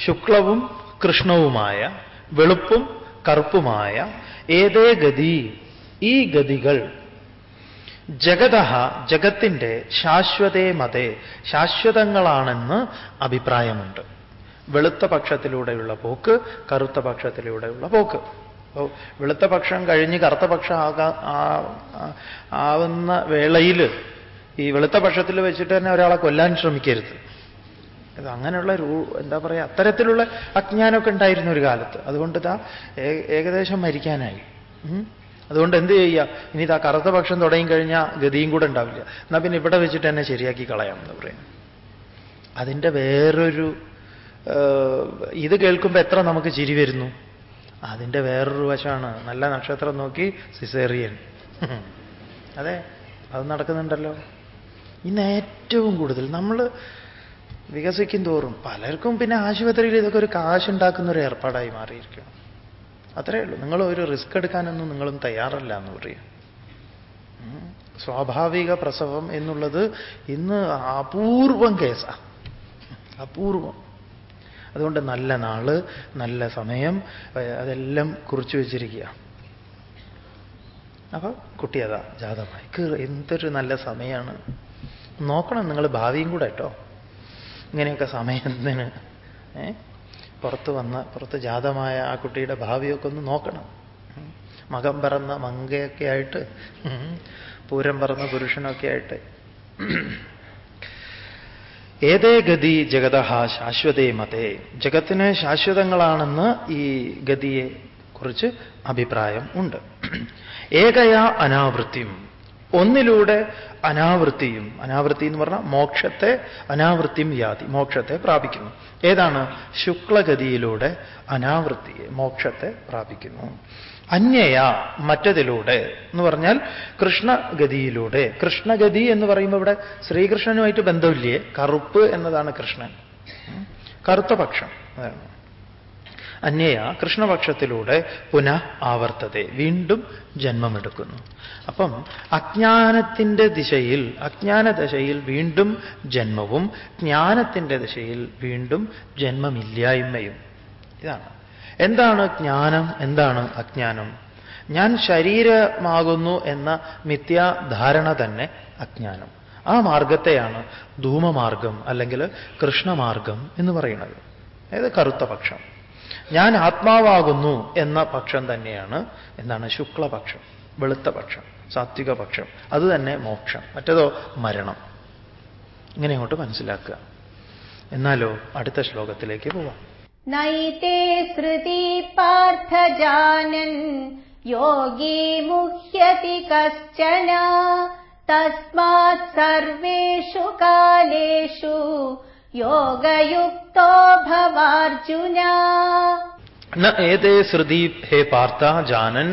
[SPEAKER 1] ശുക്ലവും കൃഷ്ണവുമായ വെളുപ്പും കറുപ്പുമായ ഏതേ ഗതി ഈ ഗതികൾ ജഗത ജഗത്തിന്റെ ശാശ്വതേ മതേ ശാശ്വതങ്ങളാണെന്ന് അഭിപ്രായമുണ്ട്. വെളുത്ത പക്ഷത്തിലൂടെയുള്ള പോക്ക് കറുത്ത പക്ഷത്തിലൂടെയുള്ള പോക്ക്. അപ്പോൾ വെളുത്ത പക്ഷം കഴിഞ്ഞ് കറുത്ത പക്ഷം ആകാ ആവുന്ന വേളയിൽ ഈ വെളുത്ത പക്ഷത്തിൽ വെച്ചിട്ട് തന്നെ ഒരാളെ കൊല്ലാൻ ശ്രമിക്കരുത്. അത് അങ്ങനെയുള്ള രൂ എന്താ പറയുക അത്തരത്തിലുള്ള അജ്ഞാനമൊക്കെ ഉണ്ടായിരുന്നു ഒരു കാലത്ത്. അതുകൊണ്ട് ഇതാ ഏകദേശം മരിക്കാനായി. അതുകൊണ്ട് എന്ത് ചെയ്യുക ഇനി ഇതാ കറുത്ത പക്ഷം തുടങ്ങി കഴിഞ്ഞാൽ ഗതിയും കൂടെ ഉണ്ടാവില്ല. എന്നാൽ പിന്നെ ഇവിടെ വെച്ചിട്ട് തന്നെ ശരിയാക്കി കളയാം എന്ന് പറയും അതിന്റെ വേറൊരു ഇത് കേൾക്കുമ്പോൾ എത്ര നമുക്ക് ചിരി വരുന്നു. അതിന്റെ വേറൊരു വശമാണ് നല്ല നക്ഷത്രം നോക്കി സിസേറിയൻ. അതെ അത് നടക്കുന്നുണ്ടല്ലോ. ഇന്ന് ഏറ്റവും കൂടുതൽ നമ്മൾ വികസിക്കും തോറും പലർക്കും പിന്നെ ആശുപത്രിയിൽ ഇതൊക്കെ ഒരു കാശുണ്ടാക്കുന്ന ഒരു ഏർപ്പാടായി മാറിയിരിക്കണം അത്രയേ ഉള്ളൂ. നിങ്ങൾ ഒരു റിസ്ക് എടുക്കാനൊന്നും നിങ്ങളും തയ്യാറല്ല എന്ന് പറയും. സ്വാഭാവിക പ്രസവം എന്നുള്ളത് ഇന്ന് അപൂർവം കേസാ. അപൂർവം. അതുകൊണ്ട് നല്ല നാൾ നല്ല സമയം അതെല്ലാം കുറിച്ചു വെച്ചിരിക്കുക. അപ്പൊ കുട്ടി അതാ ജാതമായി എന്തൊരു നല്ല സമയമാണ് നോക്കണം നിങ്ങൾ ഭാവിയും കൂടെ കേട്ടോ. ഇങ്ങനെയൊക്കെ സമയത്തിന് ഏ? പുറത്ത് വന്ന പുറത്ത് ജാതമായ ആ കുട്ടിയുടെ ഭാവിയൊക്കെ ഒന്ന് നോക്കണം. മകം പറന്ന മങ്കയൊക്കെ ആയിട്ട്. പൂരം പറന്ന പുരുഷനൊക്കെ ആയിട്ട് ഏതേ ഗതി ജഗത ശാശ്വതേ മതേ ജഗത്തിന് ശാശ്വതങ്ങളാണെന്ന് ഈ ഗതിയെ കുറിച്ച് അഭിപ്രായം ഉണ്ട് ഏകയാ അനാവൃത്തിയും ഒന്നിലൂടെ അനാവൃത്തിയും അനാവൃത്തി എന്ന് പറഞ്ഞാൽ മോക്ഷത്തെ അനാവൃത്തിയും യാതി മോക്ഷത്തെ പ്രാപിക്കുന്നു. ഏതാണ്? ശുക്ലഗതിയിലൂടെ അനാവൃത്തിയെ മോക്ഷത്തെ പ്രാപിക്കുന്നു. അന്യയ മറ്റതിലൂടെ എന്ന് പറഞ്ഞാൽ കൃഷ്ണഗതിയിലൂടെ. കൃഷ്ണഗതി എന്ന് പറയുമ്പോൾ ഇവിടെ ശ്രീകൃഷ്ണനുമായിട്ട് ബന്ധമില്ലേ? കറുപ്പ് എന്നതാണ് കൃഷ്ണൻ. കറുത്ത പക്ഷം. അതാണ്. അന്യയ കൃഷ്ണപക്ഷത്തിലൂടെ പുനഃ ആവർത്തതെ വീണ്ടും ജന്മമെടുക്കുന്നു. അപ്പം അജ്ഞാനത്തിന്റെ ദിശയിൽ അജ്ഞാന ദശയിൽ വീണ്ടും ജന്മവും ജ്ഞാനത്തിന്റെ ദിശയിൽ വീണ്ടും ജന്മമില്ലായ്മയും. ഇതാണ്. എന്താണ് ജ്ഞാനം? എന്താണ് അജ്ഞാനം? ഞാൻ ശരീരമാകുന്നു എന്ന മിഥ്യാധാരണ തന്നെ അജ്ഞാനം. ആ മാർഗത്തെയാണ് ധൂമമാർഗം അല്ലെങ്കിൽ കൃഷ്ണമാർഗം എന്ന് പറയുന്നത്. അതായത് കറുത്ത പക്ഷം. ഞാൻ ആത്മാവാകുന്നു എന്ന പക്ഷം തന്നെയാണ്. എന്താണ്? ശുക്ലപക്ഷം വെളുത്ത പക്ഷം സാത്വിക പക്ഷം അത് തന്നെ മോക്ഷം. മറ്റേതോ മരണം. ഇങ്ങനെ അങ്ങോട്ട് മനസ്സിലാക്കുക. എന്നാലോ അടുത്ത ശ്ലോകത്തിലേക്ക് പോവാം.
[SPEAKER 2] നൈതേ ശ്രുതി പാർത്ഥജാനൻ യോഗി മുഹ്യതി കശ്ചന തസ്മാത് സർവേഷു കാലേഷു कालेषु योगयुक्तो भवार्जुन
[SPEAKER 1] ന ഏതേ ശ്രുതി ഹേ പാർത്ഥ ജാനൻ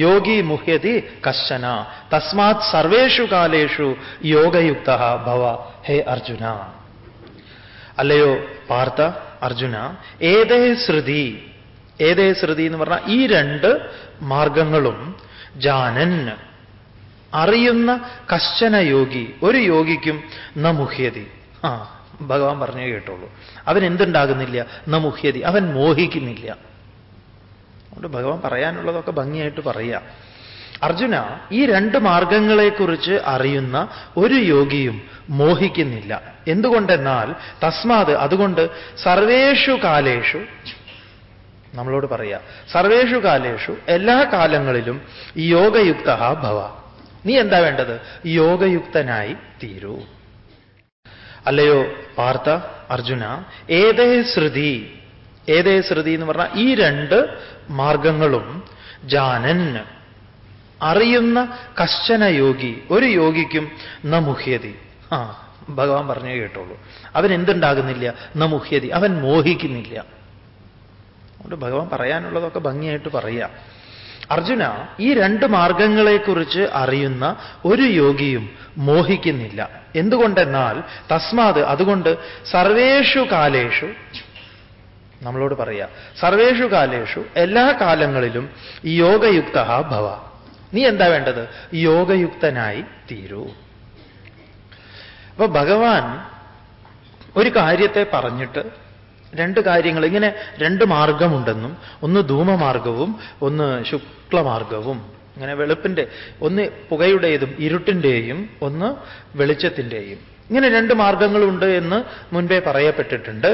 [SPEAKER 1] യോഗി മുഹ്യതി കശ്ചന തസ്മാത് സർവേഷു കാലേഷു യോഗയുക്ത ഭവ ഹേ അർജുന അല്ലയോ പാർത്ഥ അർജുന ഏതേ ശ്രുതി ഏതേ ശ്രുതി എന്ന് പറഞ്ഞാൽ ഈ രണ്ട് മാർഗങ്ങളും ജാനൻ അറിയുന്ന കശ്ചന യോഗി ഒരു യോഗിക്കും ന മുഹ്യതി ആ ഭഗവാൻ പറഞ്ഞു കേട്ടുള്ളൂ. അവൻ എന്തുണ്ടാകുന്നില്ല? ന മുഹ്യതി അവൻ മോഹിക്കുന്നില്ല. അതുകൊണ്ട് ഭഗവാൻ പറയാനുള്ളതൊക്കെ ഭംഗിയായിട്ട് പറയുക അർജുന ഈ രണ്ട് മാർഗങ്ങളെക്കുറിച്ച് അറിയുന്ന ഒരു യോഗിയും മോഹിക്കുന്നില്ല. എന്തുകൊണ്ടെന്നാൽ തസ്മാത് അതുകൊണ്ട് സർവേഷു കാലേഷു നമ്മളോട് പറയാ സർവേഷു കാലേഷു എല്ലാ കാലങ്ങളിലും യോഗയുക്ത ഭവ. നീ എന്താ വേണ്ടത്? യോഗയുക്തനായി തീരൂ. അല്ലയോ പാർത്ഥ അർജുന ഏതേ ശ്രുതി ഏതേ ശ്രുതി എന്ന് പറഞ്ഞാൽ ഈ രണ്ട് മാർഗങ്ങളും ജാനൻ അറിയുന്ന കശ്ചന യോഗി ഒരു യോഗിക്കും ന മുഹ്യതി ആ ഭഗവാൻ പറഞ്ഞേ കേട്ടുള്ളൂ. അവൻ എന്തുണ്ടാകുന്നില്ല? ന മുഹ്യതി അവൻ മോഹിക്കുന്നില്ല. അതുകൊണ്ട് ഭഗവാൻ പറയാനുള്ളതൊക്കെ ഭംഗിയായിട്ട് പറയാം. അർജുന ഈ രണ്ട് മാർഗങ്ങളെക്കുറിച്ച് അറിയുന്ന ഒരു യോഗിയും മോഹിക്കുന്നില്ല. എന്തുകൊണ്ടെന്നാൽ തസ്മാത് അതുകൊണ്ട് സർവേഷു കാലേഷു നമ്മളോട് പറയാ സർവേഷു കാലേഷു എല്ലാ കാലങ്ങളിലും യോഗയുക്ത ഭവ. നീ എന്താ വേണ്ടത്? യോഗയുക്തനായി തീരൂ. അപ്പൊ ഭഗവാൻ ഒരു കാര്യത്തെ പറഞ്ഞിട്ട് രണ്ട് കാര്യങ്ങൾ ഇങ്ങനെ രണ്ട് മാർഗമുണ്ടെന്നും ഒന്ന് ധൂമമാർഗവും ഒന്ന് ശുക്ലമാർഗവും. ഇങ്ങനെ വെളുപ്പിന്റെ ഒന്ന് പുകയുടേതും ഇരുട്ടിന്റെയും ഒന്ന് വെളിച്ചത്തിന്റെയും ഇങ്ങനെ രണ്ട് മാർഗങ്ങളുണ്ട് എന്ന് മുൻപേ പറയപ്പെട്ടിട്ടുണ്ട്.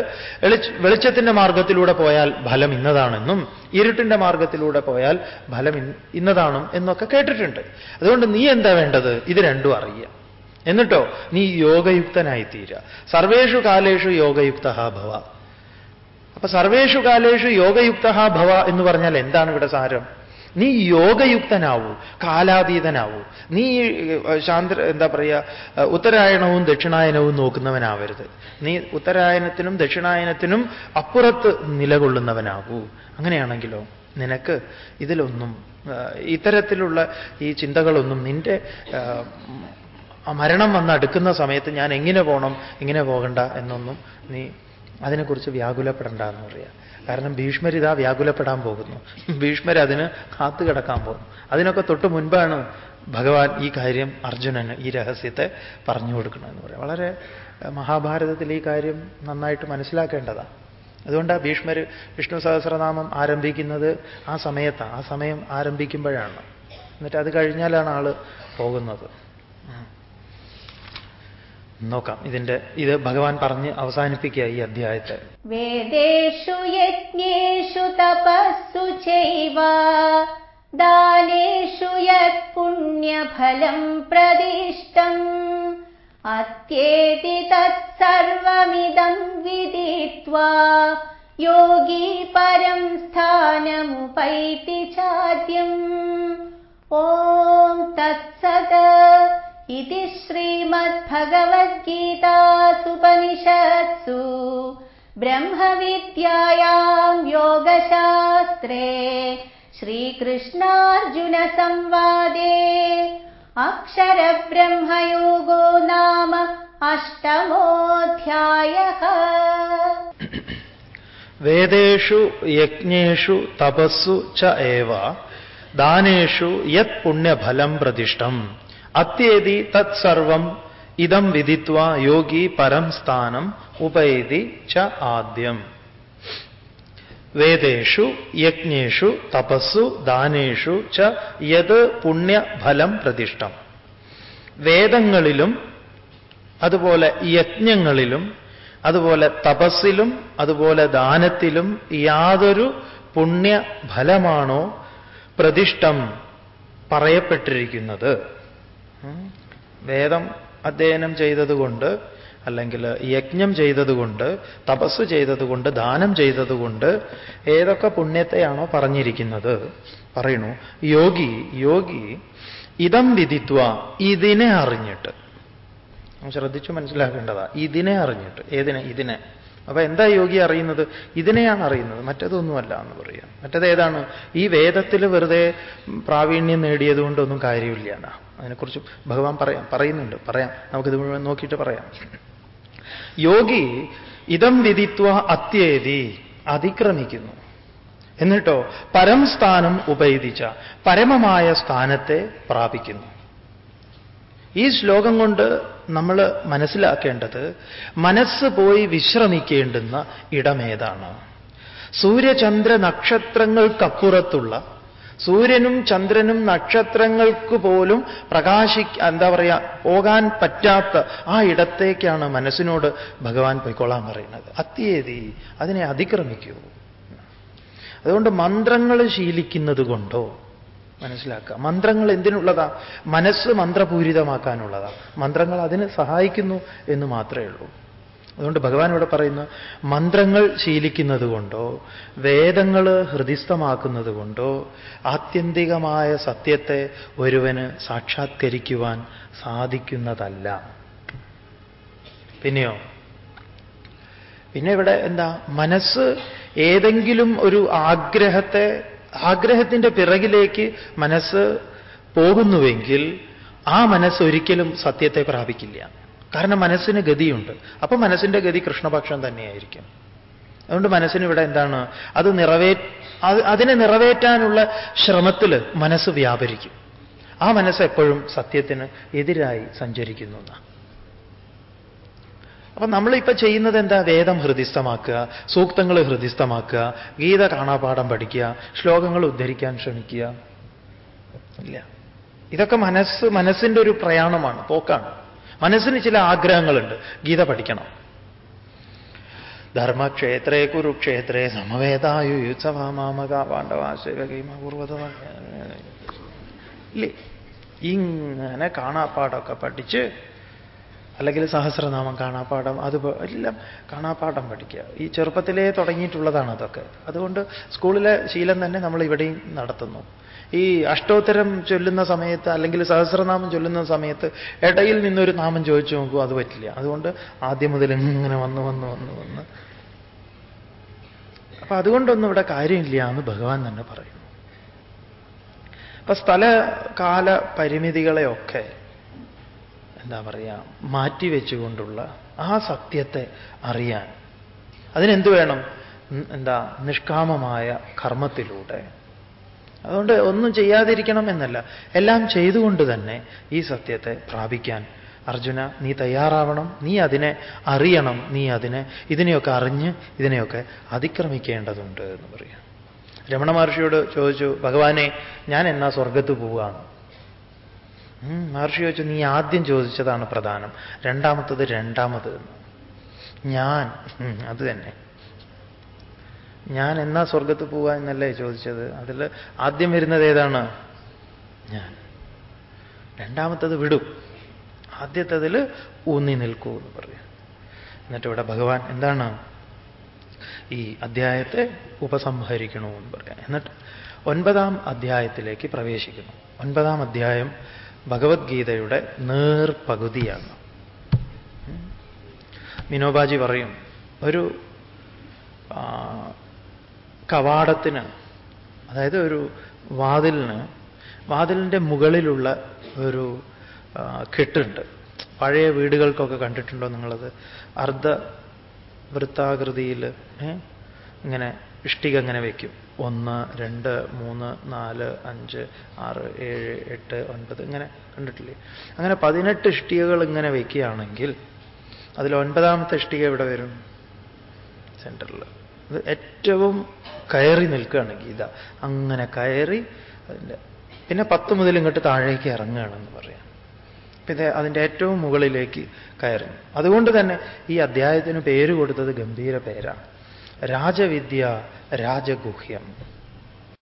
[SPEAKER 1] വെളിച്ചത്തിന്റെ മാർഗത്തിലൂടെ പോയാൽ ഫലം ഇന്നതാണെന്നും ഇരുട്ടിന്റെ മാർഗത്തിലൂടെ പോയാൽ ഫലം ഇന്നതാണും എന്നൊക്കെ കേട്ടിട്ടുണ്ട്. അതുകൊണ്ട് നീ എന്താ വേണ്ടത്? ഇത് രണ്ടും അറിയുക. എന്നിട്ടോ നീ യോഗയുക്തനായി തീരുക സർവേഷു കാലേഷു യോഗയുക്ത ഭവ. അപ്പൊ സർവേഷു കാലേഷു യോഗയുക്ത ഭവ എന്ന് പറഞ്ഞാൽ എന്താണ് ഇവിടെ സാരം? നീ യോഗയുക്തനാവൂ കാലാതീതനാവൂ. നീ ശാന്ത എന്താ പറയുക ഉത്തരായണവും ദക്ഷിണായനവും നോക്കുന്നവനാവരുത്. നീ ഉത്തരായനത്തിനും ദക്ഷിണായനത്തിനും അപ്പുറത്ത് നിലകൊള്ളുന്നവനാകൂ. അങ്ങനെയാണെങ്കിലോ നിനക്ക് ഇതിലൊന്നും ഇത്തരത്തിലുള്ള ഈ ചിന്തകളൊന്നും നിന്റെ മരണം വന്ന് അടുക്കുന്ന സമയത്ത് ഞാൻ എങ്ങനെ പോകണം എങ്ങനെ പോകണ്ട എന്നൊന്നും നീ അതിനെക്കുറിച്ച് വ്യാകുലപ്പെടണ്ട എന്ന് പറയാം കാരണം ഭീഷ്മരിതാ വ്യാകുലപ്പെടാൻ പോകുന്നു. ഭീഷ്മർ അതിന് കാത്തു കിടക്കാൻ പോകുന്നു. അതിനൊക്കെ തൊട്ട് മുൻപാണ് ഭഗവാൻ ഈ കാര്യം അർജുനന് ഈ രഹസ്യത്തെ പറഞ്ഞു കൊടുക്കണമെന്ന് പറയാം. വളരെ മഹാഭാരതത്തിൽ ഈ കാര്യം നന്നായിട്ട് മനസ്സിലാക്കേണ്ടതാണ്. അതുകൊണ്ടാണ് ഭീഷ്മർ വിഷ്ണു സഹസ്രനാമം ആരംഭിക്കുന്നത് ആ സമയത്താണ്. ആ സമയം ആരംഭിക്കുമ്പോഴാണ്. എന്നിട്ട് അത് കഴിഞ്ഞാലാണ് ആൾ പോകുന്നത്. നോക്കാം. ഇതിന്റെ ഇത് ഭഗവാൻ പറഞ്ഞ് അവസാനിപ്പിക്കുക ഈ അധ്യായത്തെ.
[SPEAKER 2] വേദേഷു യജ്ഞേഷു തപസ്സു ചെയ്വ. ദാനേഷു യത് പുണ്യഫലം പ്രതിഷ്ഠം. അത്യേതി തത് സർവമിദം വിദിത്വാ യോഗി പരം സ്ഥാനമുപൈതി ചാദ്യം. ഓം തത്സത इति श्रीमद्भगवद्गीतासुपनिषत्सु ब्रह्मविद्यायाम् योगशास्त्रे श्रीकृष्णार्जुनसंवादे अक्षरब्रह्मयोगो नाम अष्टमोऽध्यायः
[SPEAKER 1] वेदेषु यज्ञेषु तपस्सु च एव दानेषु यत् पुण्यफलं प्रतिष्ठम् അത്യേതി തത് സർവം ഇതം വിധിത്വ യോഗി പരം സ്ഥാനം ഉപയതി ച ആദ്യം. വേദേഷു യജ്ഞേഷു തപസ്സു ദാനേഷു ച യത് പുണ്യഫലം പ്രതിഷ്ഠം. വേദങ്ങളിലും അതുപോലെ യജ്ഞങ്ങളിലും അതുപോലെ തപസ്സിലും അതുപോലെ ദാനത്തിലും യാതൊരു പുണ്യഫലമാണോ പ്രതിഷ്ഠം പറയപ്പെട്ടിരിക്കുന്നത്. വേദം അധ്യയനം ചെയ്തതുകൊണ്ട് അല്ലെങ്കിൽ യജ്ഞം ചെയ്തതുകൊണ്ട് തപസ് ചെയ്തതുകൊണ്ട് ദാനം ചെയ്തതുകൊണ്ട് ഏതൊക്കെ പുണ്യത്തെയാണോ പറഞ്ഞിരിക്കുന്നത്? പറയണു യോഗി യോഗി ഇതം വിധിത്വ ഇതിനെ അറിഞ്ഞിട്ട്. ശ്രദ്ധിച്ചു മനസ്സിലാക്കേണ്ടതാ ഇതിനെ അറിഞ്ഞിട്ട്. ഏതിനെ? ഇതിനെ. അപ്പൊ എന്താ യോഗി അറിയുന്നത്? ഇതിനെയാണ് അറിയുന്നത്. മറ്റതൊന്നുമല്ല എന്ന് പറയാം. മറ്റത് ഏതാണ്? ഈ വേദത്തിൽ വെറുതെ പ്രാവീണ്യം നേടിയതുകൊണ്ടൊന്നും കാര്യമില്ല എന്നാ. അതിനെക്കുറിച്ച് ഭഗവാൻ പറയാം പറയുന്നുണ്ട്. പറയാം. നമുക്കിത് മുഴുവൻ നോക്കിയിട്ട് പറയാം. യോഗി ഇതം വിധിത്വ അത്യേതി അതിക്രമിക്കുന്നു. എന്നിട്ടോ പരം സ്ഥാനം ഉപയോഗിച്ച പരമമായ സ്ഥാനത്തെ പ്രാപിക്കുന്നു. ഈ ശ്ലോകം കൊണ്ട് നമ്മൾ മനസ്സിലാക്കേണ്ടത് മനസ്സ് പോയി വിശ്രമിക്കേണ്ടുന്ന ഇടമേതാണ്. സൂര്യചന്ദ്ര നക്ഷത്രങ്ങൾക്കപ്പുറത്തുള്ള സൂര്യനും ചന്ദ്രനും നക്ഷത്രങ്ങൾക്ക് പോലും പ്രകാശി എന്താ പറയുക പോകാൻ പറ്റാത്ത ആ ഇടത്തേക്കാണ് മനസ്സിനോട് ഭഗവാൻ പൊയ്ക്കൊള്ളാൻ പറയുന്നത്. അത്യേതി അതിനെ അതിക്രമിക്കൂ. അതുകൊണ്ട് മന്ത്രങ്ങൾ ശീലിക്കുന്നത് കൊണ്ടോ മനസ്സിലാക്കുക. മന്ത്രങ്ങൾ എന്തിനുള്ളതാ? മനസ്സ് മന്ത്രപൂരിതമാക്കാനുള്ളതാ. മന്ത്രങ്ങൾ അതിന് സഹായിക്കുന്നു എന്ന് മാത്രമേ ഉള്ളൂ. അതുകൊണ്ട് ഭഗവാൻ ഇവിടെ പറയുന്നു മന്ത്രങ്ങൾ ശീലിക്കുന്നത് കൊണ്ടോ വേദങ്ങൾ ഹൃദിസ്ഥമാക്കുന്നത് കൊണ്ടോ ആത്യന്തികമായ സത്യത്തെ ഒരുവന് സാക്ഷാത്കരിക്കുവാൻ സാധിക്കുന്നതല്ല. പിന്നെയോ? പിന്നെ ഇവിടെ എന്താ? മനസ്സ് ഏതെങ്കിലും ഒരു ആഗ്രഹത്തെ ആഗ്രഹത്തിന്റെ പിറകിലേക്ക് മനസ്സ് പോകുന്നുവെങ്കിൽ ആ മനസ്സ് ഒരിക്കലും സത്യത്തെ പ്രാപിക്കില്ല. കാരണം മനസ്സിന് ഗതിയുണ്ട്. അപ്പൊ മനസ്സിന്റെ ഗതി കൃഷ്ണപക്ഷം തന്നെയായിരിക്കും. അതുകൊണ്ട് മനസ്സിന് ഇവിടെ എന്താണ്? അത് നിറവേ അതിനെ നിറവേറ്റാനുള്ള ശ്രമത്തിൽ മനസ്സ് വ്യാപരിക്കും. ആ മനസ്സ് എപ്പോഴും സത്യത്തിന് എതിരായി സഞ്ചരിക്കുന്നു അപ്പൊ നമ്മളിപ്പോ ചെയ്യുന്നത് എന്താ? വേദം ഹൃദിസ്ഥമാക്കുക സൂക്തങ്ങൾ ഹൃദിസ്ഥമാക്കുക ഗീത കാണാപാഠം പഠിക്കുക ശ്ലോകങ്ങൾ ഉദ്ധരിക്കാൻ ശ്രമിക്കുക. ഇല്ല. ഇതൊക്കെ മനസ്സ് മനസ്സിന്റെ ഒരു പ്രയാണമാണ് പോക്കാണ് മനസ്സിന് ചില ആഗ്രഹങ്ങളുണ്ട്. ഗീത പഠിക്കണം. ധർമ്മക്ഷേത്രേ കുരുക്ഷേത്രേ സമവേദായുയുത്സവമാമക പാണ്ഡവാശിവകീമപൂർവത ഇല്ലേ ഇങ്ങനെ കാണാപ്പാടമൊക്കെ പഠിച്ച് അല്ലെങ്കിൽ സഹസ്രനാമം കാണാപ്പാഠം അത് എല്ലാം കാണാപ്പാഠം പഠിക്കുക. ഈ ചെറുപ്പത്തിലേ തുടങ്ങിയിട്ടുള്ളതാണ് അതൊക്കെ. അതുകൊണ്ട് സ്കൂളിലെ ശീലം തന്നെ നമ്മൾ ഇവിടെയും നടത്തുന്നു. ഈ അഷ്ടോത്തരം ചൊല്ലുന്ന സമയത്ത് അല്ലെങ്കിൽ സഹസ്രനാമം ചൊല്ലുന്ന സമയത്ത് ഇടയിൽ നിന്നൊരു നാമം ചോദിച്ചു നോക്കൂ അത് പറ്റില്ല. അതുകൊണ്ട് ആദ്യം മുതൽ ഇങ്ങനെ വന്ന് വന്ന് വന്ന് വന്ന്. അപ്പൊ അതുകൊണ്ടൊന്നും ഇവിടെ കാര്യമില്ല എന്ന് ഭഗവാൻ തന്നെ പറയുന്നു. അപ്പൊ സ്ഥല കാല പരിമിതികളെയൊക്കെ എന്താ പറയുക മാറ്റിവെച്ചുകൊണ്ടുള്ള ആ സത്യത്തെ അറിയാൻ അതിനെന്ത് വേണം? എന്താ നിഷ്കാമമായ കർമ്മത്തിലൂടെ അതുകൊണ്ട് ഒന്നും ചെയ്യാതിരിക്കണം എന്നല്ല. എല്ലാം ചെയ്തുകൊണ്ട് തന്നെ ഈ സത്യത്തെ പ്രാപിക്കാൻ. അർജുന നീ തയ്യാറാവണം. നീ അതിനെ അറിയണം. നീ അതിനെ ഇതിനെയൊക്കെ അറിഞ്ഞ് ഇതിനെയൊക്കെ അതിക്രമിക്കേണ്ടതുണ്ട് എന്ന് പറയാം. രമണ മഹർഷിയോട് ചോദിച്ചു ഭഗവാനെ ഞാൻ എന്നാ സ്വർഗത്ത് പോവുകയാണ്? മഹർഷി ചോദിച്ചു നീ ആദ്യം ചോദിച്ചതാണ് പ്രധാനം. രണ്ടാമത്തത് രണ്ടാമത്. ഞാൻ അത് തന്നെ. ഞാൻ എന്നാ സ്വർഗത്ത് പോവാ എന്നല്ലേ ചോദിച്ചത്? അതിൽ ആദ്യം വരുന്നത് ഏതാണ്? ഞാൻ. രണ്ടാമത്തത് വിടും. ആദ്യത്തതിൽ ഊന്നി നിൽക്കൂ എന്ന് പറയും. എന്നിട്ട് ഇവിടെ ഭഗവാൻ എന്താണ്? ഈ അധ്യായത്തെ ഉപസംഹരിക്കണമെന്ന് പറയാം. എന്നിട്ട് ഒൻപതാം അധ്യായത്തിലേക്ക് പ്രവേശിക്കുന്നു. ഒൻപതാം അധ്യായം ഭഗവത്ഗീതയുടെ നേർപകുതിയാണ്. മിനോബാജി പറയും ഒരു കവാടത്തിന് അതായത് ഒരു വാതിലിന് വാതിലിന്റെ മുകളിലുള്ള ഒരു കെട്ടുണ്ട് പഴയ വീടുകൾക്കൊക്കെ കണ്ടിട്ടുണ്ടോ നിങ്ങളത്? അർദ്ധ വൃത്താകൃതിയിൽ ഇങ്ങനെ ഇഷ്ടിക ഇങ്ങനെ വയ്ക്കും ഒന്ന് രണ്ട് മൂന്ന് നാല് അഞ്ച് ആറ് ഏഴ് എട്ട് ഒൻപത് ഇങ്ങനെ കണ്ടിട്ടില്ലേ? അങ്ങനെ പതിനെട്ട് ഇഷ്ടികകൾ ഇങ്ങനെ വയ്ക്കുകയാണെങ്കിൽ അതിൽ ഒൻപതാമത്തെ ഇഷ്ടിക എവിടെ വരും? സെന്ററിൽ അത് ഏറ്റവും കയറി നിൽക്കുകയാണ് ഗീത. അങ്ങനെ കയറി പിന്നെ പത്ത് മുതൽ ഇങ്ങോട്ട് താഴേക്ക് ഇറങ്ങുകയാണെന്ന് പറയാം. പിന്നെ അതിന്റെ ഏറ്റവും മുകളിലേക്ക് കയറുന്നു അതുകൊണ്ട് തന്നെ ഈ അദ്ധ്യായത്തിന് പേര് കൊടുത്തത് ഗംഭീര പേരാണ്. രാജവിദ്യ രാജഗുഹ്യം.